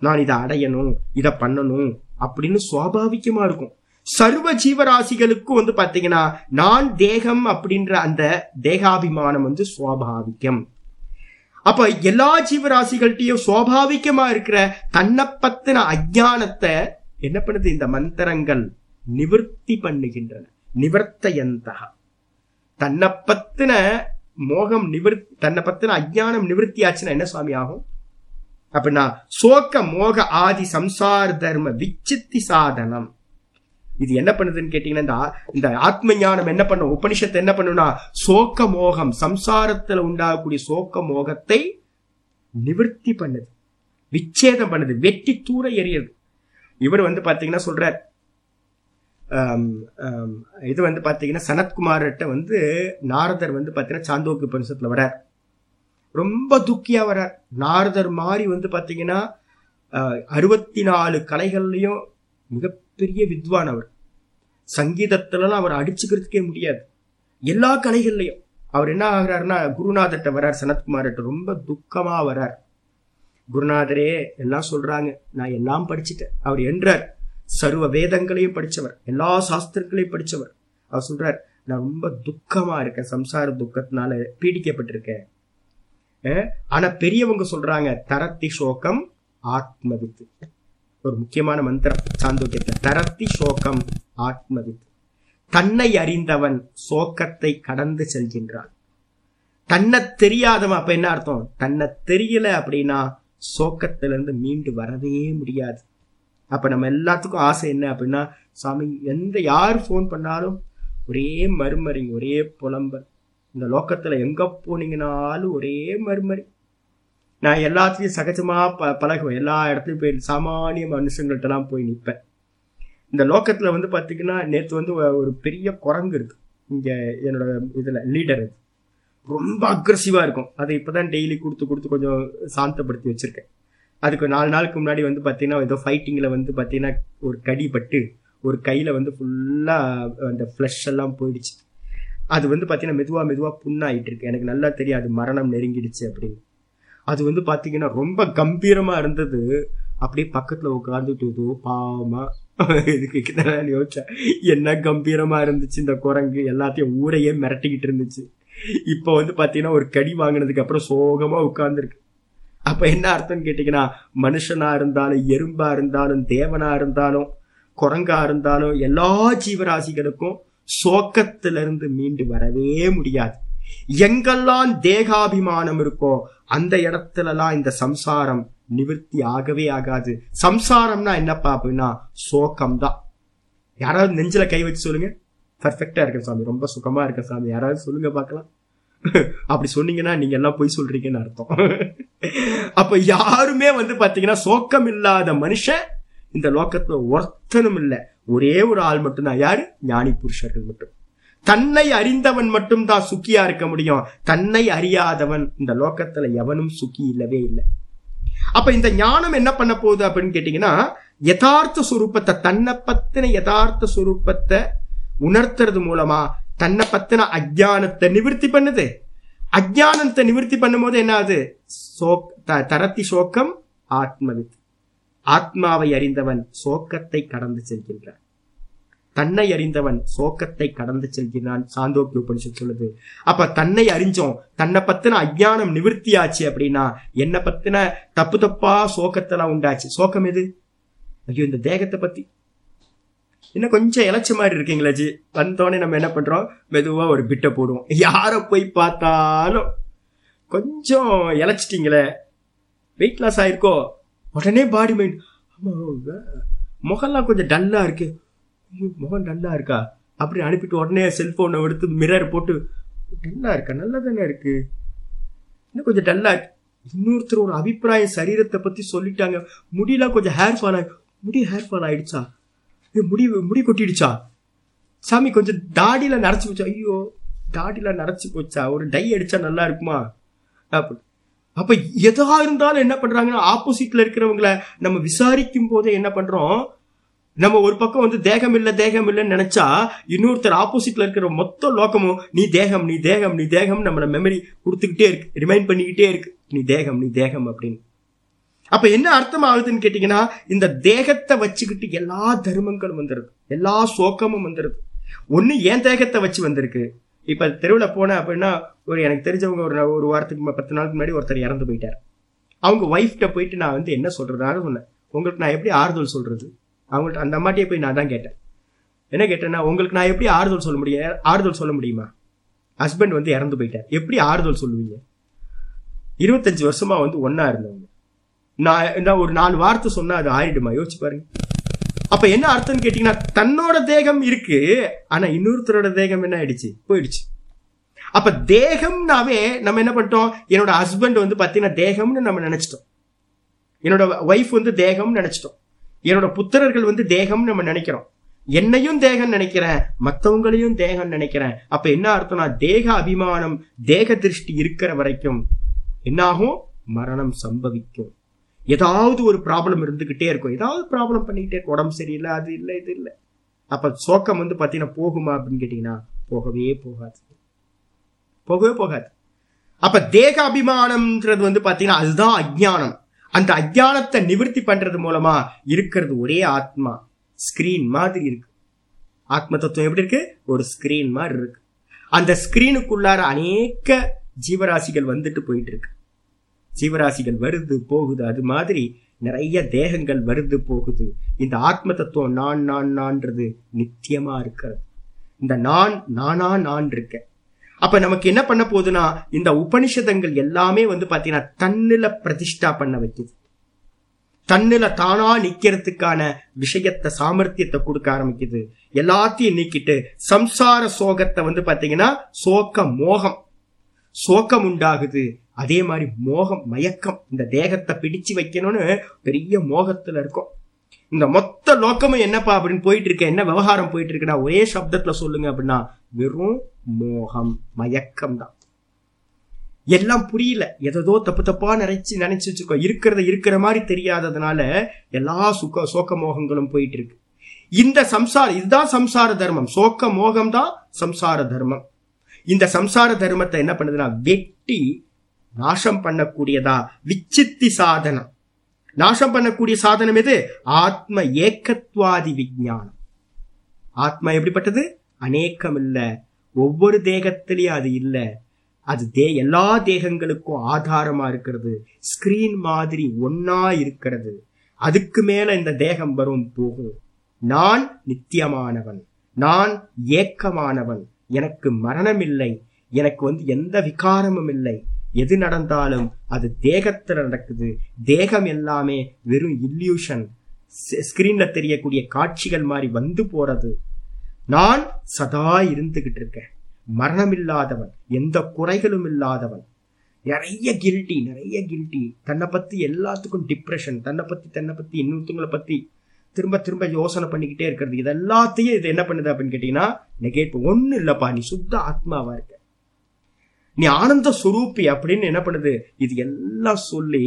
நான் இதை அடையணும் இதை பண்ணணும் அப்படின்னு சுவாபாவிகமா இருக்கும். சர்வ ஜீவராசிகளுக்கும் வந்து பாத்தீங்கன்னா நான் தேகம் அப்படின்ற அந்த தேகாபிமானம் வந்து சுவாபாவிகம். அப்ப எல்லா ஜீவராசிகள்கிட்டயும் சுவாபாவிகமா இருக்கிற தன்னை பத்தின அஜ்ஞானத்தை என்ன பண்ணுது? இந்த மந்திரங்கள் நிவர்த்தி பண்ணுகின்றன. நிவர்த்தயந்தகா. தன்னை பத்தின மோகம் நிவர்த்தி தன்னை பத்தின அஜ்ஞானம் நிவர்த்தி ஆச்சுன்னா என்ன சுவாமி ஆகும்? அப்படின்னா சோக்க மோக ஆதி சம்சார தர்ம விச்சித்தி சாதனம். இது என்ன பண்ணுதுன்னு கேட்டீங்கன்னா இந்த இந்த ஆத்ம ஞானம் என்ன பண்ணும்? உபனிஷத்து என்ன பண்ணும்னா சோக்க மோகம் சம்சாரத்துல உண்டாகக்கூடிய சோக்க மோகத்தை நிவர்த்தி பண்ணுது. விச்சேதம் பண்ணுது. வெட்டி தூர எரியது இவர் வந்து பாத்தீங்கன்னா சொல்றார் இது வந்து பார்த்தீங்கன்னா சனத்குமார்கிட்ட வந்து நாரதர் வந்து பார்த்தீங்கன்னா சாந்தோக்கு பரிசத்தில் வரார் ரொம்ப துக்கியாக வரார் நாரதர் மாதிரி வந்து பார்த்தீங்கன்னா அறுபத்தி நாலு கலைகள்லையும் மிகப்பெரிய வித்வான் அவர். சங்கீதத்துலலாம் அவர் அடிச்சுக்கிறதுக்கே முடியாது. எல்லா கலைகள்லையும். அவர் என்ன ஆகிறாருன்னா குருநாதர்கிட்ட வரார் சனத்குமார்கிட்ட. ரொம்ப துக்கமாக வரார் குருநாதரே எல்லாம் சொல்கிறாங்க நான் எல்லாம் படிச்சுட்டேன். அவர் என்றார். சர்வ வேதங்களையும் படித்தவர் எல்லா சாஸ்திரங்களையும் படித்தவர் அவர் சொல்றார் நான் ரொம்ப துக்கமா இருக்கேன் சம்சார துக்கத்தினால பீடிக்கப்பட்டிருக்கேன். ஆனால் ஆனா பெரியவங்க சொல்றாங்க தரத்தி சோகம் ஆத்மவித்து. ஒரு முக்கியமான மந்திரம் சாந்தோக்கியத்தை தரத்தி சோகம் ஆத்மவித்து. தன்னை அறிந்தவன் சோக்கத்தை கடந்து செல்கின்றான். தன்னை தெரியாதவன் அப்ப என்ன அர்த்தம்? தன்னை தெரியல அப்படின்னா சோக்கத்திலிருந்து மீண்டு வரவே முடியாது. அப்ப நம்ம எல்லாத்துக்கும் ஆசை என்ன அப்படின்னா சாமி எந்த யார் ஃபோன் பண்ணாலும் ஒரே மறுமறிங்க ஒரே புலம்பல். இந்த லோக்கத்துல எங்க போனீங்கனாலும் ஒரே மறுமறி. நான் எல்லாத்துலயும் சகஜமா ப பழகுவேன். எல்லா இடத்துலயும் போய் சாமானிய மனுஷங்கள்ட்டலாம் போய் நிற்பேன் இந்த லோக்கத்துல வந்து பாத்தீங்கன்னா நேற்று வந்து ஒரு பெரிய குரங்கு இருக்கு. இங்க என்னோட இதுல லீடர் அது. ரொம்ப அக்ரஸிவா இருக்கும். அதை இப்பதான் டெய்லி கொடுத்து கொடுத்து கொஞ்சம் சாந்தப்படுத்தி வச்சிருக்கேன். அதுக்கு நாலு நாளுக்கு முன்னாடி வந்து பார்த்தீங்கன்னா ஏதோ ஃபைட்டிங்கில் வந்து பார்த்தீங்கன்னா ஒரு கடி பட்டு ஒரு கையில் வந்து ஃபுல்லாக அந்த ஃப்ளஷ் எல்லாம் போயிடுச்சு. அது வந்து பார்த்தீங்கன்னா மெதுவாக மெதுவாக புண்ணாயிட்டு இருக்கு. எனக்கு நல்லா தெரியும் அது மரணம் நெருங்கிடுச்சு அப்படின்னு. அது வந்து பார்த்தீங்கன்னா ரொம்ப கம்பீரமாக இருந்தது. அப்படியே பக்கத்தில் உட்காந்துட்டு ஏதோ பாவமாக இதுக்கு நான் யோசிச்சேன் என்ன கம்பீரமாக இருந்துச்சு இந்த குரங்கு. எல்லாத்தையும் ஊரையே மிரட்டிக்கிட்டு இருந்துச்சு. இப்போ வந்து பார்த்தீங்கன்னா ஒரு கடி வாங்கினதுக்கு அப்புறம் சோகமாக உட்காந்துருக்கு அப்ப என்ன அர்த்தம்னு கேட்டீங்கன்னா மனுஷனா இருந்தாலும் எறும்பா இருந்தாலும் தேவனா இருந்தாலும் குரங்கா இருந்தாலும் எல்லா ஜீவராசிகளுக்கும் சோக்கத்திலிருந்து மீண்டு வரவே முடியாது. எங்கெல்லாம் தேகாபிமானம் இருக்கோ அந்த இடத்துலலாம் இந்த சம்சாரம் நிவர்த்தி ஆகவே ஆகாது. சம்சாரம்னா என்னப்பா அப்படின்னா சோகம் தான் யாராவது நெஞ்சில கை வச்சு சொல்லுங்க. பர்ஃபெக்டா இருக்கேன் சாமி. ரொம்ப சுகமா இருக்கேன் சாமி. யாராவது சொல்லுங்க பார்க்கலாம். அப்படி சொன்னீங்கன்னா நீங்க எல்லாம் போய் சொல்றீங்கன்னு அர்த்தம். அப்ப யாருமே வந்து பாத்தீங்கன்னா சோக்கம் இல்லாத மனுஷன் இந்த லோக்கத்துல ஒருத்தனும் இல்லை. ஒரே ஒரு ஆள் மட்டும்தான். யாரு? ஞானி புருஷர்கள் மட்டும். தன்னை அறிந்தவன் மட்டும் தான் சுக்கியா இருக்க முடியும். தன்னை அறியாதவன் இந்த லோக்கத்துல எவனும் சுக்கி இல்லவே இல்லை. அப்ப இந்த ஞானம் என்ன பண்ண போகுது அப்படின்னு கேட்டீங்கன்னா யதார்த்த சுரூபத்தை தன்னை பத்தின யதார்த்த சுரூபத்தை உணர்த்துறது மூலமா தன்னை பத்தின அஜ்ஞானத்தை நிவர்த்தி பண்ணுது. அஜ்ஞானத்தை நிவர்த்தி பண்ணும்போது என்ன ஆகுது சோக் த- தரத்தி சோக்கம் ஆத்மவித். ஆத்மாவை அறிந்தவன் சோக்கத்தை கடந்து செல்கின்றான். தன்னை அறிந்தவன் சோக்கத்தை கடந்து செல்கிறான் சாந்தோக்கிய உபனிஷத் சொல்லுது. அப்ப தன்னை அறிஞ்சோம் தன்னை பத்தின அஜ்ஞானம் நிவர்த்தி ஆச்சு அப்படின்னா என்னை பத்தின தப்பு தப்பா சோக்கத்தெல்லாம் உண்டாச்சு. சோக்கம் எது? ஐயோ இந்த தேகத்தை பத்தி. இன்னும் கொஞ்சம் இளைச்ச மாதிரி இருக்கீங்களா ஜி. வந்தோடனே நம்ம என்ன பண்றோம்? மெதுவா ஒரு பிட்டை போடுவோம். யாரை போய் பார்த்தாலும் கொஞ்சம் இழைச்சிட்டீங்களே வெயிட் லாஸ் ஆயிருக்கோ? உடனே பாடி மைண்ட் ஆமா முகம்லாம் கொஞ்சம் டல்லா இருக்கு. முகம் டல்லா இருக்கா? அப்படி அனுப்பிட்டு உடனே செல்போனை எடுத்து மிரர் போட்டு டல்லா இருக்கா? நல்லா தானே இருக்கு? இன்னும் கொஞ்சம் டல்லா இன்னொருத்தர் ஒரு அபிப்பிராயம் சரீரத்தை பத்தி சொல்லிட்டாங்க. முடியெல்லாம் கொஞ்சம் ஹேர் ஃபால் ஆகி முடி ஹேர் ஃபால் ஆயிடுச்சா? முடி முடி கொட்டிடுச்சா? சாமி கொஞ்சம் தாடியில நரைச்சி போச்சா? ஐயோ தாடியில நரைச்சி போச்சா? ஒரு டை அடிச்சா நல்லா இருக்குமா? அப்படி. அப்ப எதா இருந்தாலும் என்ன பண்றாங்கன்னா ஆப்போசிட்ல இருக்கிறவங்கள நம்ம விசாரிக்கும் போதே என்ன பண்றோம்? நம்ம ஒரு பக்கம் வந்து தேகம் இல்லை தேகம் இல்லைன்னு நினைச்சா இன்னொருத்தர் ஆப்போசிட்ல இருக்கிற மொத்த லோகமும் நீ தேகம் நீ தேகம் நீ தேகம் நம்மள மெமரி கொடுத்துக்கிட்டே இருக்கு. ரிமைண்ட் பண்ணிக்கிட்டே இருக்கு. நீ தேகம் நீ தேகம் அப்படின்னு. அப்ப என்ன அர்த்தம் ஆகுதுன்னு கேட்டீங்கன்னா இந்த தேகத்தை வச்சுக்கிட்டு எல்லா தர்மங்களும் வந்துருது. எல்லா சோக்கமும் வந்துருது. ஒண்ணு என் தேகத்தை வச்சு வந்திருக்கு? இப்ப தெருவில் போனேன் அப்படின்னா ஒரு எனக்கு தெரிஞ்சவங்க ஒரு ஒரு வாரத்துக்கு பத்து நாளுக்கு முன்னாடி ஒருத்தர் இறந்து போயிட்டார். அவங்க ஒய்ஃப்ட போயிட்டு நான் வந்து என்ன சொல்றதான்னு சொன்னேன். உங்களுக்கு நான் எப்படி ஆறுதல் சொல்றது? அவங்கள்ட்ட அந்த அம்மாட்டியே போய் நான் தான் கேட்டேன். என்ன கேட்டேன்னா உங்களுக்கு நான் எப்படி ஆறுதல் சொல்ல முடியும் ஆறுதல் சொல்ல முடியுமா? ஹஸ்பண்ட் வந்து இறந்து போயிட்டார். எப்படி ஆறுதல் சொல்லுவீங்க? இருபத்தஞ்சு வருஷமா வந்து ஒன்னா இருந்தவங்க. நான் நான் ஒரு நாலு வார்த்தை சொன்னா அது ஆயிடுமா? யோசிச்சு பாருங்க. அப்ப என்ன அர்த்தம்னு கேட்டீங்கன்னா தன்னோட தேகம் இருக்கு ஆனா இன்னொருத்தரோட தேகம் என்ன ஆயிடுச்சு? போயிடுச்சு. அப்ப தேகம்னாவே நம்ம என்ன பண்ணிட்டோம்? என்னோட ஹஸ்பண்ட் வந்து பாத்தீங்கன்னா தேகம்னு நம்ம நினைச்சிட்டோம். என்னோட ஒய்ஃப் வந்து தேகம்னு நினைச்சிட்டோம். என்னோட புத்திரர்கள் வந்து தேகம்னு நம்ம நினைக்கிறோம். என்னையும் தேகம் நினைக்கிறேன் மற்றவங்களையும் தேகம் நினைக்கிறேன். அப்ப என்ன அர்த்தம்னா தேக அபிமானம் தேக திருஷ்டி இருக்கிற வரைக்கும் என்னாகும்? மரணம் சம்பவிக்கும். ஏதாவது ஒரு ப்ராப்ளம் இருந்துகிட்டே இருக்கும். ஏதாவது ப்ராப்ளம் பண்ணிக்கிட்டே இருக்கும். உடம்பு சரியில்லை அது இல்லை இது இல்லை. அப்போ சோக்கம் வந்து பார்த்தீங்கன்னா போகுமா அப்படின்னு கேட்டீங்கன்னா போகவே போகாது. போகவே போகாது. அப்ப தேக அபிமானம்ன்றது வந்து பார்த்தீங்கன்னா அதுதான் அஜ்ஞானம். அந்த அஜ்ஞானத்தை நிவர்த்தி பண்றது மூலமா இருக்கிறது ஒரே ஆத்மா. ஸ்கிரீன் மாதிரி இருக்கு. ஆத்ம தத்துவம் எப்படி இருக்கு? ஒரு ஸ்கிரீன் மாதிரி இருக்கு. அந்த ஸ்கிரீனுக்குள்ளார அநேக ஜீவராசிகள் வந்துட்டு போயிட்டு இருக்கு. ஜீவராசிகள் வருது போகுது. அது மாதிரி நிறைய தேகங்கள் வருது போகுது. இந்த ஆத்ம தத்துவம் நான் நான் நான்றது நித்தியமா இருக்கிறது. இந்த நான் நானா நான் இருக்கேன். அப்ப நமக்கு என்ன பண்ண போகுதுன்னா இந்த உபனிஷதங்கள் எல்லாமே வந்து பாத்தீங்கன்னா தன்னில பிரதிஷ்டா பண்ண வைக்குது. தன்னில தானா நிக்கிறதுக்கான விஷயத்தை சாமர்த்தியத்தை கொடுக்க ஆரம்பிக்குது. எல்லாத்தையும் நீக்கிட்டு சம்சார சோகத்தை வந்து பாத்தீங்கன்னா சோக்க மோகம். சோகம் உண்டாகுது. அதே மாதிரி மோகம் மயக்கம் இந்த தேகத்தை பிடிச்சு வைக்கணும்னு பெரிய மோகத்துல இருக்கும். இந்த மொத்த லோக்கமும் என்னப்பா அப்படின்னு போயிட்டு இருக்க என்ன விவகாரம் போயிட்டு இருக்குன்னா ஒரே சப்தத்துல சொல்லுங்க அப்படின்னா வெறும் மோகம் மயக்கம் தான் எல்லாம் புரியல. எதோ தப்பு தப்பா நினைச்சு நினைச்சு வச்சிருக்கோம் இருக்கிறத இருக்கிற மாதிரி தெரியாததுனால எல்லா சுக சோக்க மோகங்களும் போயிட்டு இருக்கு இந்த சம்சார இதுதான் சம்சார தர்மம். சோக்க மோகம் தான் சம்சார தர்மம். இந்த சம்சார தர்மத்தை என்ன பண்ணுதுன்னா வெட்டி நாசம் பண்ணக்கூடியதா? விச்சித்தி சாதனம். நாசம் பண்ணக்கூடிய சாதனம் எது? ஆத்ம ஏக்கத்வாதி விஞ்ஞானம். ஆத்மா எப்படிப்பட்டது? அநேக்கம் இல்ல ஒவ்வொரு தேகத்திலையும் அது இல்ல. அது தே எல்லா தேகங்களுக்கும் ஆதாரமா இருக்கிறது. ஸ்கிரீன் மாதிரி ஒன்னா இருக்கிறது. அதுக்கு மேல இந்த தேகம் வரும் போகும். நான் நித்தியமானவன். நான் ஏக்கமானவன். எனக்கு மரணம் இல்லை எனக்கு வந்து எந்த விகாரமும் இல்லை. எது நடந்தாலும் அது தேகத்துல நடக்குது. தேகம் எல்லாமே வெறும் இல்யூஷன் ஸ்கிரீன்ல தெரியக்கூடிய காட்சிகள் மாதிரி வந்து போறது. நான் சதா இருந்துகிட்டு இருக்கேன். மரணம் இல்லாதவன் எந்த குறைகளும் இல்லாதவன். நிறைய கில்ட்டி நிறைய கில்ட்டி தன்னை பத்தி எல்லாத்துக்கும் டிப்ரெஷன் தன்னை பத்தி தன்னை பத்தி இன்னொருத்தவங்களை பத்தி திரும்ப திரும்ப யோசனை பண்ணிக்கிட்டே இருக்கிறது. இது எல்லாத்தையும் இது என்ன பண்ணுது அப்படின்னு கேட்டீங்கன்னா நெகேட் ஒன்றும் இல்லப்பா. நீ சுத்த ஆத்மாவா இருக்க. நீ ஆனந்த சுரூப்பி அப்படின்னு என்ன பண்ணுது? இது எல்லாம் சொல்லி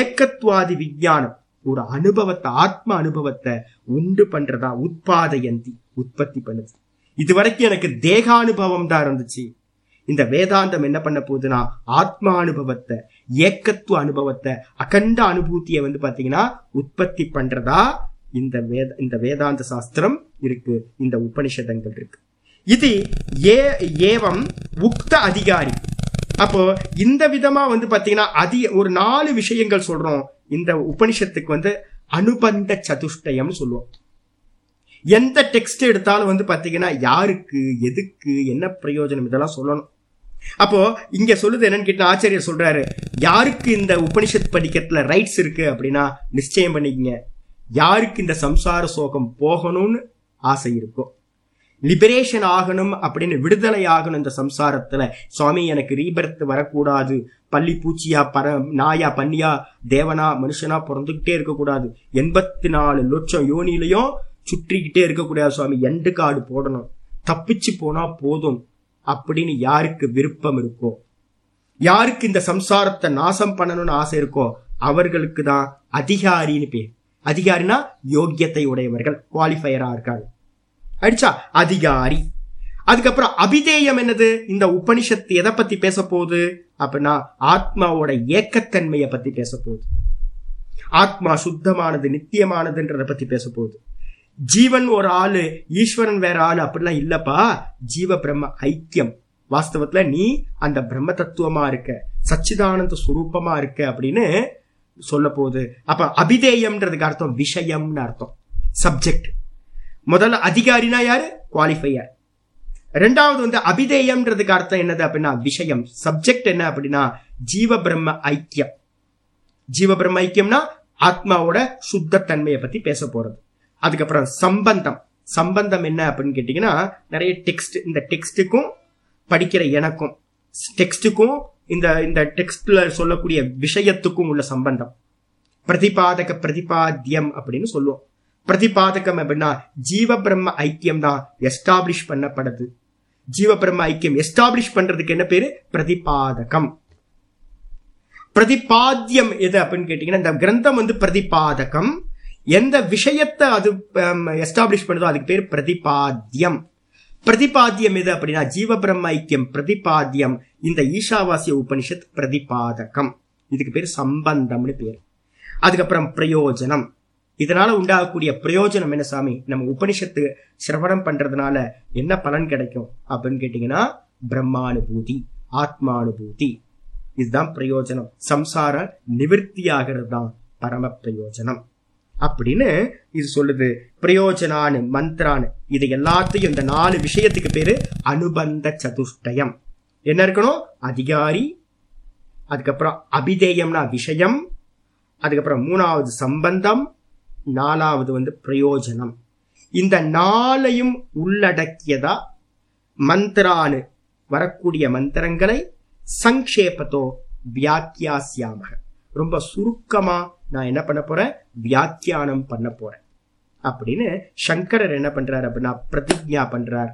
ஏக்கத்வாதி விஞ்ஞானம் ஒரு அனுபவத்தை ஆத்ம அனுபவத்தை உண்டு பண்றதா? உத்பாதயந்தி உற்பத்தி பண்ணுது. இது வரைக்கும் எனக்கு தேகானுபவம் தான் இருந்துச்சு. இந்த வேதாந்தம் என்ன பண்ண போகுதுன்னா ஆத்மா அனுபவத்தை ஏக்கத்துவ அனுபவத்தை அகண்ட அனுபூத்தியை வந்து பாத்தீங்கன்னா உற்பத்தி பண்றதா இந்த வேத இந்த வேதாந்த சாஸ்திரம் இருக்கு இந்த உபனிஷதங்கள் இருக்கு. இது ஏ ஏவம் உக்த அதிகாரி. அப்போ இந்த விதமா வந்து பாத்தீங்கன்னா அதி ஒரு நாலு விஷயங்கள் சொல்றோம். இந்த உபனிஷத்துக்கு வந்து அனுபந்த சதுஷ்டயம் சொல்லுவோம். எந்த டெக்ஸ்ட் எடுத்தாலும் வந்து பாத்தீங்கன்னா யாருக்கு எதுக்கு என்ன பிரயோஜனம் இதெல்லாம் சொல்லணும். அப்போ இங்க சொல்லுது என்னன்னு கேட்டா ஆச்சரியர் சொல்றாரு யாருக்கு இந்த உபனிஷத் படிக்கிறதுல ரைட்ஸ் இருக்கு அப்படின்னா நிச்சயம் பண்ணிக்கங்க. யாருக்கு இந்த சம்சார சோகம் போகணும்னு ஆசை இருக்கும் லிபரேஷன் ஆகணும் அப்படின்னு விடுதலை ஆகணும் இந்த சம்சாரத்துல. சுவாமி எனக்கு ரீபர்த் வரக்கூடாது. பள்ளி பூச்சியா பர நாயா பன்னியா தேவனா மனுஷனா பிறந்துகிட்டே இருக்கக்கூடாது. எண்பத்தி நாலு லட்சம் யோனிலையும் சுற்றிக்கிட்டே இருக்கக்கூடாது சுவாமி. எண்டு காடு போடணும். தப்பிச்சு போனா போதும் அப்படின்னு யாருக்கு விருப்பம் இருக்கோ? யாருக்கு இந்த சம்சாரத்தை நாசம் பண்ணணும்னு ஆசை இருக்கோ? அவர்களுக்கு தான் அதிகாரின்னு பேர். அதிகாரினா யோக்கியத்தை உடையவர்கள் குவாலிஃபையரா இருக்காங்க. அடிச்சா அதிகாரி. அதுக்கப்புறம் அபிதேயம் என்னது? இந்த உபனிஷத்து எதை பத்தி பேச போகுது அப்படின்னா ஆத்மாவோட ஏக்கத்தன்மையை பத்தி பேச போகுது ஆத்மா சுத்தமானது நித்தியமானதுன்றத பத்தி பேச போகுது ஜீவன் ஒரு ஆளு ஈஸ்வரன் வேற ஆளு அப்படிலாம் இல்லப்பா. ஜீவ பிரம்ம ஐக்கியம். வாஸ்தவத்துல நீ அந்த பிரம்ம தத்துவமா இருக்க சச்சிதானந்த சுரூபமா இருக்க அப்படின்னு சொல்ல போகுது அப்ப அபிதேயம்ன்றதுக்கு அர்த்தம் விஷயம்னு அர்த்தம். சப்ஜெக்ட் முதல்ல அதிகாரினா யாரு? குவாலிஃபையர் ரெண்டாவது வந்து அபிதேயம்ன்றதுக்கு அர்த்தம் என்னது அப்படின்னா விஷயம். சப்ஜெக்ட் என்ன அப்படின்னா ஜீவ பிரம்ம ஐக்கியம். ஜீவ பிரம்ம ஐக்கியம்னா ஆத்மாவோட சுத்த தன்மையை பத்தி பேச போறது. அதுக்கப்புறம் சம்பந்தம். சம்பந்தம் என்ன அப்படின்னு கேட்டீங்கன்னா நிறைய டெக்ஸ்ட் இந்த டெக்ஸ்ட்டுக்கும் படிக்கிற எனக்கும் டெக்ஸ்ட்டுக்கும் இந்த இந்த டெக்ஸ்ட்ல சொல்லக்கூடிய விஷயத்துக்கும் உள்ள சம்பந்தம். பிரதிபாதக பிரதிபாத்தியம் அப்படின்னு சொல்லுவோம். பிரதிபாதகம் அப்படின்னா ஜீவ பிரம்ம ஐக்கியம் தான் எஸ்டாப்ளிஷ் பண்ணப்படுது. ஜீவ பிரம்ம ஐக்கியம் எஸ்டாப்ளிஷ் பண்றதுக்கு என்ன பேரு? பிரதிபாதகம். பிரதிபாத்தியம் எது அப்படின்னு கேட்டீங்கன்னா இந்த கிரந்தம் வந்து பிரதிபாதகம். எந்த விஷயத்தை அது எஸ்டாப்ளிஷ் பண்ணுதோ அதுக்கு பேர் பிரதிபாத்தியம். பிரதிபாத்தியம் எது அப்படின்னா ஜீவ பிரம்ம ஐக்கியம் பிரதிபாத்தியம். இந்த ஈஷாவாசிய உபனிஷத் பிரதிபாதகம். இதுக்கு பேர் சம்பந்தம்னு பேர். அதுக்கப்புறம் பிரயோஜனம். இதனால உண்டாகக்கூடிய பிரயோஜனம் என்ன சாமி? நம்ம உபனிஷத்து சிரவணம் பண்றதுனால என்ன பலன் கிடைக்கும்? அப்படின்னு கேட்டீங்கன்னா பிரம்மானுபூதி ஆத்மானுபூதி. இதுதான் பிரயோஜனம். சம்சார நிவர்த்தி ஆகிறது தான் பரம பிரயோஜனம். அப்படின்னு இது சொல்லுது. பிரயோஜனானு மந்திரானு இது எல்லாத்தையும் இந்த நாலு விஷயத்துக்கு பேரு அனுபந்த சதுஷ்டயம். என்ன இருக்கணும்? அதிகாரி அதுக்கப்புறம் அபிதேயம்னா விஷயம் அதுக்கப்புறம் மூணாவது சம்பந்தம் நாலாவது வந்து பிரயோஜனம். இந்த நாளையும் உள்ளடக்கியதா? மந்திரானு வரக்கூடிய மந்திரங்களை சங்கேபத்தோ வியாக்கியாசியாமக. ரொம்ப சுருக்கமா நான் என்ன பண்ண போறேன்? வியாக்கியானம் பண்ண போறேன். அப்படின்னு சங்கரர் என்ன பண்றார் அப்படின்னா பிரதிஜா பண்றார்.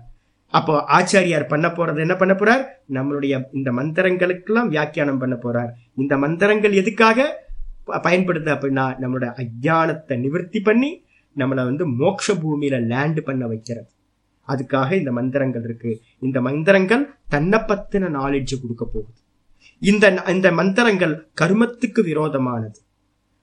அப்போ ஆச்சாரியார் பண்ண போறது என்ன பண்ண போறார்? நம்மளுடைய இந்த மந்திரங்களுக்கெல்லாம் வியாக்கியானம் பண்ண போறார். இந்த மந்திரங்கள் எதுக்காக? பயன்படுத்த அப்படின்னா நம்மளோட அஜானத்தை நிவர்த்தி பண்ணி நம்மளை வந்து மோட்ச பூமியில லேண்ட் பண்ண வைக்கிறது. அதுக்காக இந்த மந்திரங்கள் இருக்கு. இந்த மந்திரங்கள் தன்னை பத்தின நாலேஜ் கொடுக்க போகுது. இந்த இந்த மந்திரங்கள் கருமத்துக்கு விரோதமானது.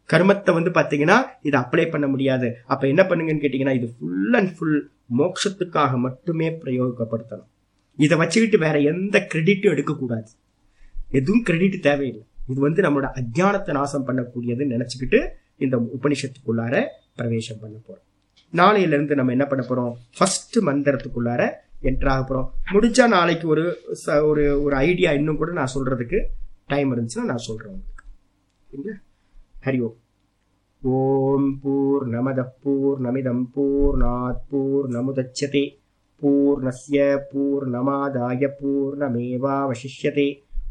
கர்மத்தை வந்து பாத்தீங்கன்னா இதை அப்ளை பண்ண முடியாது. அப்ப என்ன பண்ணுங்கன்னு கேட்டீங்கன்னா இது ஃபுல் அண்ட் ஃபுல் மோட்சத்துக்காக மட்டுமே பிரயோகப்படுத்தணும். இதை வச்சுக்கிட்டு வேற எந்த கிரெடிட்டும் எடுக்கக்கூடாது. எதுவும் கிரெடிட் தேவையில்லை. இது வந்து நம்மளோட அஜானத்தை நாசம் பண்ணக்கூடியதுன்னு நினைச்சுக்கிட்டு இந்த உபனிஷத்துக்குள்ளார பிரவேசம் பண்ண போறோம். நாளையில இருந்து நம்ம என்ன பண்ண போறோம்? ஃபர்ஸ்ட் மந்திரத்துக்குள்ளார என்ட்ராக போறோம். முடிஞ்சா நாளைக்கு ஒரு ஒரு ஒரு ஐடியா இன்னும் கூட நான் சொல்றதுக்கு டைம் இருந்துச்சுன்னா நான் சொல்றேன் உங்களுக்கு. ஹரி ஓம். ஓம் பூர்ணமத பூர்ணமிதம் பூர்ணாத் பூர்ணமுதட்சதே பூர்ணஸ்ய பூர்ணமாதாய பூர்ணமேவாவசிஷ்யதே.